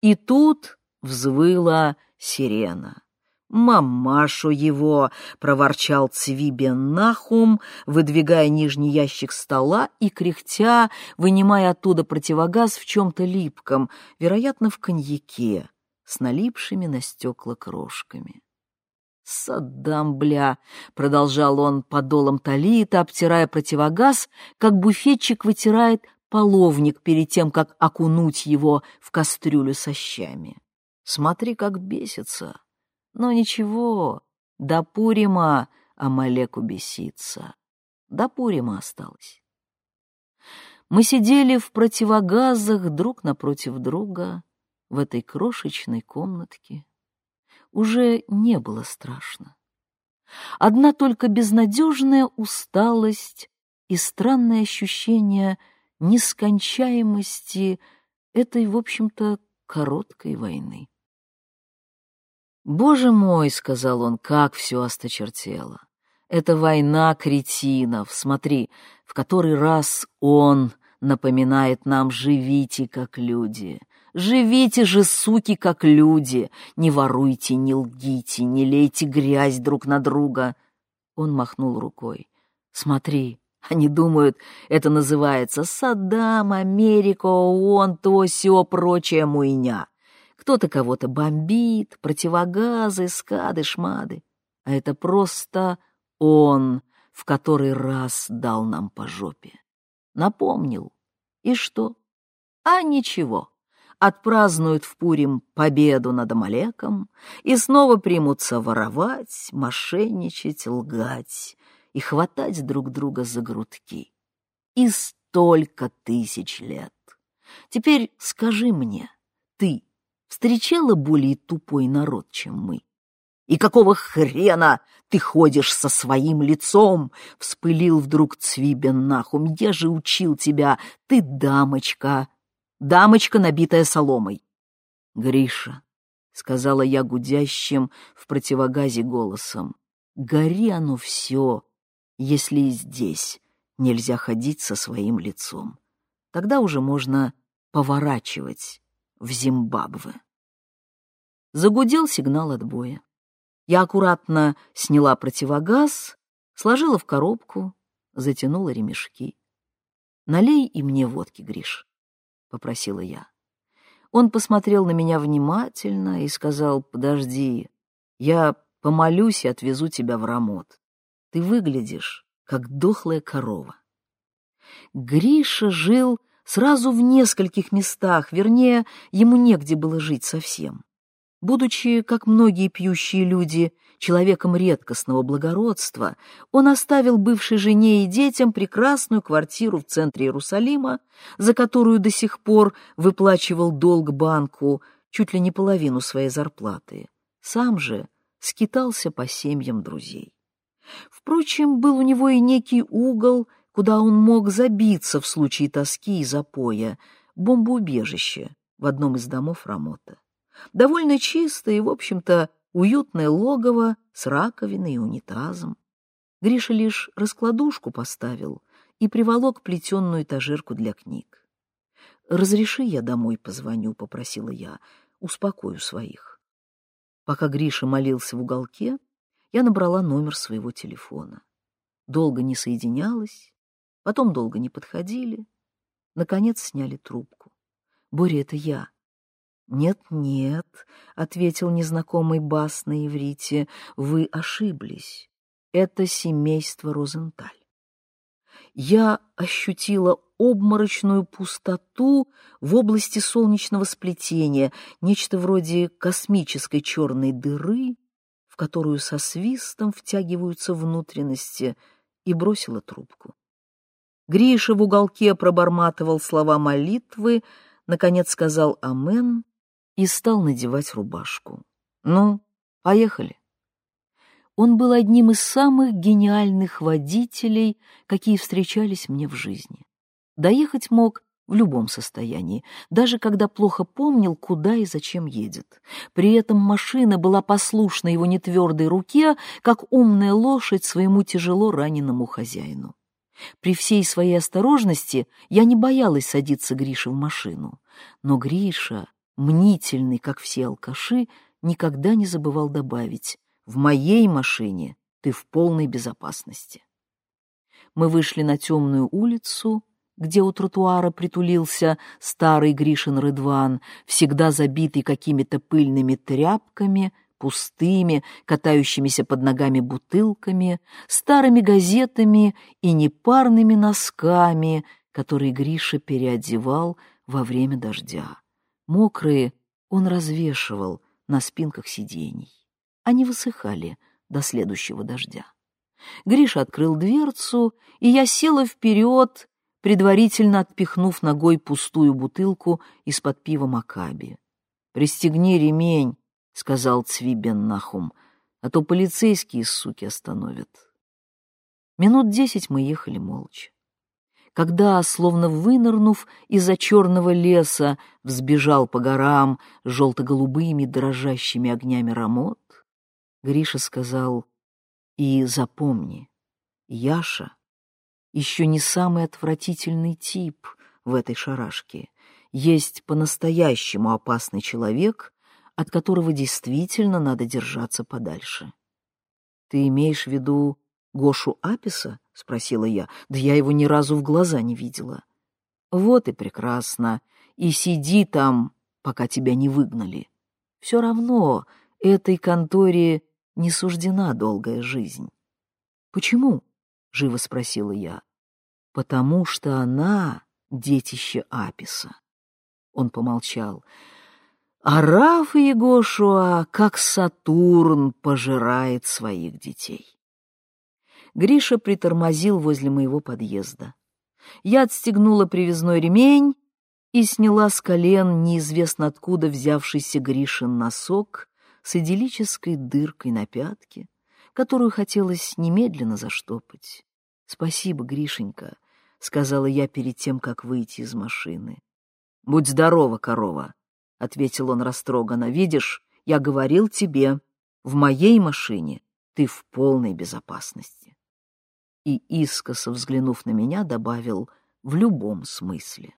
Speaker 2: И тут взвыла сирена. «Мамашу его!» — проворчал Цвибен Нахум, выдвигая нижний ящик стола и, кряхтя, вынимая оттуда противогаз в чем-то липком, вероятно, в коньяке, с налипшими на стекла крошками. «Саддам, бля!» — продолжал он подолом талита, обтирая противогаз, как буфетчик вытирает половник перед тем, как окунуть его в кастрюлю со щами. «Смотри, как бесится! Но ничего, до Пурима Амалеку бесится. До Пурима осталось». Мы сидели в противогазах друг напротив друга в этой крошечной комнатке уже не было страшно. Одна только безнадежная усталость и странное ощущение нескончаемости этой, в общем-то, короткой войны. «Боже мой!» — сказал он, — «как все осточертело! Это война кретинов, смотри, в который раз он напоминает нам «живите как люди». Живите же, суки, как люди, не воруйте, не лгите, не лейте грязь друг на друга. Он махнул рукой. Смотри, они думают, это называется Саддам, Америка, ООН, то, сё, прочая муйня. Кто-то кого-то бомбит, противогазы, скады, шмады. А это просто он в который раз дал нам по жопе. Напомнил. И что? А ничего. Отпразднуют в Пурим победу над Амалеком и снова примутся воровать, мошенничать, лгать и хватать друг друга за грудки. И столько тысяч лет. Теперь скажи мне, ты встречала более тупой народ, чем мы? И какого хрена ты ходишь со своим лицом? Вспылил вдруг Цвибен Нахум. Я же учил тебя, ты дамочка, дамочка, набитая соломой. Гриша, сказала я гудящим в противогазе голосом, гори оно все, если и здесь нельзя ходить со своим лицом. Тогда уже можно поворачивать в Зимбабве. Загудел сигнал отбоя. Я аккуратно сняла противогаз, сложила в коробку, затянула ремешки. «Налей и мне водки, Гриш», — попросила я. Он посмотрел на меня внимательно и сказал, «Подожди, я помолюсь и отвезу тебя в Рамот. Ты выглядишь, как дохлая корова». Гриша жил сразу в нескольких местах, вернее, ему негде было жить совсем. Будучи, как многие пьющие люди, человеком редкостного благородства, он оставил бывшей жене и детям прекрасную квартиру в центре Иерусалима, за которую до сих пор выплачивал долг банку чуть ли не половину своей зарплаты. Сам же скитался по семьям друзей. Впрочем, был у него и некий угол, куда он мог забиться в случае тоски и запоя, бомбоубежище в одном из домов Рамота. Довольно чистое и, в общем-то, уютное логово с раковиной и унитазом. Гриша лишь раскладушку поставил и приволок плетенную этажерку для книг. «Разреши, я домой позвоню», — попросила я, — «успокою своих». Пока Гриша молился в уголке, я набрала номер своего телефона. Долго не соединялась, потом долго не подходили. Наконец сняли трубку. «Боря, это я. «Нет-нет», — ответил незнакомый бас на иврите, — «вы ошиблись. Это семейство Розенталь». Я ощутила обморочную пустоту в области солнечного сплетения, нечто вроде космической черной дыры, в которую со свистом втягиваются внутренности, и бросила трубку. Гриша в уголке проборматывал слова молитвы, наконец сказал «Амен» и стал надевать рубашку. «Ну, поехали». Он был одним из самых гениальных водителей, какие встречались мне в жизни. Доехать мог в любом состоянии, даже когда плохо помнил, куда и зачем едет. При этом машина была послушна его нетвердой руке, как умная лошадь своему тяжело раненому хозяину. При всей своей осторожности я не боялась садиться Грише в машину. Но Гриша мнительный, как все алкаши, никогда не забывал добавить «В моей машине ты в полной безопасности». Мы вышли на темную улицу, где у тротуара притулился старый Гришин Рыдван, всегда забитый какими-то пыльными тряпками, пустыми, катающимися под ногами бутылками, старыми газетами и непарными носками, которые Гриша переодевал во время дождя. Мокрые он развешивал на спинках сидений. Они высыхали до следующего дождя. Гриша открыл дверцу, и я села вперед, предварительно отпихнув ногой пустую бутылку из-под пива Макаби. «Пристегни ремень», — сказал Цвибен Нахум, «а то полицейские, суки, остановят». Минут десять мы ехали молча когда, словно вынырнув из-за черного леса, взбежал по горам желто-голубыми дрожащими огнями рамот, Гриша сказал, «И запомни, Яша еще не самый отвратительный тип, в этой шарашке. Есть по-настоящему опасный человек, от которого действительно надо держаться подальше. Ты имеешь в виду Гошу Аписа? — спросила я. Да я его ни разу в глаза не видела. Вот и прекрасно. И сиди там, пока тебя не выгнали. Все равно этой конторе не суждена долгая жизнь. Почему? — живо спросила я. Потому что она детище Аписа. Он помолчал. А Раф и Егошуа, как Сатурн, пожирает своих детей. Гриша притормозил возле моего подъезда. Я отстегнула привязной ремень и сняла с колен неизвестно откуда взявшийся Гришин носок с идиллической дыркой на пятке, которую хотелось немедленно заштопать. «Спасибо, Гришенька», — сказала я перед тем, как выйти из машины. «Будь здорова, корова», — ответил он растроганно. «Видишь, я говорил тебе, в моей машине ты в полной безопасности». И, искоса взглянув на меня, добавил «в любом смысле».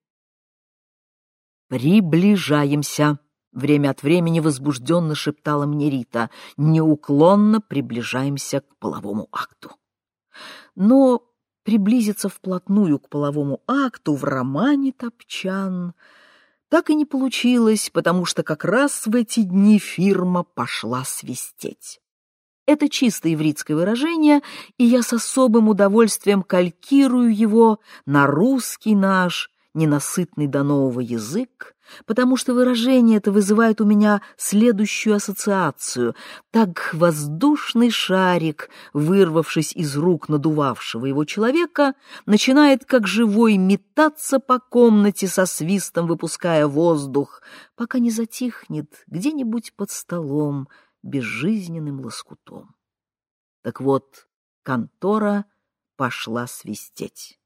Speaker 2: «Приближаемся!» — время от времени возбужденно шептала мне Рита. «Неуклонно приближаемся к половому акту». Но приблизиться вплотную к половому акту в романе «Топчан» так и не получилось, потому что как раз в эти дни фирма пошла свистеть. Это чисто ивритское выражение, и я с особым удовольствием калькирую его на русский наш, ненасытный до нового язык, потому что выражение это вызывает у меня следующую ассоциацию. Так воздушный шарик, вырвавшись из рук надувавшего его человека, начинает как живой метаться по комнате со свистом, выпуская воздух, пока не затихнет где-нибудь под столом безжизненным лоскутом. Так вот, контора пошла свистеть.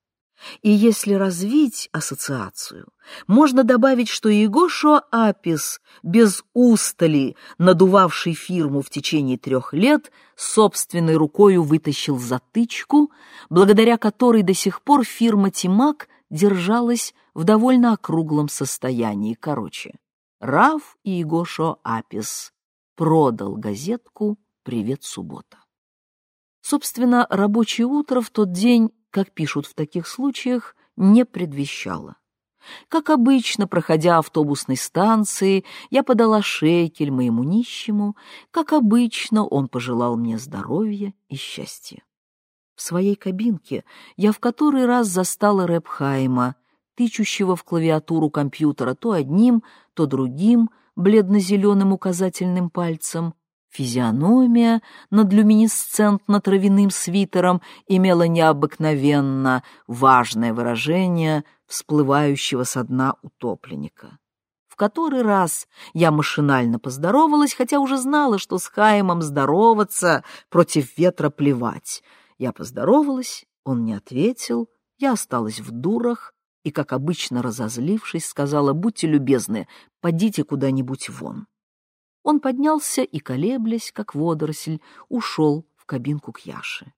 Speaker 2: И если развить ассоциацию, можно добавить, что Егошуа Апис, без устали надувавший фирму в течение трех лет, собственной рукою вытащил затычку, благодаря которой до сих пор фирма Тимак держалась в довольно округлом состоянии. Короче, Раф и Егошо Апис продал газетку «Привет, суббота». Собственно, рабочее утро в тот день как пишут в таких случаях, не предвещало. Как обычно, проходя автобусной станции, я подала шекель моему нищему. Как обычно, он пожелал мне здоровья и счастья. В своей кабинке я в который раз застала Рэп Хайма, тычущего в клавиатуру компьютера то одним, то другим бледно-зеленым указательным пальцем. Физиономия над люминесцентно-травяным свитером имела необыкновенно важное выражение всплывающего со дна утопленника. В который раз я машинально поздоровалась, хотя уже знала, что с Хаимом здороваться, против ветра плевать. Я поздоровалась, он не ответил, я осталась в дурах и, как обычно разозлившись, сказала, «Будьте любезны, подите куда-нибудь вон». Он поднялся и, колеблясь, как водоросль, ушел в кабинку к Яше.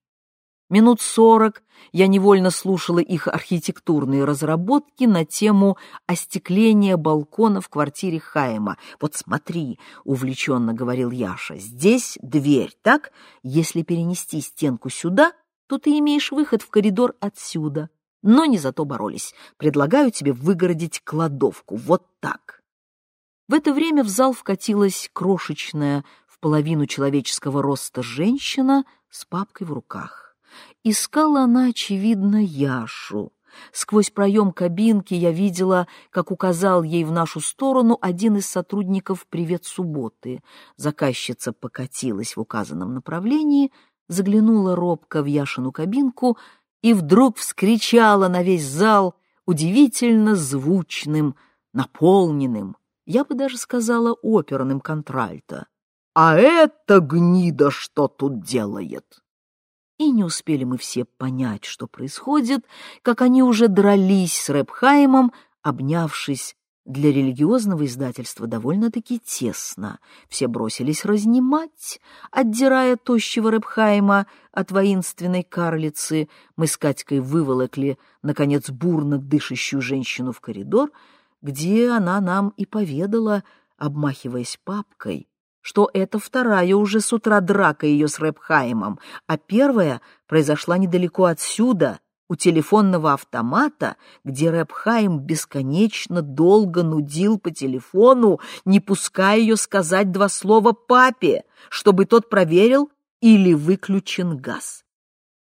Speaker 2: Минут сорок я невольно слушала их архитектурные разработки на тему остекления балкона в квартире Хайма. «Вот смотри», — увлеченно говорил Яша, — «здесь дверь, так? Если перенести стенку сюда, то ты имеешь выход в коридор отсюда. Но не зато боролись. Предлагаю тебе выгородить кладовку. Вот так». В это время в зал вкатилась крошечная, в половину человеческого роста женщина с папкой в руках. Искала она, очевидно, Яшу. Сквозь проем кабинки я видела, как указал ей в нашу сторону один из сотрудников «Привет, субботы». Заказчица покатилась в указанном направлении, заглянула робко в Яшину кабинку и вдруг вскричала на весь зал удивительно звучным, наполненным, я бы даже сказала оперным контральто. «А эта гнида что тут делает?» И не успели мы все понять, что происходит, как они уже дрались с Рэпхаймом, обнявшись Для религиозного издательства довольно-таки тесно. Все бросились разнимать, отдирая тощего Рэбхайма от воинственной карлицы. Мы с Катькой выволокли, наконец, бурно дышащую женщину в коридор, где она нам и поведала, обмахиваясь папкой, что это вторая уже с утра драка ее с Рэбхаймом, а первая произошла недалеко отсюда, у телефонного автомата, где Рэбхайм бесконечно долго нудил по телефону, не пуская ее сказать два слова папе, чтобы тот проверил или выключен газ.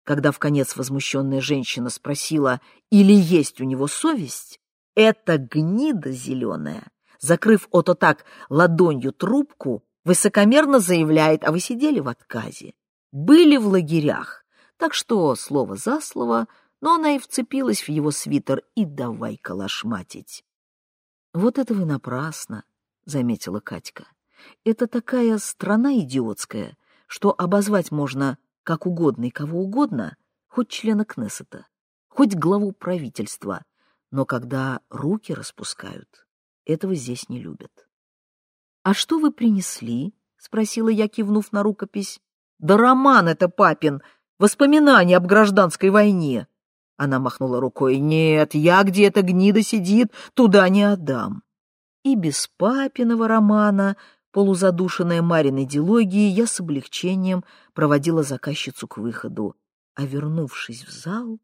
Speaker 2: Когда в конец возмущенная женщина спросила, или есть у него совесть, эта гнида зеленая, закрыв ото так ладонью трубку, высокомерно заявляет, а вы сидели в отказе, были в лагерях, так что слово за слово но она и вцепилась в его свитер и давай калашматить. «Вот это вы напрасно», — заметила Катька. «Это такая страна идиотская, что обозвать можно как угодно и кого угодно, хоть члена Кнессета, хоть главу правительства, но когда руки распускают, этого здесь не любят». «А что вы принесли?» — спросила я, кивнув на рукопись. «Да роман это папин, воспоминания об гражданской войне». Она махнула рукой. «Нет, я где эта гнида сидит, туда не отдам». И без папиного романа, полузадушенная Мариной дилогией, я с облегчением проводила заказчицу к выходу. А вернувшись в зал,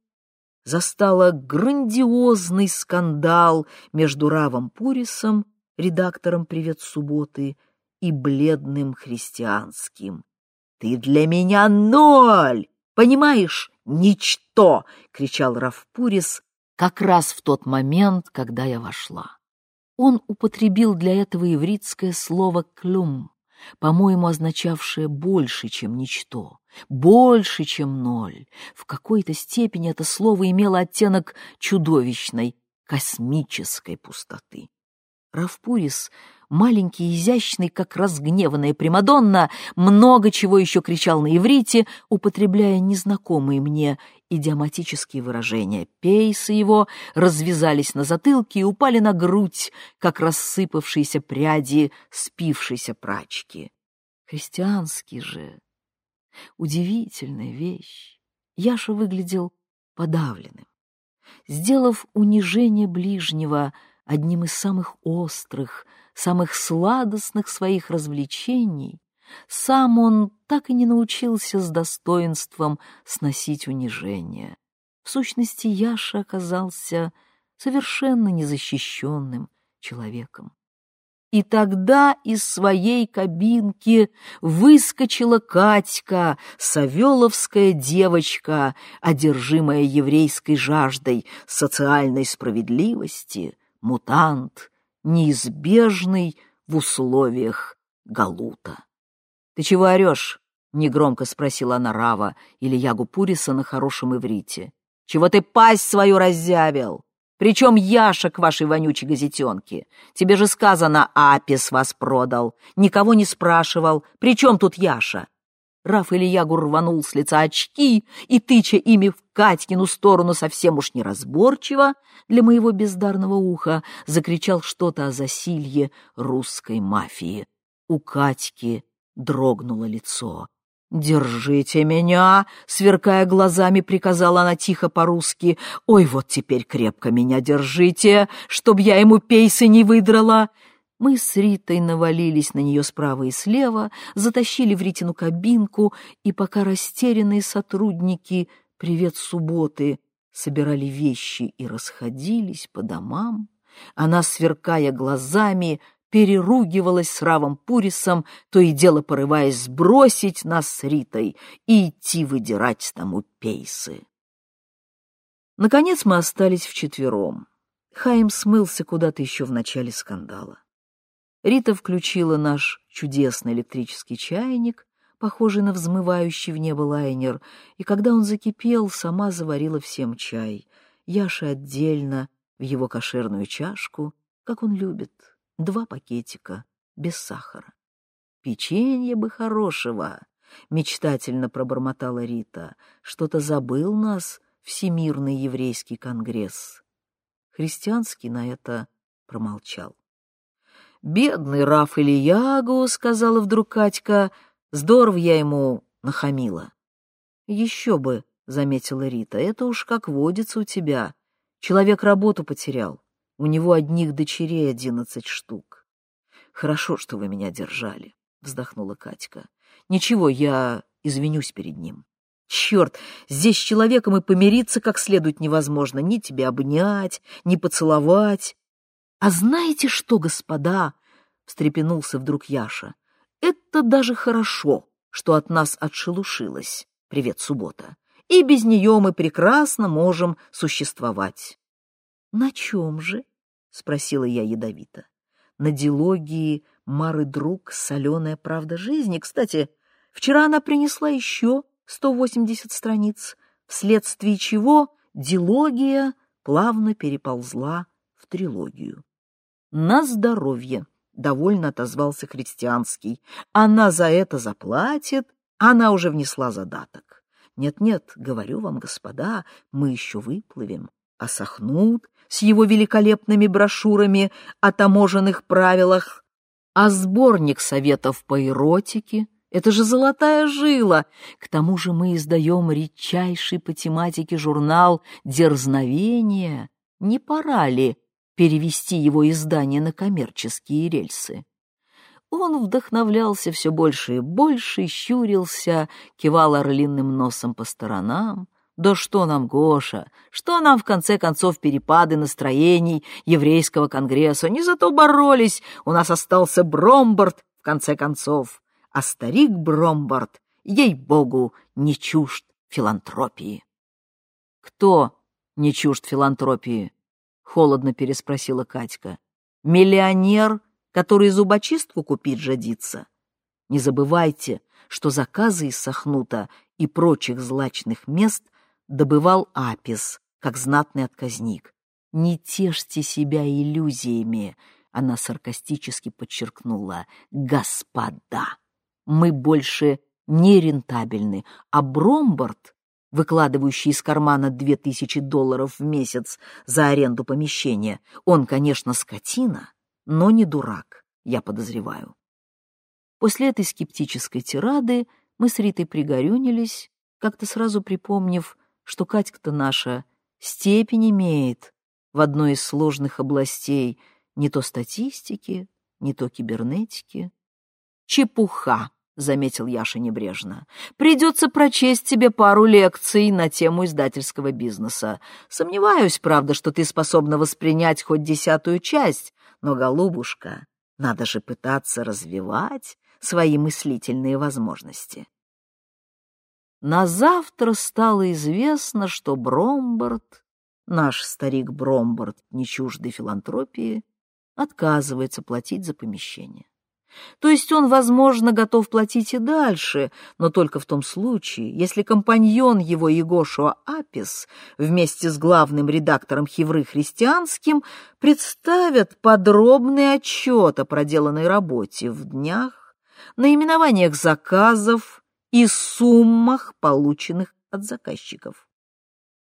Speaker 2: застала грандиозный скандал между Равом Пурисом, редактором «Привет, субботы», и бледным христианским. «Ты для меня ноль! Понимаешь, ничто!» — кричал Равпурис как раз в тот момент, когда я вошла. Он употребил для этого ивритское слово «клюм», по-моему, означавшее больше, чем ничто, больше, чем ноль. В какой-то степени это слово имело оттенок чудовищной, космической пустоты. Равпурис маленький, изящный, как разгневанная Примадонна, много чего еще кричал на иврите, употребляя незнакомые мне идиоматические выражения. Пейсы его развязались на затылке и упали на грудь, как рассыпавшиеся пряди спившейся прачки. Христианский же. Удивительная вещь. Яша выглядел подавленным. Сделав унижение ближнего одним из самых острых, самых сладостных своих развлечений, сам он так и не научился с достоинством сносить унижение. В сущности, Яша оказался совершенно незащищенным человеком. И тогда из своей кабинки выскочила Катька, савеловская девочка, одержимая еврейской жаждой социальной справедливости, мутант, неизбежный в условиях Галута. — Ты чего орешь? — негромко спросила она Рава или Ягу Пуриса на хорошем иврите. — Чего ты пасть свою раззявил? Причем Яша к вашей вонючей газетенке. Тебе же сказано, Апис вас продал. Никого не спрашивал. Причем тут Яша? Раф Ильягу рванул с лица очки и, тыча ими в Катькину сторону совсем уж неразборчиво, для моего бездарного уха закричал что-то о засилье русской мафии. У Катьки дрогнуло лицо. «Держите меня!» — сверкая глазами, приказала она тихо по-русски. «Ой, вот теперь крепко меня держите, чтоб я ему пейсы не выдрала!» Мы с Ритой навалились на нее справа и слева, затащили в Ритину кабинку, и пока растерянные сотрудники «Привет, субботы» собирали вещи и расходились по домам, она, сверкая глазами, переругивалась с Равом Пурисом, то и дело порываясь сбросить нас с Ритой и идти выдирать тому пейсы. Наконец мы остались вчетвером. Хаим смылся куда-то еще в начале скандала. Рита включила наш чудесный электрический чайник, похожий на взмывающий в небо лайнер, и когда он закипел, сама заварила всем чай. Яша отдельно в его кошерную чашку, как он любит, два пакетика, без сахара. «Печенье бы хорошего!» — мечтательно пробормотала Рита. «Что-то забыл нас Всемирный еврейский конгресс». Христианский на это промолчал. «Бедный Раф Ильягу», — сказала вдруг Катька, — «здорово я ему нахамила». «Еще бы», — заметила Рита, — «это уж как водится у тебя. Человек работу потерял, у него одних дочерей одиннадцать штук». «Хорошо, что вы меня держали», — вздохнула Катька. «Ничего, я извинюсь перед ним». Черт, здесь с человеком и помириться как следует невозможно, ни тебя обнять, ни поцеловать. А знаете что, господа, — встрепенулся вдруг Яша, — это даже хорошо, что от нас отшелушилось. Привет, суббота. И без нее мы прекрасно можем существовать. — На чем же? — спросила я ядовито. — На дилогии Мары друг «Соленая правда жизни». Кстати, вчера она принесла еще 180 страниц, вследствие чего дилогия плавно переползла в трилогию. «На здоровье!» — довольно отозвался христианский. «Она за это заплатит, она уже внесла задаток. Нет-нет, говорю вам, господа, мы еще выплывем, а Сахнут с его великолепными брошюрами о таможенных правилах, а сборник советов по эротике, это же золотая жила. К тому же мы издаем редчайший по тематике журнал «Дерзновение». Не пора ли перевести его издание на коммерческие рельсы? Он вдохновлялся все больше и больше, щурился, кивал орлиным носом по сторонам. Да что нам, Гоша, что нам, в конце концов, перепады настроений еврейского конгресса? Не зато боролись, у нас остался Бромборд, в конце концов а старик Бромбард, ей-богу, не чужд филантропии. — Кто не чужд филантропии? — холодно переспросила Катька. — Миллионер, который зубочистку купить жадится. Не забывайте, что заказы из Сахнута и прочих злачных мест добывал Апис, как знатный отказник. Не тешьте себя иллюзиями, она саркастически подчеркнула, господа мы больше не рентабельны, а Бромборд, выкладывающий из кармана две тысячи долларов в месяц за аренду помещения, он, конечно, скотина, но не дурак, я подозреваю. После этой скептической тирады мы с Ритой пригорюнились, как-то сразу припомнив, что Катька-то наша степень имеет в одной из сложных областей не то статистики, не то кибернетики. Чепуха, — заметил Яша небрежно. «Придется прочесть тебе пару лекций на тему издательского бизнеса. Сомневаюсь, правда, что ты способна воспринять хоть десятую часть, но, голубушка, надо же пытаться развивать свои мыслительные возможности». На завтра стало известно, что Бромбард, наш старик Бромбард, не чуждый филантропии, отказывается платить за помещение. То есть он, возможно, готов платить и дальше, но только в том случае, если компаньон его Егошуа Апис вместе с главным редактором Хевры Христианским представят подробный отчет о проделанной работе в днях, наименованиях заказов и суммах, полученных от заказчиков.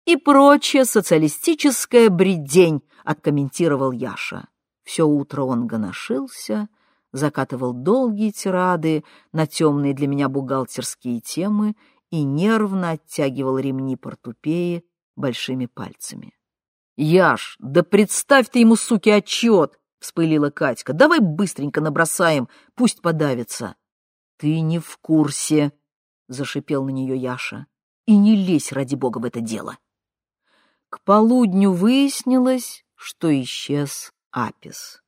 Speaker 2: И прочее социалистическое бредень, откомментировал Яша. Все утро он гоношился, — закатывал долгие тирады на темные для меня бухгалтерские темы и нервно оттягивал ремни портупеи большими пальцами. «Яш, да представь ты ему, суки, отчет!» — вспылила Катька. «Давай быстренько набросаем, пусть подавится». «Ты не в курсе», — зашипел на нее Яша. «И не лезь, ради бога, в это дело». К полудню выяснилось, что исчез Апис.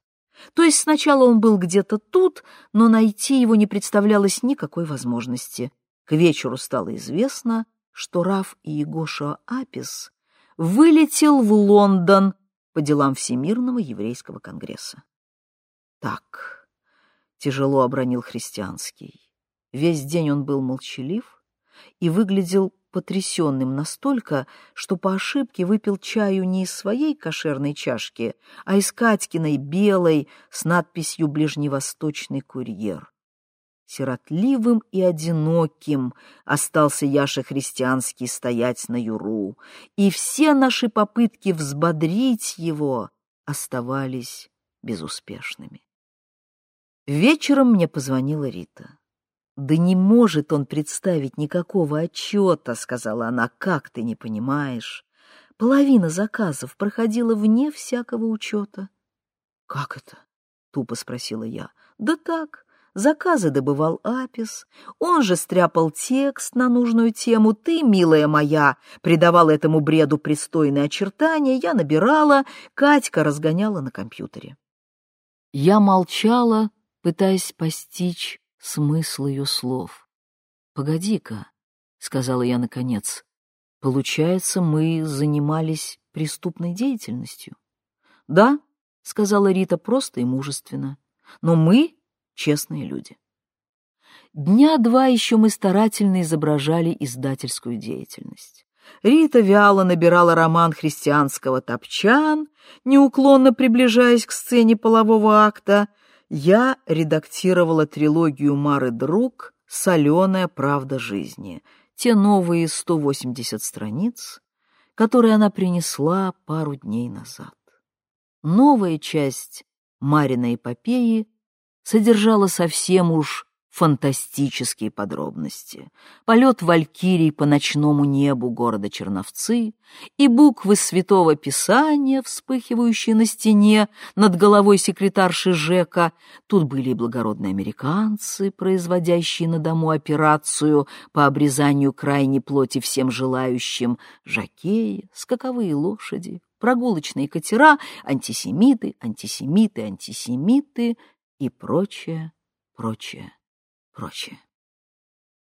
Speaker 2: То есть сначала он был где-то тут, но найти его не представлялось никакой возможности. К вечеру стало известно, что Раф и Егоша Апис вылетел в Лондон по делам Всемирного еврейского конгресса. Так, тяжело обронил христианский. Весь день он был молчалив и выглядел потрясенным настолько, что по ошибке выпил чаю не из своей кошерной чашки, а из Катькиной белой с надписью «Ближневосточный курьер». Сиротливым и одиноким остался Яша Христианский стоять на юру, и все наши попытки взбодрить его оставались безуспешными. Вечером мне позвонила Рита. «Да не может он представить никакого отчета», — сказала она, — «как ты не понимаешь? Половина заказов проходила вне всякого учета». «Как это?» — тупо спросила я. «Да так, заказы добывал Апис, он же стряпал текст на нужную тему, ты, милая моя, придавал этому бреду пристойные очертания, я набирала, Катька разгоняла на компьютере». Я молчала, пытаясь постичь смысл ее слов. «Погоди-ка», — сказала я наконец, — «получается, мы занимались преступной деятельностью?» «Да», — сказала Рита просто и мужественно, — «но мы честные люди». Дня два еще мы старательно изображали издательскую деятельность. Рита вяло набирала роман христианского «Топчан», неуклонно приближаясь к сцене полового акта — я редактировала трилогию Мары Друг «Соленая правда жизни», те новые 180 страниц, которые она принесла пару дней назад. Новая часть Мариной эпопеи содержала совсем уж фантастические подробности. Полет валькирий по ночному небу города Черновцы и буквы Святого Писания, вспыхивающие на стене над головой секретарши Жека. Тут были и благородные американцы, производящие на дому операцию по обрезанию крайней плоти всем желающим, жакеи, скаковые лошади, прогулочные катера, антисемиты, антисемиты, антисемиты и прочее, прочее прочее.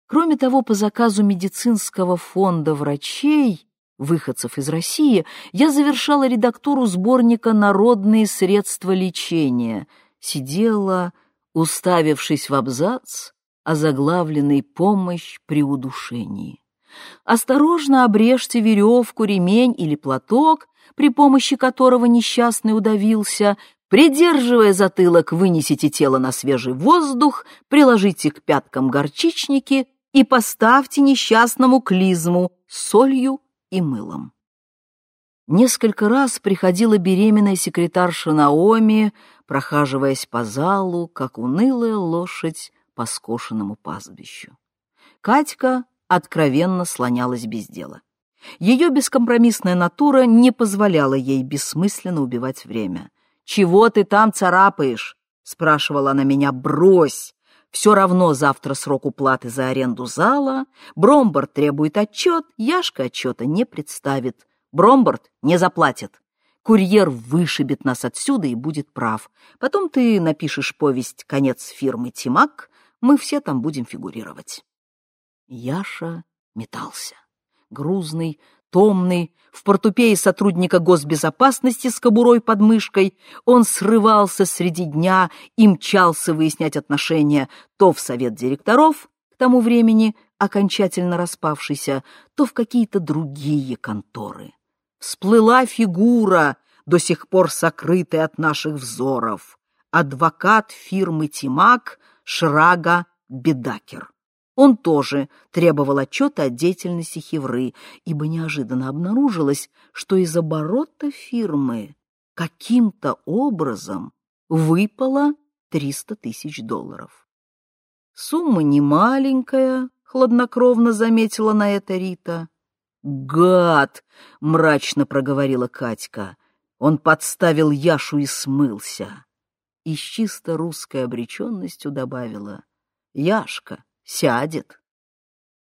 Speaker 2: Кроме того, по заказу медицинского фонда врачей, выходцев из России, я завершала редактуру сборника «Народные средства лечения», сидела, уставившись в абзац, озаглавленный «Помощь при удушении». Осторожно обрежьте веревку, ремень или платок, при помощи которого несчастный удавился, Придерживая затылок, вынесите тело на свежий воздух, приложите к пяткам горчичники и поставьте несчастному клизму солью и мылом. Несколько раз приходила беременная секретарша Наоми, прохаживаясь по залу, как унылая лошадь по скошенному пастбищу. Катька откровенно слонялась без дела. Ее бескомпромиссная натура не позволяла ей бессмысленно убивать время. «Чего ты там царапаешь?» — спрашивала она меня. «Брось! Все равно завтра срок уплаты за аренду зала. Бромборд требует отчет, Яшка отчета не представит. Бромборд не заплатит. Курьер вышибет нас отсюда и будет прав. Потом ты напишешь повесть «Конец фирмы Тимак», мы все там будем фигурировать». Яша метался. Грузный, томный, в портупее сотрудника госбезопасности с кобурой под мышкой, он срывался среди дня и мчался выяснять отношения то в совет директоров, к тому времени окончательно распавшийся, то в какие-то другие конторы. Всплыла фигура, до сих пор сокрытая от наших взоров, адвокат фирмы «Тимак» Шрага Бедакер. Он тоже требовал отчета о деятельности Хевры, ибо неожиданно обнаружилось, что из оборота фирмы каким-то образом выпало 300 тысяч долларов. Сумма не маленькая, хладнокровно заметила на это Рита. «Гад!» — мрачно проговорила Катька. Он подставил Яшу и смылся. И с чисто русской обреченностью добавила. «Яшка, сядет.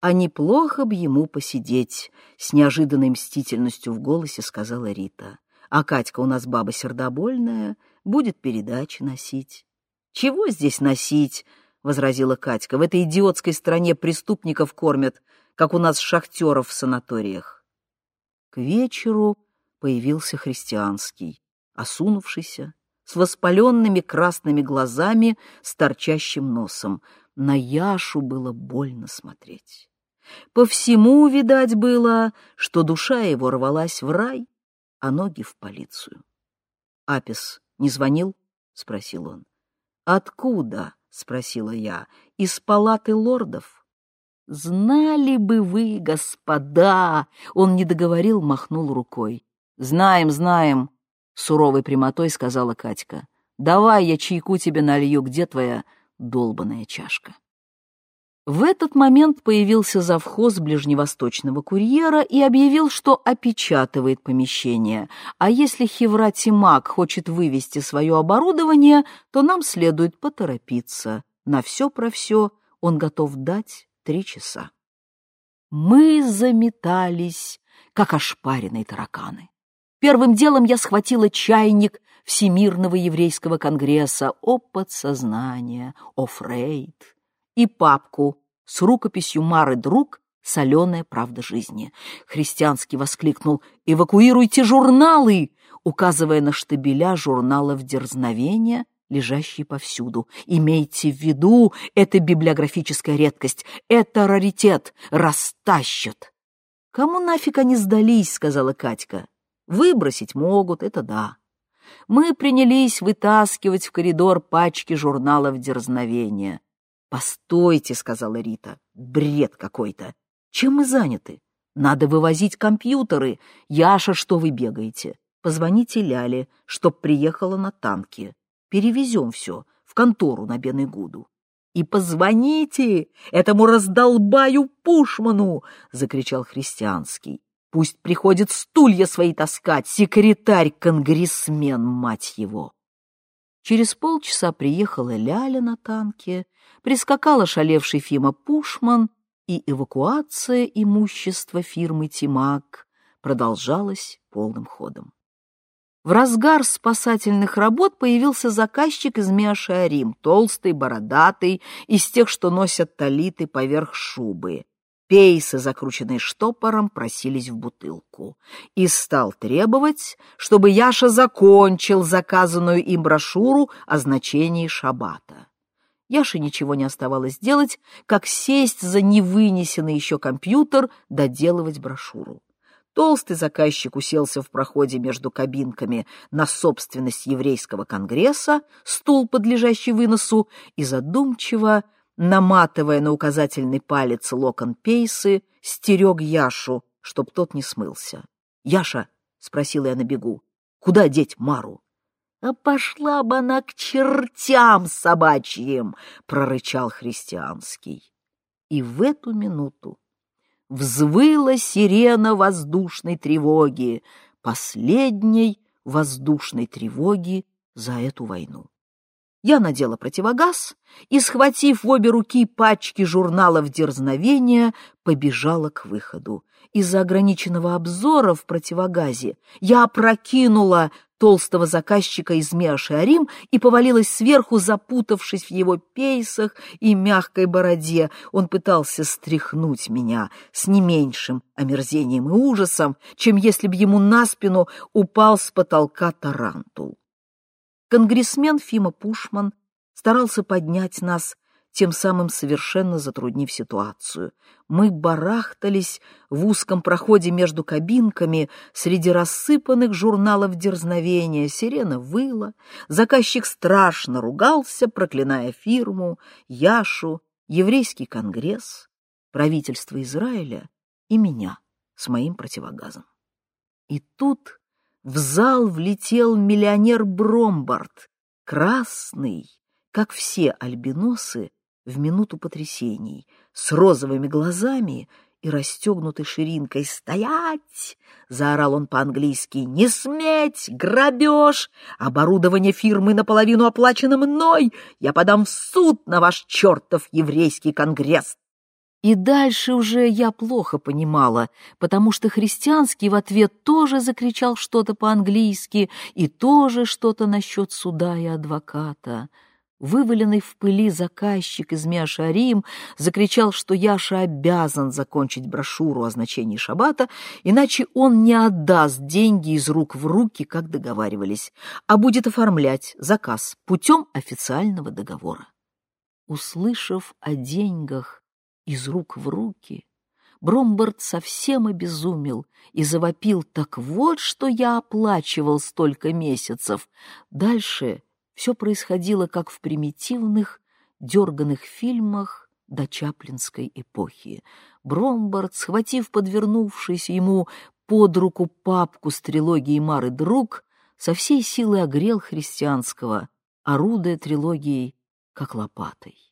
Speaker 2: А неплохо б ему посидеть, с неожиданной мстительностью в голосе сказала Рита. А Катька у нас баба сердобольная, будет передачи носить. Чего здесь носить? возразила Катька. В этой идиотской стране преступников кормят, как у нас шахтеров в санаториях. К вечеру появился христианский, осунувшийся, с воспаленными красными глазами, с торчащим носом. На Яшу было больно смотреть. По всему, видать, было, что душа его рвалась в рай, а ноги в полицию. «Апис не звонил?» — спросил он. «Откуда?» — спросила я. «Из палаты лордов?» «Знали бы вы, господа!» — он не договорил, махнул рукой. «Знаем, знаем», — суровой прямотой сказала Катька. Давай я чайку тебе налью, где твоя долбаная чашка?» В этот момент появился завхоз ближневосточного курьера и объявил, что опечатывает помещение, а если Хевра Тимак хочет вывести свое оборудование, то нам следует поторопиться. На все про все он готов дать три часа. Мы заметались, как ошпаренные тараканы. Первым делом я схватила чайник Всемирного еврейского конгресса о подсознание, о Фрейд и папку с рукописью Мары Друг «Соленая правда жизни». Христианский воскликнул «Эвакуируйте журналы!» указывая на штабеля журналов дерзновения, лежащие повсюду. Имейте в виду, это библиографическая редкость, это раритет, растащат. «Кому нафиг они сдались?» — сказала Катька. «Выбросить могут, это да». Мы принялись вытаскивать в коридор пачки журналов дерзновения. «Постойте», — сказала Рита, — «бред какой-то. Чем мы заняты? Надо вывозить компьютеры. Яша, что вы бегаете? Позвоните Ляле, чтоб приехала на танке. Перевезем все в контору на Бенегуду». «И позвоните этому раздолбаю Пушману!» — закричал Христианский. «Пусть приходит стулья свои таскать, секретарь-конгрессмен, мать его!» Через полчаса приехала Ляля на танке, прискакала шалевший Фима Пушман, и эвакуация имущества фирмы «Тимак» продолжалась полным ходом. В разгар спасательных работ появился заказчик из Миашарим, толстый, бородатый, из тех, что носят талиты поверх шубы. Пейсы, закрученные штопором, просились в бутылку. И стал требовать, чтобы Яша закончил заказанную им брошюру о значении шаббата. Яше ничего не оставалось делать, как сесть за невынесенный еще компьютер, доделывать брошюру. Толстый заказчик уселся в проходе между кабинками на собственность еврейского конгресса, стул, подлежащий выносу, и задумчиво, наматывая на указательный палец локон пейсы, стерег Яшу, чтоб тот не смылся. «Яша», — спросила я на бегу, — «куда деть Мару?» «А пошла бы она к чертям собачьим!» — прорычал христианский. И в эту минуту взвыла сирена воздушной тревоги, последней воздушной тревоги за эту войну. Я надела противогаз и, схватив в обе руки пачки журналов дерзновения, побежала к выходу. Из-за ограниченного обзора в противогазе я опрокинула толстого заказчика из Меа-Шеарим и повалилась сверху, запутавшись в его пейсах и мягкой бороде. Он пытался стряхнуть меня с не меньшим омерзением и ужасом, чем если б ему на спину упал с потолка тарантул. Конгрессмен Фима Пушман старался поднять нас тем самым совершенно затруднив ситуацию. Мы барахтались в узком проходе между кабинками среди рассыпанных журналов дерзновения. Сирена выла, заказчик страшно ругался, проклиная фирму, Яшу, еврейский конгресс, правительство Израиля и меня с моим противогазом. И тут в зал влетел миллионер Бромбард, красный, как все альбиносы, в минуту потрясений, с розовыми глазами и расстегнутой ширинкой. «Стоять!» — заорал он по-английски. «Не сметь! Грабеж! Оборудование фирмы наполовину оплачено мной! Я подам в суд на ваш чертов еврейский конгресс!» И дальше уже я плохо понимала, потому что христианский в ответ тоже закричал что-то по-английски и тоже что-то насчет суда и адвоката. Вываленный в пыли заказчик из Миашарим закричал, что Яша обязан закончить брошюру о значении шаббата, иначе он не отдаст деньги из рук в руки, как договаривались, а будет оформлять заказ путем официального договора. Услышав о деньгах из рук в руки, Бромбард совсем обезумел и завопил «Так вот, что я оплачивал столько месяцев!» Дальше все происходило, как в примитивных, дерганых фильмах до Чаплинской эпохи. Бромбард, схватив подвернувшийся ему под руку папку с трилогией Мары «Друг», со всей силы огрел христианского. орудуя трилогией как лопатой.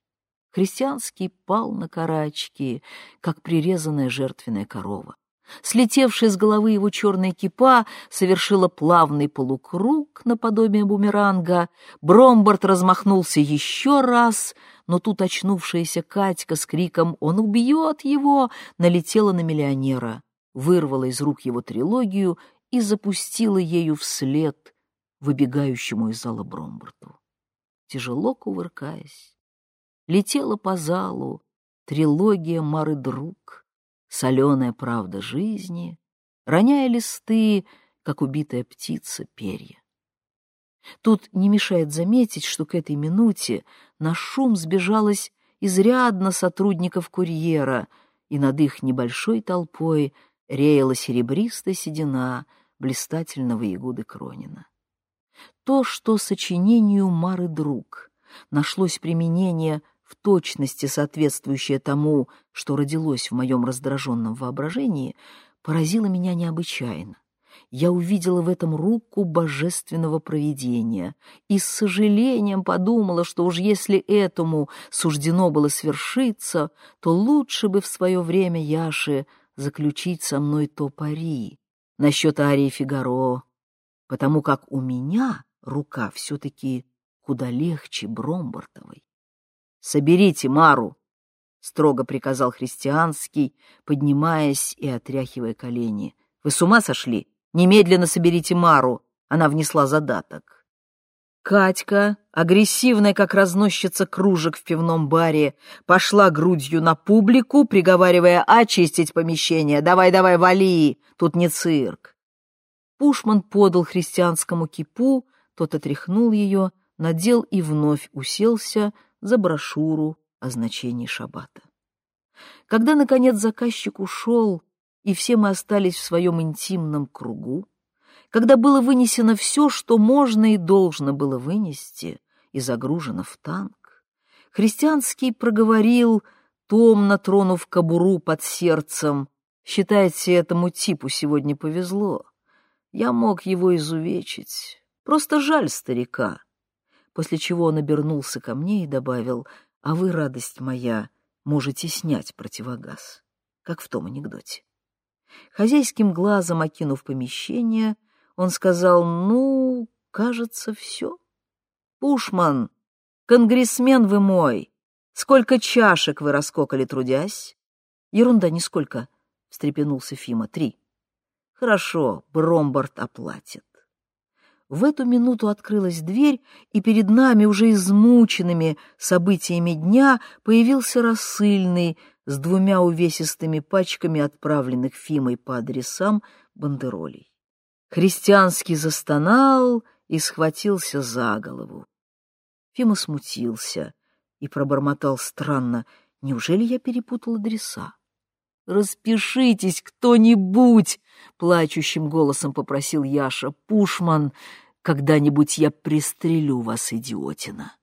Speaker 2: Христианский пал на карачки, как прирезанная жертвенная корова. Слетевшая с головы его черная кипа совершила плавный полукруг наподобие бумеранга. Бромбард размахнулся еще раз, но тут очнувшаяся Катька с криком «Он убьет его!» налетела на миллионера, вырвала из рук его трилогию и запустила ею вслед выбегающему из зала Бромбарту. Тяжело кувыркаясь, летела по залу трилогия Мары Друг — соленая правда жизни, роняя листы, как убитая птица, перья. Тут не мешает заметить, что к этой минуте на шум сбежалось изрядно сотрудников курьера, и над их небольшой толпой реяла серебристая седина блистательного Ягуды Кронина. То, что сочинению Мары друг нашлось применение точности соответствующее тому, что родилось в моем раздраженном воображении, поразило меня необычайно. Я увидела в этом руку божественного провидения и с сожалением подумала, что уж если этому суждено было свершиться, то лучше бы в свое время Яше заключить со мной то пари насчет Арии Фигаро, потому как у меня рука все-таки куда легче Бромбортовой. «Соберите Мару!» — строго приказал христианский, поднимаясь и отряхивая колени. «Вы с ума сошли? Немедленно соберите Мару!» Она внесла задаток. Катька, агрессивная, как разносчица кружек в пивном баре, пошла грудью на публику, приговаривая очистить помещение. «Давай, давай, вали! Тут не цирк!» Пушман подал христианскому кипу, тот отряхнул ее, надел и вновь уселся, за брошюру о значении шаббата. Когда, наконец, заказчик ушел, и все мы остались в своем интимном кругу, когда было вынесено все, что можно и должно было вынести, и загружено в танк, христианский проговорил, томно тронув кобуру под сердцем, «Считайте, этому типу сегодня повезло. Я мог его изувечить. Просто жаль старика после чего он обернулся ко мне и добавил, «А вы, радость моя, можете снять противогаз», как в том анекдоте. Хозяйским глазом окинув помещение, он сказал, «Ну, кажется, все. Пушман, конгрессмен вы мой, сколько чашек вы раскокали, трудясь?» «Ерунда, нисколько», — встрепенулся Фима, — «три». «Хорошо, Бромбард оплатит». В эту минуту открылась дверь, и перед нами, уже измученными событиями дня, появился рассыльный с двумя увесистыми пачками отправленных Фимой по адресам бандеролей. Христианский застонал и схватился за голову. Фима смутился и пробормотал странно, «Неужели я перепутал адреса?» «Распишитесь кто-нибудь!» — плачущим голосом попросил Яша. «Пушман когда-нибудь я пристрелю вас, идиотина.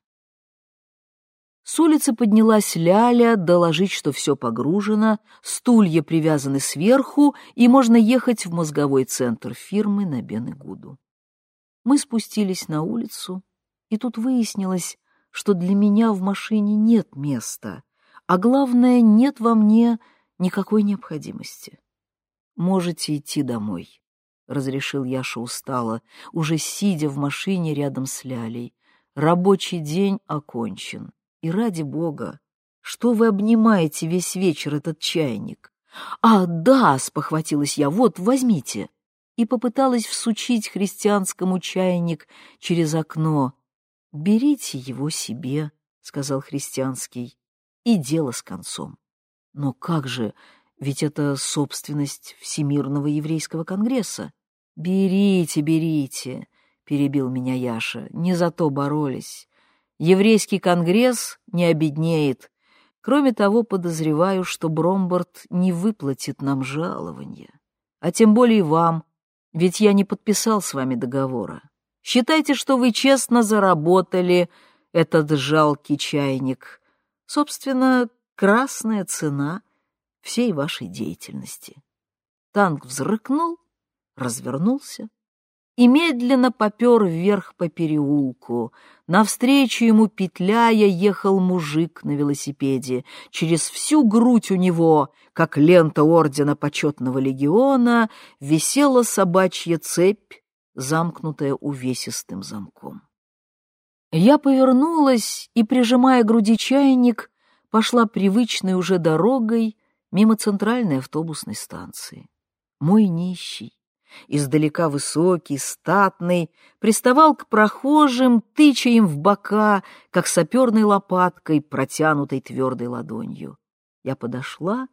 Speaker 2: С улицы поднялась Ляля доложить, что все погружено, стулья привязаны сверху, и можно ехать в мозговой центр фирмы на Бен-Игуду. Мы спустились на улицу, и тут выяснилось, что для меня в машине нет места, а главное, нет во мне никакой необходимости. Можете идти домой разрешил Яша устало, уже сидя в машине рядом с Лялей. Рабочий день окончен. И ради бога, что вы обнимаете весь вечер этот чайник? А, да, спохватилась я, вот, возьмите. И попыталась всучить христианскому чайник через окно. Берите его себе, сказал христианский, и дело с концом. Но как же, ведь это собственность Всемирного еврейского конгресса. «Берите, берите», — перебил меня Яша, — «не за то боролись. Еврейский конгресс не обеднеет. Кроме того, подозреваю, что Бромбард не выплатит нам жалования. А тем более вам, ведь я не подписал с вами договора. Считайте, что вы честно заработали этот жалкий чайник. Собственно, красная цена всей вашей деятельности». Танк взрыкнул, развернулся и медленно попер вверх по переулку. Навстречу ему, петляя, ехал мужик на велосипеде. Через всю грудь у него, как лента ордена почетного легиона, висела собачья цепь, замкнутая увесистым замком. Я повернулась и, прижимая к груди чайник, пошла привычной уже дорогой мимо центральной автобусной станции. Мой нищий, издалека высокий, статный, приставал к прохожим, тыча им в бока, как саперной лопаткой, протянутой твердой ладонью. Я подошла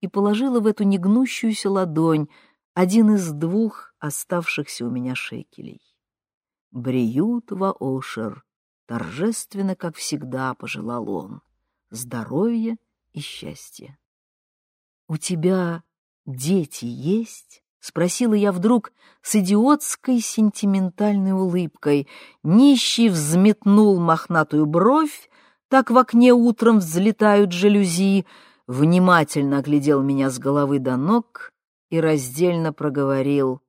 Speaker 2: и положила в эту негнущуюся ладонь один из двух оставшихся у меня шекелей. Бриют Ошер торжественно, как всегда, пожелал он, здоровья и счастья. «У тебя дети есть?» — спросила я вдруг с идиотской сентиментальной улыбкой. Нищий взметнул мохнатую бровь, так в окне утром взлетают жалюзи, внимательно оглядел меня с головы до ног и раздельно проговорил.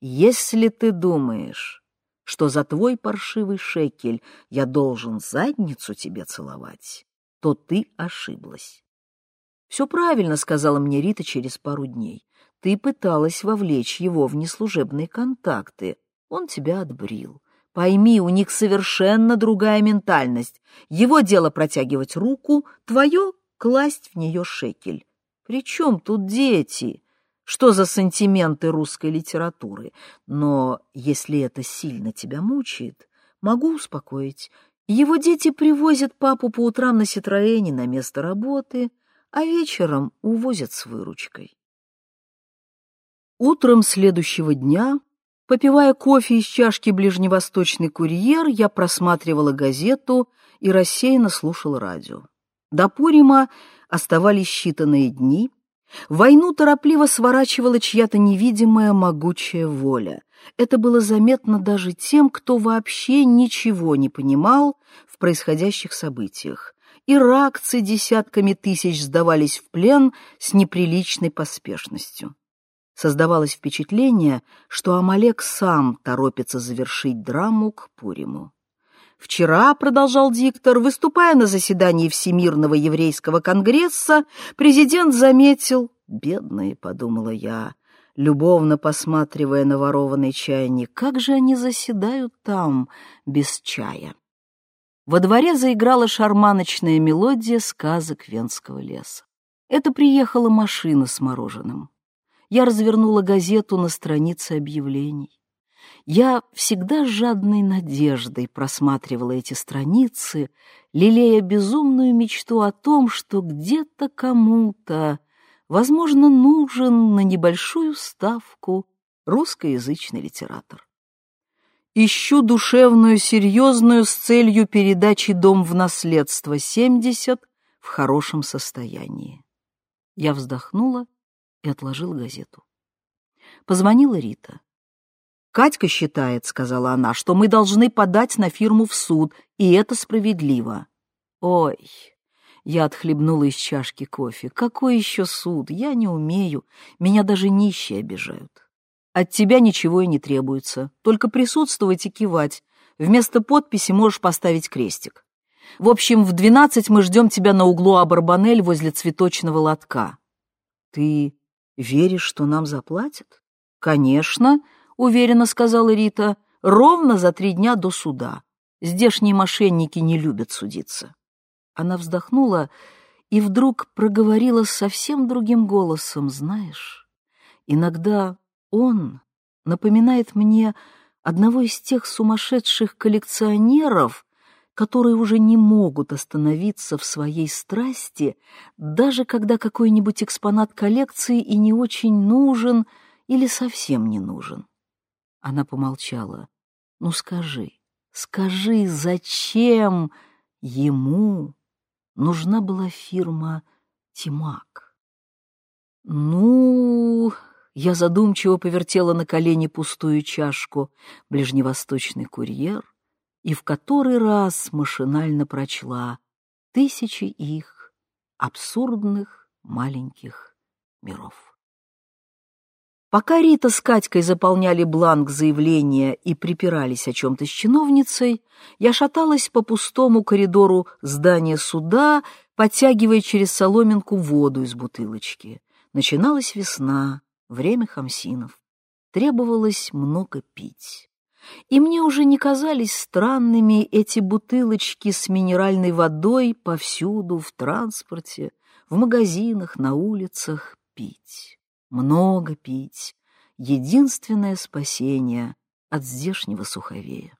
Speaker 2: «Если ты думаешь, что за твой паршивый шекель я должен задницу тебе целовать, то ты ошиблась. «Все правильно», — сказала мне Рита через пару дней. «Ты пыталась вовлечь его в неслужебные контакты. Он тебя отбрил. Пойми, у них совершенно другая ментальность. Его дело протягивать руку, твое — класть в нее шекель. Причем тут дети? что за сантименты русской литературы, но если это сильно тебя мучает, могу успокоить. Его дети привозят папу по утрам на Ситроэне на место работы, а вечером увозят с выручкой. Утром следующего дня, попивая кофе из чашки «Ближневосточный курьер», я просматривала газету и рассеянно слушала радио. До Пурима оставались считанные дни — Войну торопливо сворачивала чья-то невидимая могучая воля. Это было заметно даже тем, кто вообще ничего не понимал в происходящих событиях. Иракцы десятками тысяч сдавались в плен с неприличной поспешностью. Создавалось впечатление, что Амалек сам торопится завершить драму к Пуриму. Вчера, продолжал диктор, выступая на заседании Всемирного еврейского конгресса, президент заметил, бедные, подумала я, любовно посматривая на ворованный чайник, как же они заседают там без чая. Во дворе заиграла шарманочная мелодия сказок Венского леса. Это приехала машина с мороженым. Я развернула газету на странице объявлений. Я всегда с жадной надеждой просматривала эти страницы, лелея безумную мечту о том, что где-то кому-то, возможно, нужен на небольшую ставку русскоязычный литератор. Ищу душевную, серьезную с целью передачи «Дом в наследство 70» в хорошем состоянии. Я вздохнула и отложила газету. Позвонила Рита. «Катька считает, — сказала она, — что мы должны подать на фирму в суд, и это справедливо». «Ой!» — я отхлебнула из чашки кофе. «Какой еще суд? Я не умею. Меня даже нищие обижают. От тебя ничего и не требуется. Только присутствовать и кивать. Вместо подписи можешь поставить крестик. В общем, в двенадцать мы ждем тебя на углу Абарбанель возле цветочного лотка». «Ты веришь, что нам заплатят?» «Конечно!» уверенно сказала Рита, ровно за три дня до суда. Здешние мошенники не любят судиться. Она вздохнула и вдруг проговорила совсем другим голосом, знаешь, иногда он напоминает мне одного из тех сумасшедших коллекционеров, которые уже не могут остановиться в своей страсти, даже когда какой-нибудь экспонат коллекции и не очень нужен или совсем не нужен. Она помолчала. «Ну скажи, скажи, зачем ему нужна была фирма «Тимак»?» «Ну...» Я задумчиво повертела на колени пустую чашку «Ближневосточный курьер» и в который раз машинально прочла тысячи их абсурдных маленьких миров. Пока Рита с Катькой заполняли бланк заявления и припирались о чем-то с чиновницей, я шаталась по пустому коридору здания суда, подтягивая через соломинку воду из бутылочки. Начиналась весна, время хамсинов. Требовалось много пить. И мне уже не казались странными эти бутылочки с минеральной водой повсюду, в транспорте, в магазинах, на улицах пить много пить — единственное спасение от здешнего суховея.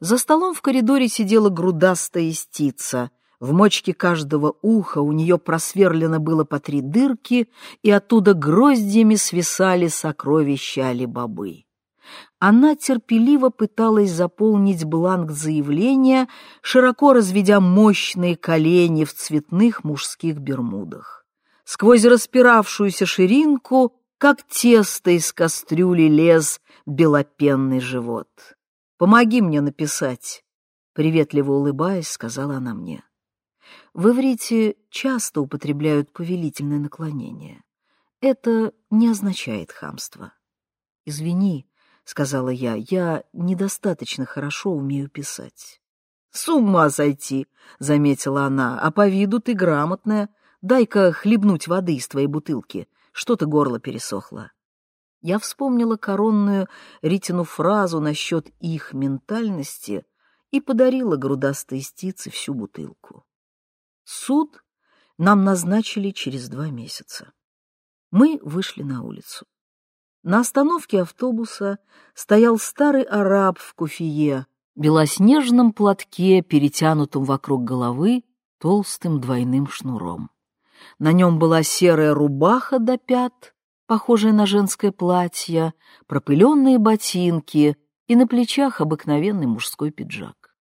Speaker 2: За столом в коридоре сидела грудастая истица. В мочке каждого уха у нее просверлено было по три дырки, и оттуда гроздьями свисали сокровища Али-Бабы. Она терпеливо пыталась заполнить бланк заявления, широко разведя мощные колени в цветных мужских бермудах сквозь распиравшуюся ширинку, как тесто из кастрюли лез белопенный живот. «Помоги мне написать», — приветливо улыбаясь, сказала она мне. В иврите часто употребляют повелительное наклонение. Это не означает хамство. «Извини», — сказала я, — «я недостаточно хорошо умею писать». «С ума сойти!» — заметила она. «А по виду ты грамотная, Дай-ка хлебнуть воды из твоей бутылки, что-то горло пересохло. Я вспомнила коронную Ритину фразу насчет их ментальности и подарила грудастой истице всю бутылку. Суд нам назначили через два месяца. Мы вышли на улицу. На остановке автобуса стоял старый араб в куфие, белоснежном платке, перетянутом вокруг головы толстым двойным шнуром. На нем была серая рубаха до пят, похожая на женское платье, пропыленные ботинки и на плечах обыкновенный мужской пиджак.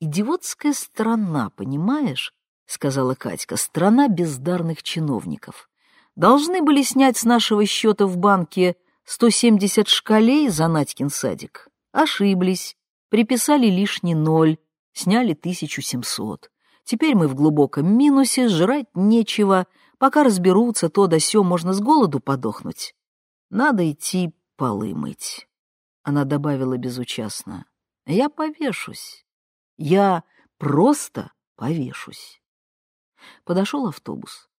Speaker 2: «Идиотская страна, понимаешь?» — сказала Катька. «Страна бездарных чиновников. Должны были снять с нашего счета в банке 170 шкалей за Надькин садик. Ошиблись, приписали лишний ноль, сняли 1700. Теперь мы в глубоком минусе, жрать нечего. Пока разберутся, то да сё, можно с голоду подохнуть. Надо идти полы мыть. Она добавила безучастно. Я повешусь. Я просто повешусь. Подошел автобус.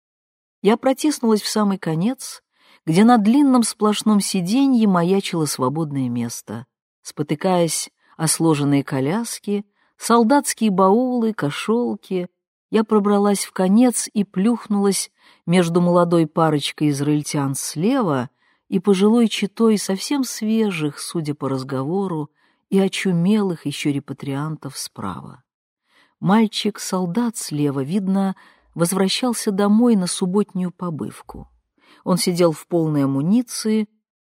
Speaker 2: Я протиснулась в самый конец, где на длинном сплошном сиденье маячило свободное место. Спотыкаясь о сложенные коляски, солдатские баулы, кошелки. Я пробралась в конец и плюхнулась между молодой парочкой израильтян слева и пожилой читой совсем свежих, судя по разговору, и очумелых еще репатриантов справа. Мальчик-солдат слева, видно, возвращался домой на субботнюю побывку. Он сидел в полной амуниции,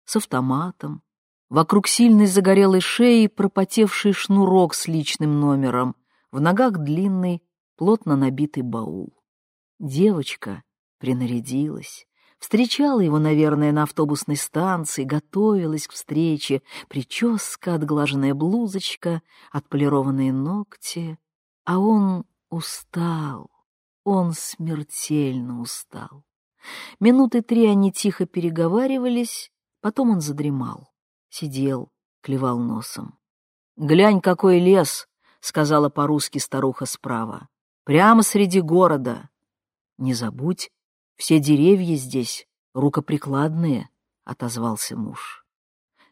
Speaker 2: с автоматом, Вокруг сильной загорелой шеи пропотевший шнурок с личным номером, в ногах длинный, плотно набитый баул. Девочка принарядилась, встречала его, наверное, на автобусной станции, готовилась к встрече, прическа, отглаженная блузочка, отполированные ногти. А он устал, он смертельно устал. Минуты три они тихо переговаривались, потом он задремал сидел, клевал носом. «Глянь, какой лес!» — сказала по-русски старуха справа. «Прямо среди города!» «Не забудь, все деревья здесь рукоприкладные», — отозвался муж.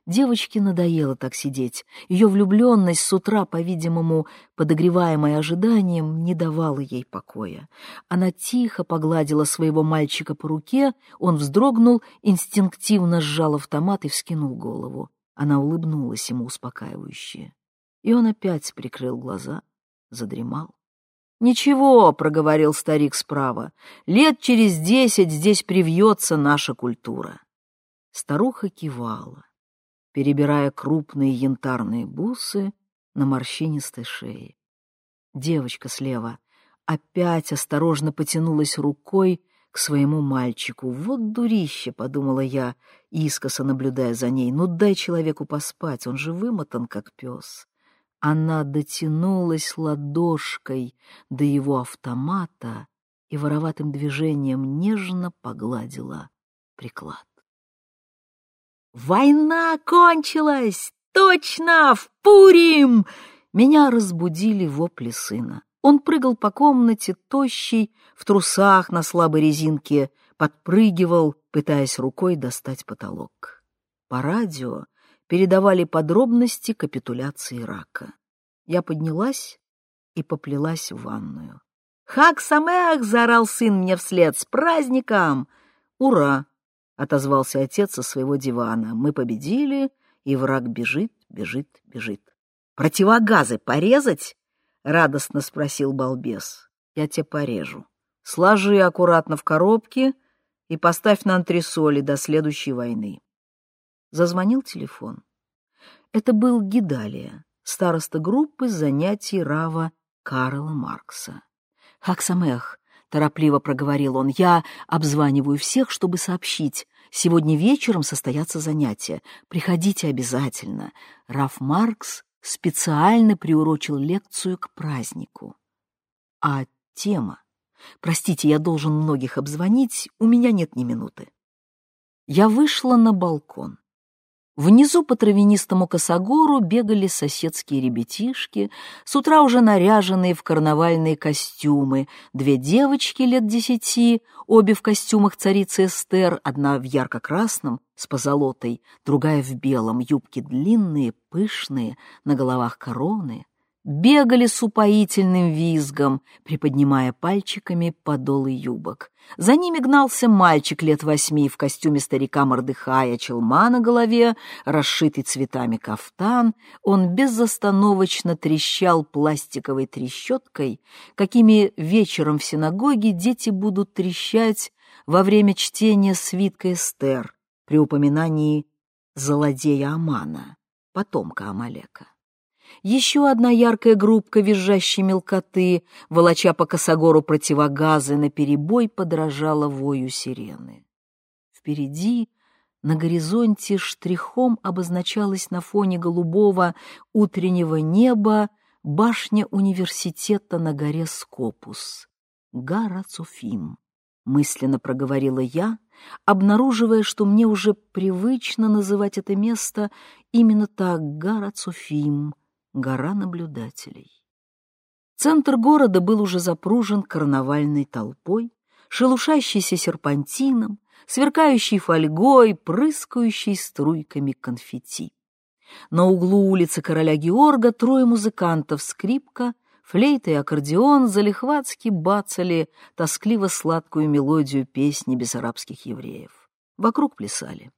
Speaker 2: Девочке надоело так сидеть. Ее влюбленность с утра, по-видимому, подогреваемая ожиданием, не давала ей покоя. Она тихо погладила своего мальчика по руке, он вздрогнул, инстинктивно сжал автомат и вскинул голову. Она улыбнулась ему успокаивающе. И он опять прикрыл глаза, задремал. «Ничего», — проговорил старик справа, — «лет через десять здесь привьется наша культура». Старуха кивала перебирая крупные янтарные бусы на морщинистой шее. Девочка слева опять осторожно потянулась рукой к своему мальчику. «Вот дурище!» — подумала я, искоса наблюдая за ней. «Ну дай человеку поспать, он же вымотан, как пес». Она дотянулась ладошкой до его автомата и вороватым движением нежно погладила приклад. «Война кончилась! Точно! В Пурим!» Меня разбудили вопли сына. Он прыгал по комнате, тощий, в трусах на слабой резинке, подпрыгивал, пытаясь рукой достать потолок. По радио передавали подробности капитуляции рака. Я поднялась и поплелась в ванную. «Хак Самеах!» — заорал сын мне вслед. «С праздником!» «Ура!» — отозвался отец со своего дивана. «Мы победили, и враг бежит, бежит, бежит». «Противогазы порезать?» — радостно спросил балбес. «Я тебе порежу. Сложи аккуратно в коробке и поставь на антресоли до следующей войны». Зазвонил телефон. Это был Гидалия, староста группы занятий Рава Карла Маркса. «Хаксамех», — торопливо проговорил он, — «я обзваниваю всех, чтобы сообщить. Сегодня вечером состоятся занятия. Приходите обязательно. Раф Маркс специально приурочил лекцию к празднику. А тема? Простите, я должен многих обзвонить, у меня нет ни минуты. Я вышла на балкон. Внизу по травянистому косогору бегали соседские ребятишки, с утра уже наряженные в карнавальные костюмы. Две девочки лет десяти, обе в костюмах царицы Эстер, одна в ярко-красном с позолотой, другая в белом, юбки длинные, пышные, на головах короны бегали с упоительным визгом, приподнимая пальчиками подолы юбок. За ними гнался мальчик лет восьми в костюме старика Мордыхая, челма на голове, расшитый цветами кафтан. Он безостановочно трещал пластиковой трещоткой, какими вечером в синагоге дети будут трещать во время чтения свитка Эстер при упоминании злодея Амана, потомка Амалека. Еще одна яркая группка визжащей мелкоты, волоча по косогору противогазы, наперебой подражала вою сирены. Впереди, на горизонте, штрихом обозначалась на фоне голубого утреннего неба башня университета на горе Скопус. Гара Цуфим, мысленно проговорила я, обнаруживая, что мне уже привычно называть это место именно так, Гара Цуфим, гора наблюдателей. Центр города был уже запружен карнавальной толпой, шелушащейся серпантином, сверкающей фольгой, прыскающей струйками конфетти. На углу улицы Короля Георга трое музыкантов, скрипка, флейта и аккордеон залихватски бацали тоскливо-сладкую мелодию песни бессарабских евреев. Вокруг плясали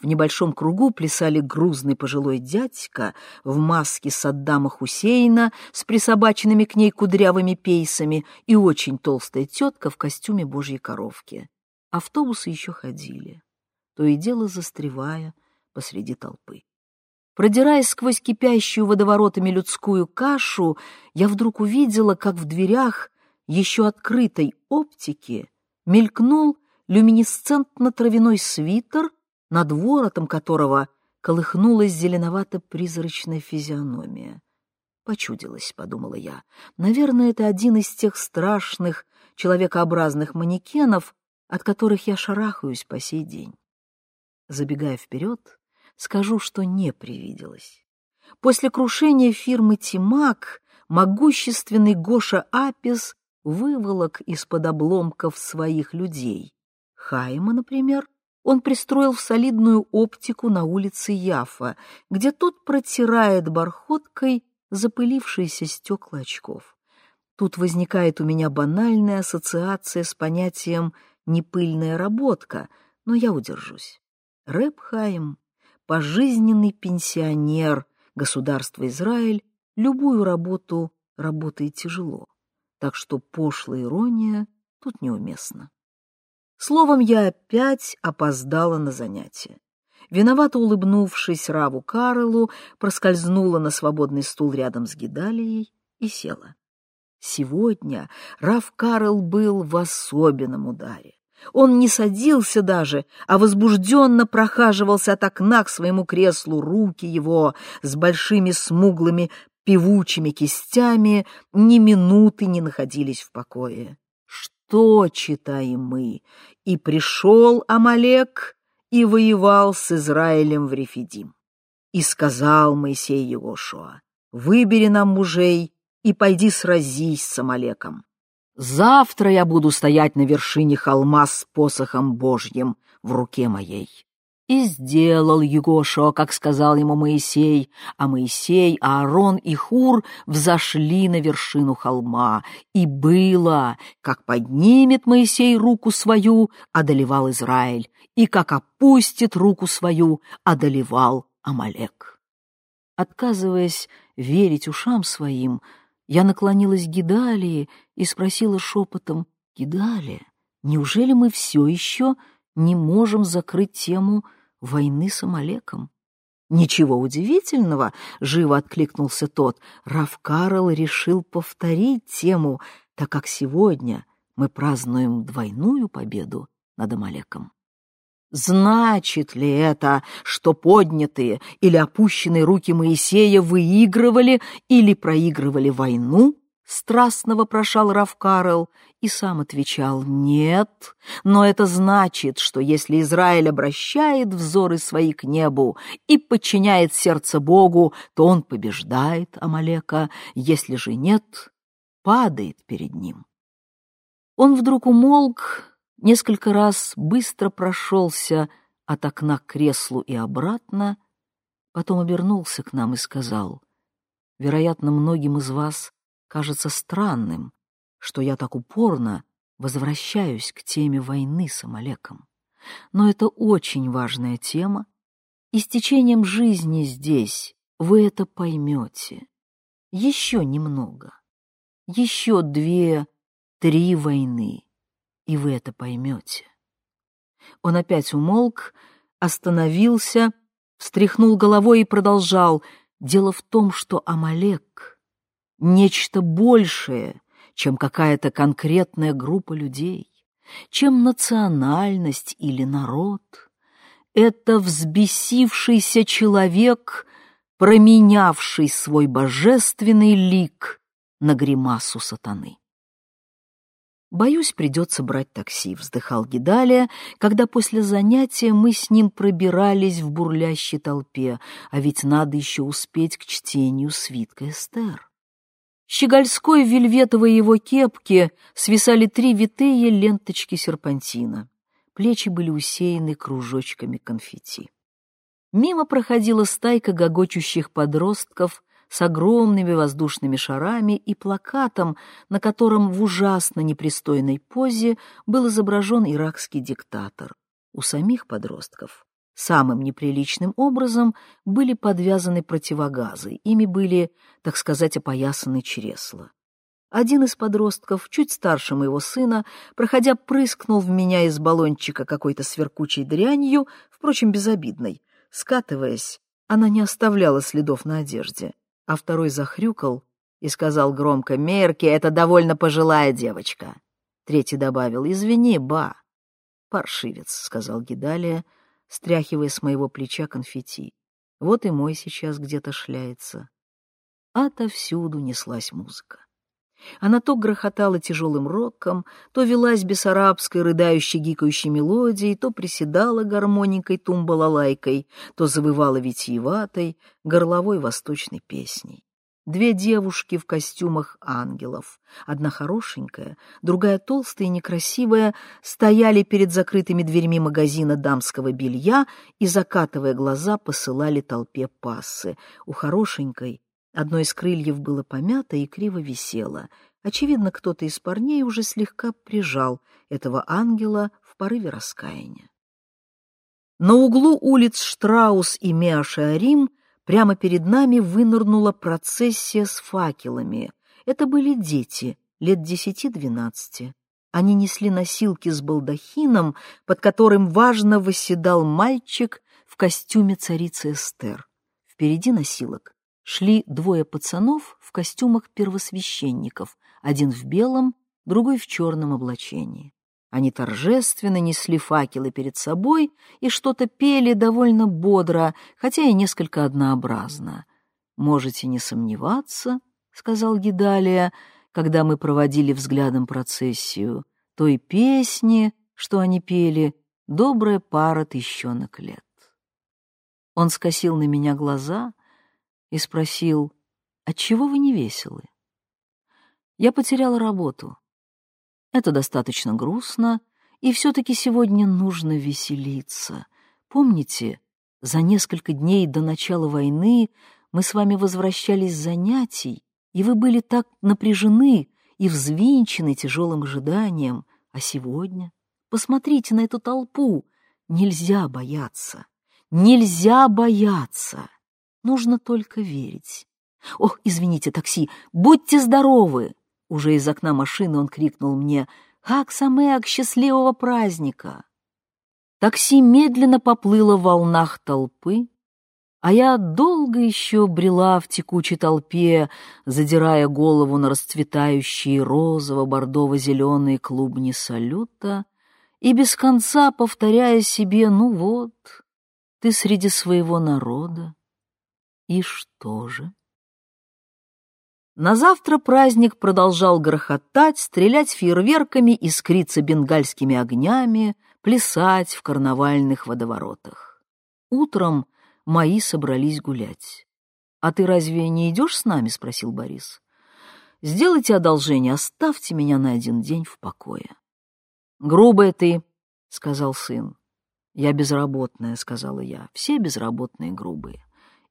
Speaker 2: в небольшом кругу плясали грузный пожилой дядька в маске Саддама Хусейна с присобаченными к ней кудрявыми пейсами и очень толстая тетка в костюме божьей коровки. Автобусы еще ходили, то и дело застревая посреди толпы. Продираясь сквозь кипящую водоворотами людскую кашу, я вдруг увидела, как в дверях еще открытой оптики мелькнул люминесцентно-травяной свитер — над воротом которого колыхнулась зеленовато-призрачная физиономия. Почудилась, — подумала я. Наверное, это один из тех страшных, человекообразных манекенов, от которых я шарахаюсь по сей день. Забегая вперед, скажу, что не привиделось. После крушения фирмы «Тимак» могущественный Гоша Апис выволок из-под обломков своих людей. Хайма, например, он пристроил в солидную оптику на улице Яфа, где тот протирает бархоткой запылившиеся стекла очков. Тут возникает у меня банальная ассоциация с понятием «непыльная работка», но я удержусь. Хаим, пожизненный пенсионер государства Израиль, любую работу работает тяжело, так что пошлая ирония тут неуместна. Словом, я опять опоздала на занятие. Виновато улыбнувшись Раву Карлу, проскользнула на свободный стул рядом с Гидалией и села. Сегодня Рав Карл был в особенном ударе. Он не садился даже, а возбужденно прохаживался от окна к своему креслу. Руки его с большими смуглыми певучими кистями ни минуты не находились в покое что читаем мы? И пришел Амалек, и воевал с Израилем в Рефидим. И сказал Моисей Егошуа, выбери нам мужей и пойди сразись с Амалеком. Завтра я буду стоять на вершине холма с посохом Божьим в руке моей. И сделал Егошуа, как сказал ему Моисей, а Моисей, Аарон и Хур взошли на вершину холма. И было, как поднимет Моисей руку свою, одолевал Израиль, и как опустит руку свою, одолевал Амалек. Отказываясь верить ушам своим, я наклонилась к Гидалии и спросила шепотом, «Гидалия, неужели мы все еще не можем закрыть тему войны с Амалеком?» «Ничего удивительного», — живо откликнулся тот, «Раф Карл решил повторить тему, так как сегодня мы празднуем двойную победу над Амалеком». Значит ли это, что поднятые или опущенные руки Моисея выигрывали или проигрывали войну? Страстно вопрошал Равкарел и сам отвечал «нет». Но это значит, что если Израиль обращает взоры свои к небу и подчиняет сердце Богу, то он побеждает Амалека, если же нет, падает перед ним. Он вдруг умолк, несколько раз быстро прошелся от окна к креслу и обратно, потом обернулся к нам и сказал, «Вероятно, многим из вас кажется странным, что я так упорно возвращаюсь к теме войны с Амалеком. Но это очень важная тема, и с течением жизни здесь вы это поймете. Еще немного, еще две-три войны, и вы это поймете. Он опять умолк, остановился, встряхнул головой и продолжал. Дело в том, что Амалек — нечто большее, чем какая-то конкретная группа людей, чем национальность или народ. Это взбесившийся человек, променявший свой божественный лик на гримасу сатаны. «Боюсь, придется брать такси», — вздыхал Гидалия, когда после занятия мы с ним пробирались в бурлящей толпе, а ведь надо еще успеть к чтению свитка Эстер. Щегольской вельветовой его кепки свисали три витые ленточки серпантина. Плечи были усеяны кружочками конфетти. Мимо проходила стайка гогочущих подростков с огромными воздушными шарами и плакатом, на котором в ужасно непристойной позе был изображен иракский диктатор. У самих подростков самым неприличным образом были подвязаны противогазы, ими были, так сказать, опоясаны чресла. Один из подростков, чуть старше моего сына, проходя, прыскнул в меня из баллончика какой-то сверкучей дрянью, впрочем, безобидной. Скатываясь, она не оставляла следов на одежде а второй захрюкал и сказал громко «Мерки, это довольно пожилая девочка». Третий добавил «Извини, ба». «Паршивец», — сказал Гидалия, стряхивая с моего плеча конфетти. «Вот и мой сейчас где-то шляется». Отовсюду неслась музыка. Она то грохотала тяжелым роком, то велась бессарабской, рыдающей, гикающей мелодией, то приседала гармоникой, тумбалалайкой, то завывала витиеватой, горловой восточной песней. Две девушки в костюмах ангелов, одна хорошенькая, другая толстая и некрасивая, стояли перед закрытыми дверьми магазина дамского белья и, закатывая глаза, посылали толпе пассы. У хорошенькой Одно из крыльев было помято и криво висело. Очевидно, кто-то из парней уже слегка прижал этого ангела в порыве раскаяния. На углу улиц Штраус и Меашиарим прямо перед нами вынырнула процессия с факелами. Это были дети, лет десяти-двенадцати. Они несли носилки с балдахином, под которым важно восседал мальчик в костюме царицы Эстер. Впереди носилок шли двое пацанов в костюмах первосвященников, один в белом, другой в черном облачении. Они торжественно несли факелы перед собой и что-то пели довольно бодро, хотя и несколько однообразно. «Можете не сомневаться», — сказал Гидалия, когда мы проводили взглядом процессию, той песни, что они пели, добрая пара тыщенок лет. Он скосил на меня глаза и спросил, «Отчего вы не веселы?» Я потеряла работу. Это достаточно грустно, и все-таки сегодня нужно веселиться. Помните, за несколько дней до начала войны мы с вами возвращались с занятий, и вы были так напряжены и взвинчены тяжелым ожиданием. А сегодня? Посмотрите на эту толпу. Нельзя бояться. Нельзя бояться. Нужно только верить. Ох, извините, такси, будьте здоровы! Уже из окна машины он крикнул мне «Хак Самеак, счастливого праздника!» Такси медленно поплыло в волнах толпы, а я долго еще брела в текучей толпе, задирая голову на расцветающие розово-бордово-зеленые клубни салюта и без конца повторяя себе «Ну вот, ты среди своего народа, и что же?» На завтра праздник продолжал грохотать, стрелять фейерверками, искриться бенгальскими огнями, плясать в карнавальных водоворотах. Утром мои собрались гулять. «А ты разве не идешь с нами?» — спросил Борис. «Сделайте одолжение, оставьте меня на один день в покое». «Грубая ты», — сказал сын. «Я безработная», — сказала я. «Все безработные грубые.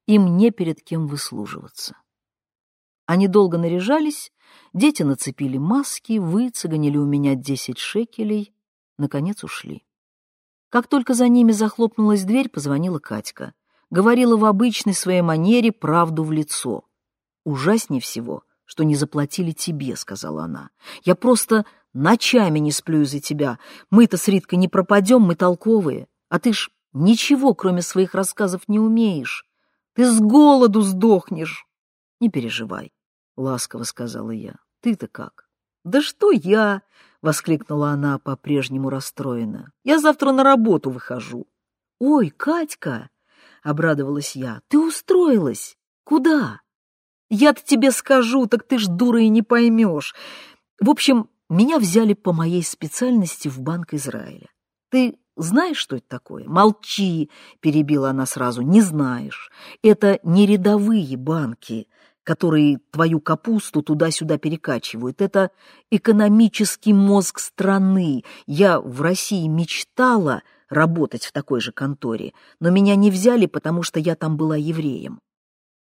Speaker 2: Им не перед кем выслуживаться». Они долго наряжались, дети нацепили маски, выцеганили у меня десять шекелей, наконец ушли. Как только за ними захлопнулась дверь, позвонила Катька говорила в обычной своей манере правду в лицо. «Ужаснее всего, что не заплатили тебе», — сказала она. «Я просто ночами не сплю из-за тебя. Мы-то с Риткой не пропадем, мы толковые. А ты ж ничего, кроме своих рассказов, не умеешь. Ты с голоду сдохнешь». «Не переживай», — ласково сказала я. «Ты-то как?» «Да что я?» — воскликнула она по-прежнему расстроена. «Я завтра на работу выхожу». «Ой, Катька!» — обрадовалась я. «Ты устроилась? Куда?» «Я-то тебе скажу, так ты ж дура и не поймешь. В общем, меня взяли по моей специальности в Банк Израиля. Ты знаешь, что это такое? Молчи, перебила она сразу, не знаешь. Это не рядовые банки, которые твою капусту туда-сюда перекачивают. Это экономический мозг страны. Я в России мечтала работать в такой же конторе, но меня не взяли, потому что я там была евреем.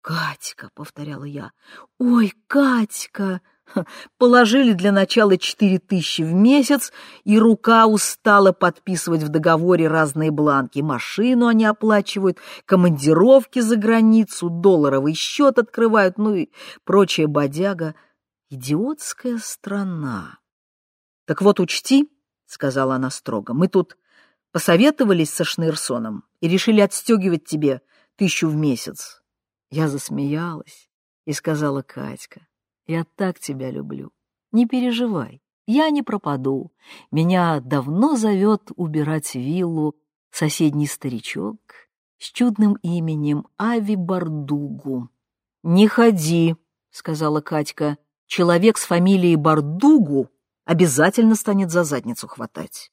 Speaker 2: «Катька», — повторяла я, — «ой, Катька!» Положили для начала четыре тысячи в месяц, и рука устала подписывать в договоре разные бланки. Машину они оплачивают, командировки за границу, долларовый счет открывают, ну и прочая бодяга. Идиотская страна. «Так вот учти», — сказала она строго, — «мы тут посоветовались со Шнырсоном и решили отстегивать тебе тысячу в месяц. Я засмеялась и сказала Катька, я так тебя люблю, не переживай, я не пропаду. Меня давно зовет убирать виллу соседний старичок с чудным именем Ави Бардугу. «Не ходи», — сказала Катька, — «человек с фамилией Бардугу обязательно станет за задницу хватать».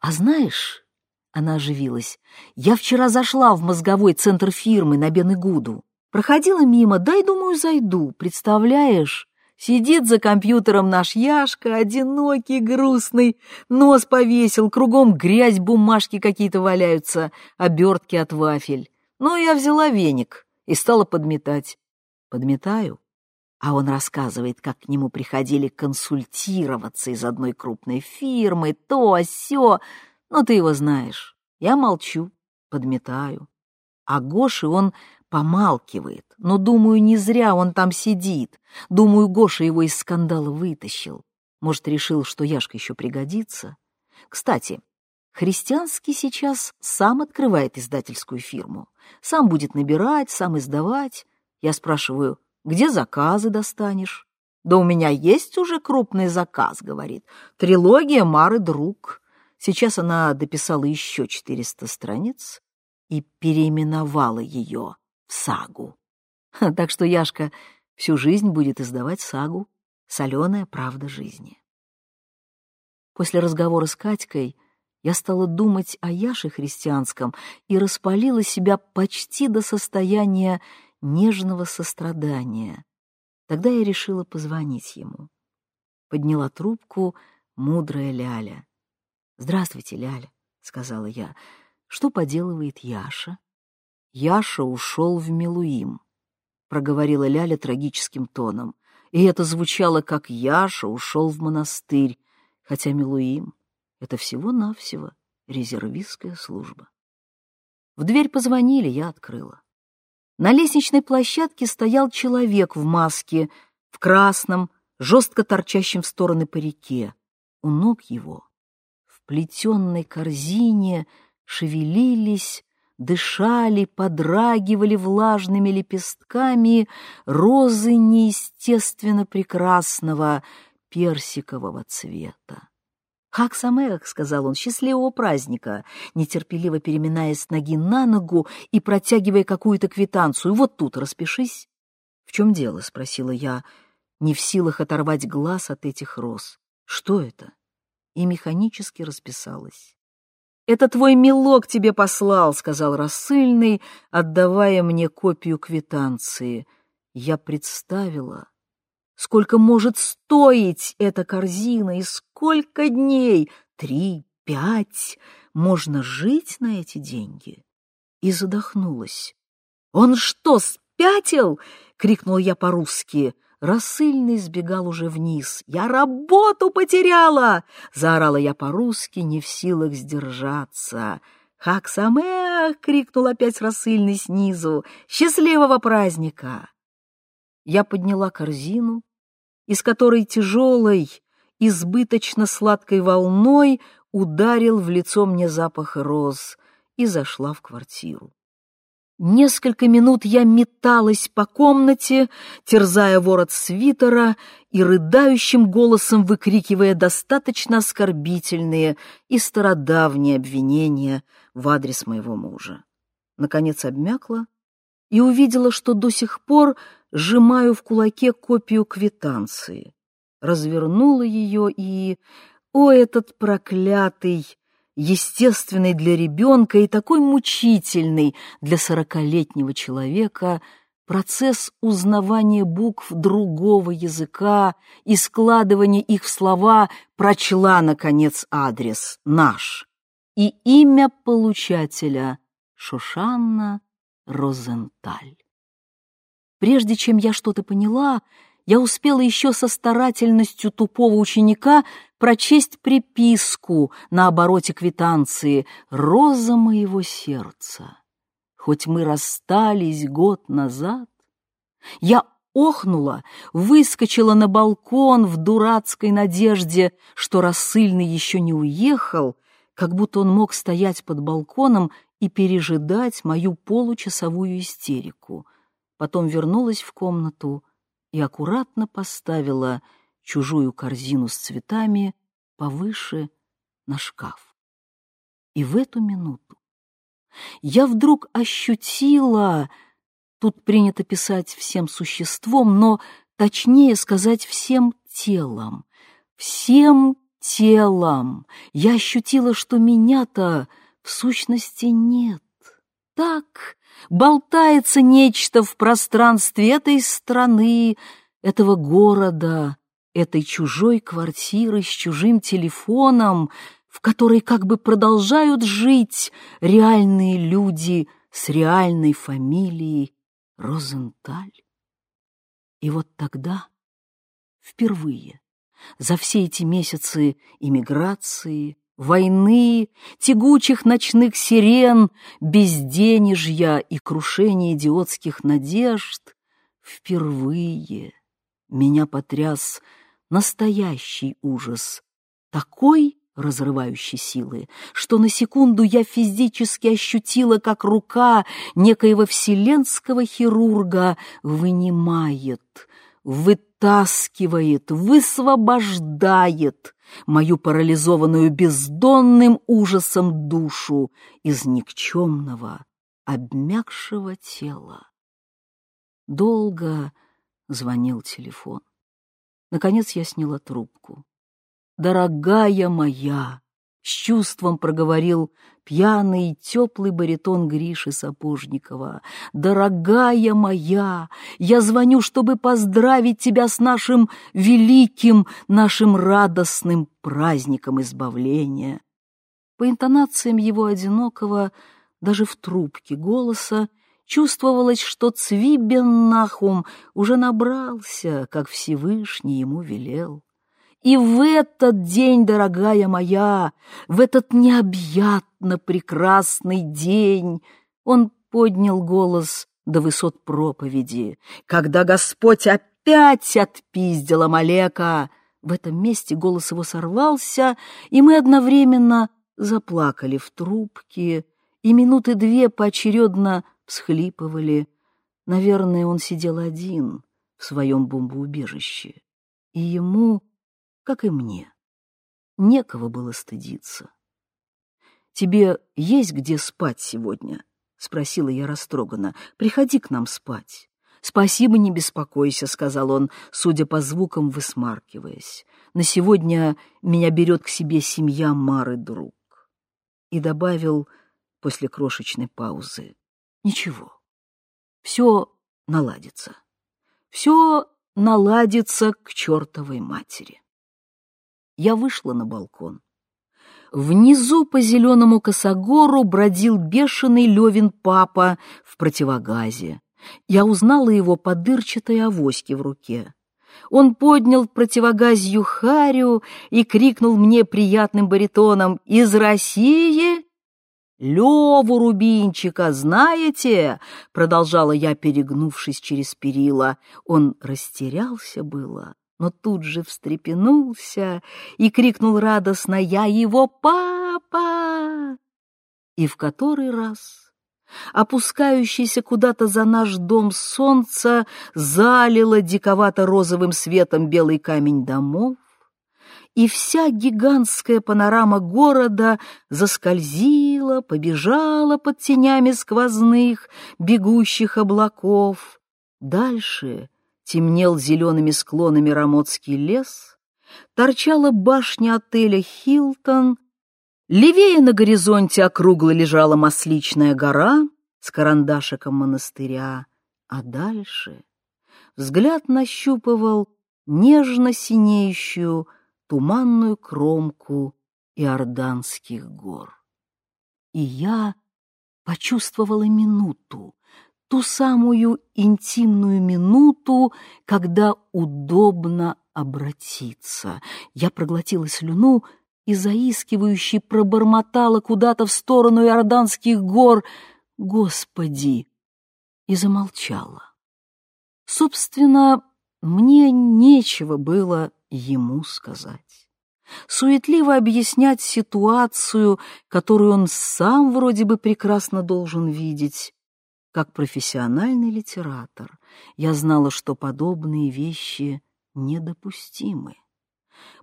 Speaker 2: «А знаешь, она оживилась. «Я вчера зашла в мозговой центр фирмы на Бен-Игуду. Проходила мимо, дай, думаю, зайду. Представляешь? Сидит за компьютером наш Яшка, одинокий, грустный, нос повесил, кругом грязь, бумажки какие-то валяются, обертки от вафель. Ну, я взяла веник и стала подметать. Подметаю, а он рассказывает, как к нему приходили консультироваться из одной крупной фирмы, то, сё. Но ты его знаешь. Я молчу, подметаю. А Гоши он помалкивает. Но, думаю, не зря он там сидит. Думаю, Гоша его из скандала вытащил. Может, решил, что Яшка еще пригодится. Кстати, Христианский сейчас сам открывает издательскую фирму. Сам будет набирать, сам издавать. Я спрашиваю, где заказы достанешь? Да у меня есть уже крупный заказ, говорит. Трилогия Мары Друг. Сейчас она дописала еще 400 страниц и переименовала ее сагу. Так что Яшка всю жизнь будет издавать сагу «Соленая правда жизни». После разговора с Катькой Я стала думать о Яше христианском и распалила себя почти до состояния нежного сострадания. Тогда я решила позвонить ему. Подняла трубку мудрая Ляля. «Здравствуйте, Ляля», — сказала я. «Что поделывает Яша?» «Яша ушел в Милуим», — проговорила Ляля трагическим тоном. И это звучало, как Яша ушел в монастырь, хотя Милуим — это всего-навсего резервистская служба. В дверь позвонили, я открыла. На лестничной площадке стоял человек в маске, в красном, жестко торчащем в стороны парике. У ног его, в плетенной корзине, шевелились, дышали, подрагивали влажными лепестками розы неестественно прекрасного персикового цвета. «Хак Самех», — сказал он, — «счастливого праздника», нетерпеливо переминаясь с ноги на ногу и протягивая какую-то квитанцию. «Вот тут распишись». «В чем дело?» — спросила я, не в силах оторвать глаз от этих роз. «Что это?» И механически расписалась. «Это твой милок тебе послал», — сказал рассыльный, отдавая мне копию квитанции. Я представила, сколько может стоить эта корзина и сколько дней, три, пять, можно жить на эти деньги. И задохнулась. «Он что, спятил?» — крикнул я по-русски. Рассыльный сбегал уже вниз. «Я работу потеряла!» — заорала я по-русски, не в силах сдержаться. «Хак самех!» — крикнул опять рассыльный снизу. «Счастливого праздника!» Я подняла корзину, из которой тяжелой, избыточно сладкой волной ударил в лицо мне запах роз и зашла в квартиру. Несколько минут я металась по комнате, терзая ворот свитера и рыдающим голосом выкрикивая достаточно оскорбительные и стародавние обвинения в адрес моего мужа. Наконец обмякла и увидела, что до сих пор сжимаю в кулаке копию квитанции. Развернула ее и... О, этот проклятый, естественный для ребенка и такой мучительный для сорокалетнего человека процесс узнавания букв другого языка и складывания их в слова прочла, наконец, адрес наш и имя получателя Шушанна Розенталь. Прежде чем я что-то поняла, я успела еще со старательностью тупого ученика прочесть приписку на обороте квитанции «Роза моего сердца». Хоть мы расстались год назад, я охнула, выскочила на балкон в дурацкой надежде, что рассыльный еще не уехал, как будто он мог стоять под балконом и пережидать мою получасовую истерику. Потом вернулась в комнату и аккуратно поставила чужую корзину с цветами повыше на шкаф. И в эту минуту я вдруг ощутила, тут принято писать всем существом, но точнее сказать всем телом, всем телом. Я ощутила, что меня-то в сущности нет. Так болтается нечто в пространстве этой страны, этого города, этой чужой квартиры с чужим телефоном, в которой как бы продолжают жить реальные люди с реальной фамилией Розенталь. И вот тогда, впервые, за все эти месяцы иммиграции, войны, тягучих ночных сирен, безденежья и крушения идиотских надежд, впервые меня потряс настоящий ужас, такой разрывающей силы, что на секунду я физически ощутила, как рука некоего вселенского хирурга вынимает, вытаскивает, высвобождает мою парализованную бездонным ужасом душу из никчемного, обмякшего тела. Долго звонил телефон. Наконец я сняла трубку. «Дорогая моя!» С чувством проговорил пьяный теплый баритон Гриши Сапожникова. «Дорогая моя, я звоню, чтобы поздравить тебя с нашим великим, нашим радостным праздником избавления». По интонациям его одинокого, даже в трубке голоса, чувствовалось, что Цвибен Нахум уже набрался, как Всевышний ему велел. И в этот день, дорогая моя, в этот необъятно прекрасный день, он поднял голос до высот проповеди, когда Господь опять отпиздил Амалека. В этом месте голос его сорвался, и мы одновременно заплакали в трубке, и минуты две поочередно всхлипывали. Наверное, он сидел один в своем бомбоубежище, и ему как и мне. Некого было стыдиться. «Тебе есть где спать сегодня?» — спросила я растроганно. «Приходи к нам спать». «Спасибо, не беспокойся», — сказал он, судя по звукам, высмаркиваясь. «На сегодня меня берет к себе семья Мары друг». И добавил после крошечной паузы. «Ничего, все наладится. Все наладится к чертовой матери» я вышла на балкон. Внизу по зеленому косогору бродил бешеный Левин папа в противогазе. Я узнала его по дырчатой авоське в руке. Он поднял противогазью харю и крикнул мне приятным баритоном «Из России?» «Леву Рубинчика знаете?» — продолжала я, перегнувшись через перила. Он растерялся было, но тут же встрепенулся и крикнул радостно «Я его папа!» И в который раз опускающееся куда-то за наш дом солнце залило диковато-розовым светом белый камень домов, и вся гигантская панорама города заскользила, побежала под тенями сквозных, бегущих облаков. Дальше — темнел зелеными склонами Рамотский лес, торчала башня отеля «Хилтон», левее на горизонте округло лежала Масличная гора с карандашиком монастыря, а дальше взгляд нащупывал нежно синеющую туманную кромку Иорданских гор. И я почувствовала минуту, ту самую интимную минуту, когда удобно обратиться. Я проглотила слюну и заискивающе пробормотала куда-то в сторону Иорданских гор «Господи!» и замолчала. Собственно, мне нечего было ему сказать. Суетливо объяснять ситуацию, которую он сам вроде бы прекрасно должен видеть, как профессиональный литератор я знала, что подобные вещи недопустимы.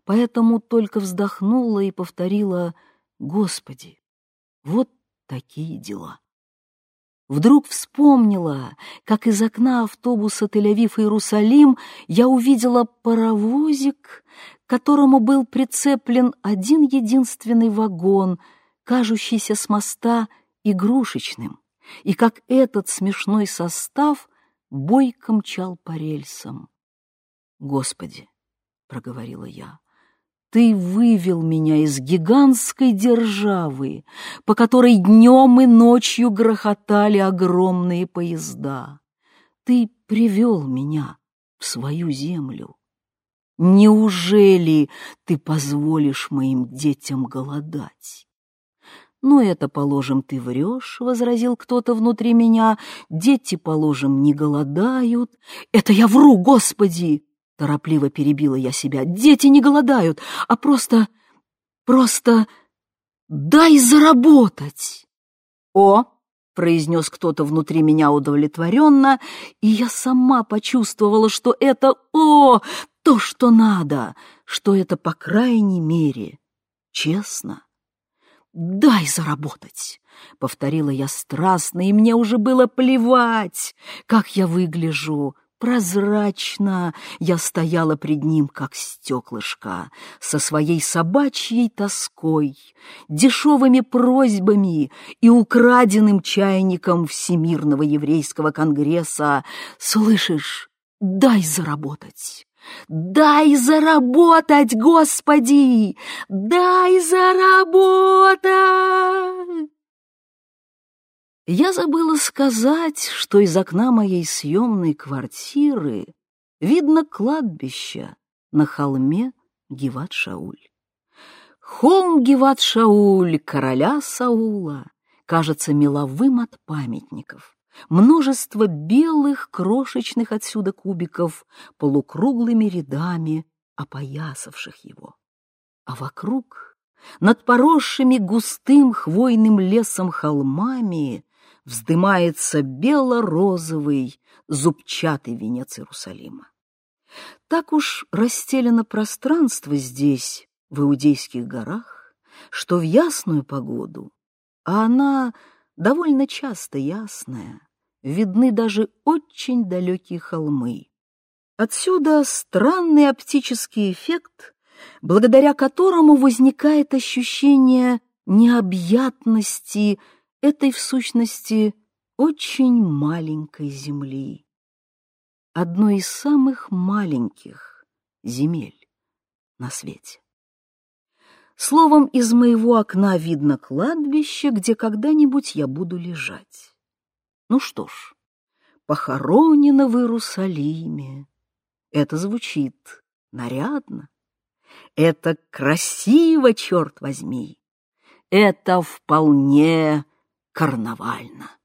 Speaker 2: Поэтому только вздохнула и повторила «Господи, вот такие дела». Вдруг вспомнила, как из окна автобуса Тель-Авив-Иерусалим я увидела паровозик, которому был прицеплен один единственный вагон, кажущийся с моста игрушечным и как этот смешной состав бойко мчал по рельсам. «Господи!» — проговорила я. «Ты вывел меня из гигантской державы, по которой днем и ночью грохотали огромные поезда. Ты привел меня в свою землю. Неужели ты позволишь моим детям голодать?» «Ну, это, положим, ты врешь», — возразил кто-то внутри меня. «Дети, положим, не голодают». «Это я вру, Господи!» — торопливо перебила я себя. «Дети не голодают, а просто... просто... дай заработать!» «О!» — произнес кто-то внутри меня удовлетворенно, и я сама почувствовала, что это «о!» то, что надо, что это, по крайней мере, честно. «Дай заработать!» — повторила я страстно, и мне уже было плевать, как я выгляжу прозрачно я стояла пред ним, как стеклышко, со своей собачьей тоской, дешевыми просьбами и украденным чайником Всемирного еврейского конгресса. «Слышишь, дай заработать!» Дай заработать, Господи! Дай заработать! Я забыла сказать, что из окна моей съемной квартиры видно кладбище на холме Гиват-Шауль. Холм Гиват-Шауль, короля Саула, кажется меловым от памятников. Множество белых крошечных отсюда кубиков полукруглыми рядами опоясавших его. А вокруг, над поросшими густым хвойным лесом холмами, вздымается бело-розовый зубчатый венец Иерусалима. Так уж расстелено пространство здесь, в Иудейских горах, что в ясную погоду, а она довольно часто ясная, видны даже очень далекие холмы. Отсюда странный оптический эффект, благодаря которому возникает ощущение необъятности этой, в сущности, очень маленькой земли. Одной из самых маленьких земель на свете. Словом, из моего окна видно кладбище, где когда-нибудь я буду лежать. Ну что ж, похоронено в Иерусалиме. Это звучит нарядно. Это красиво, черт возьми. Это вполне карнавально.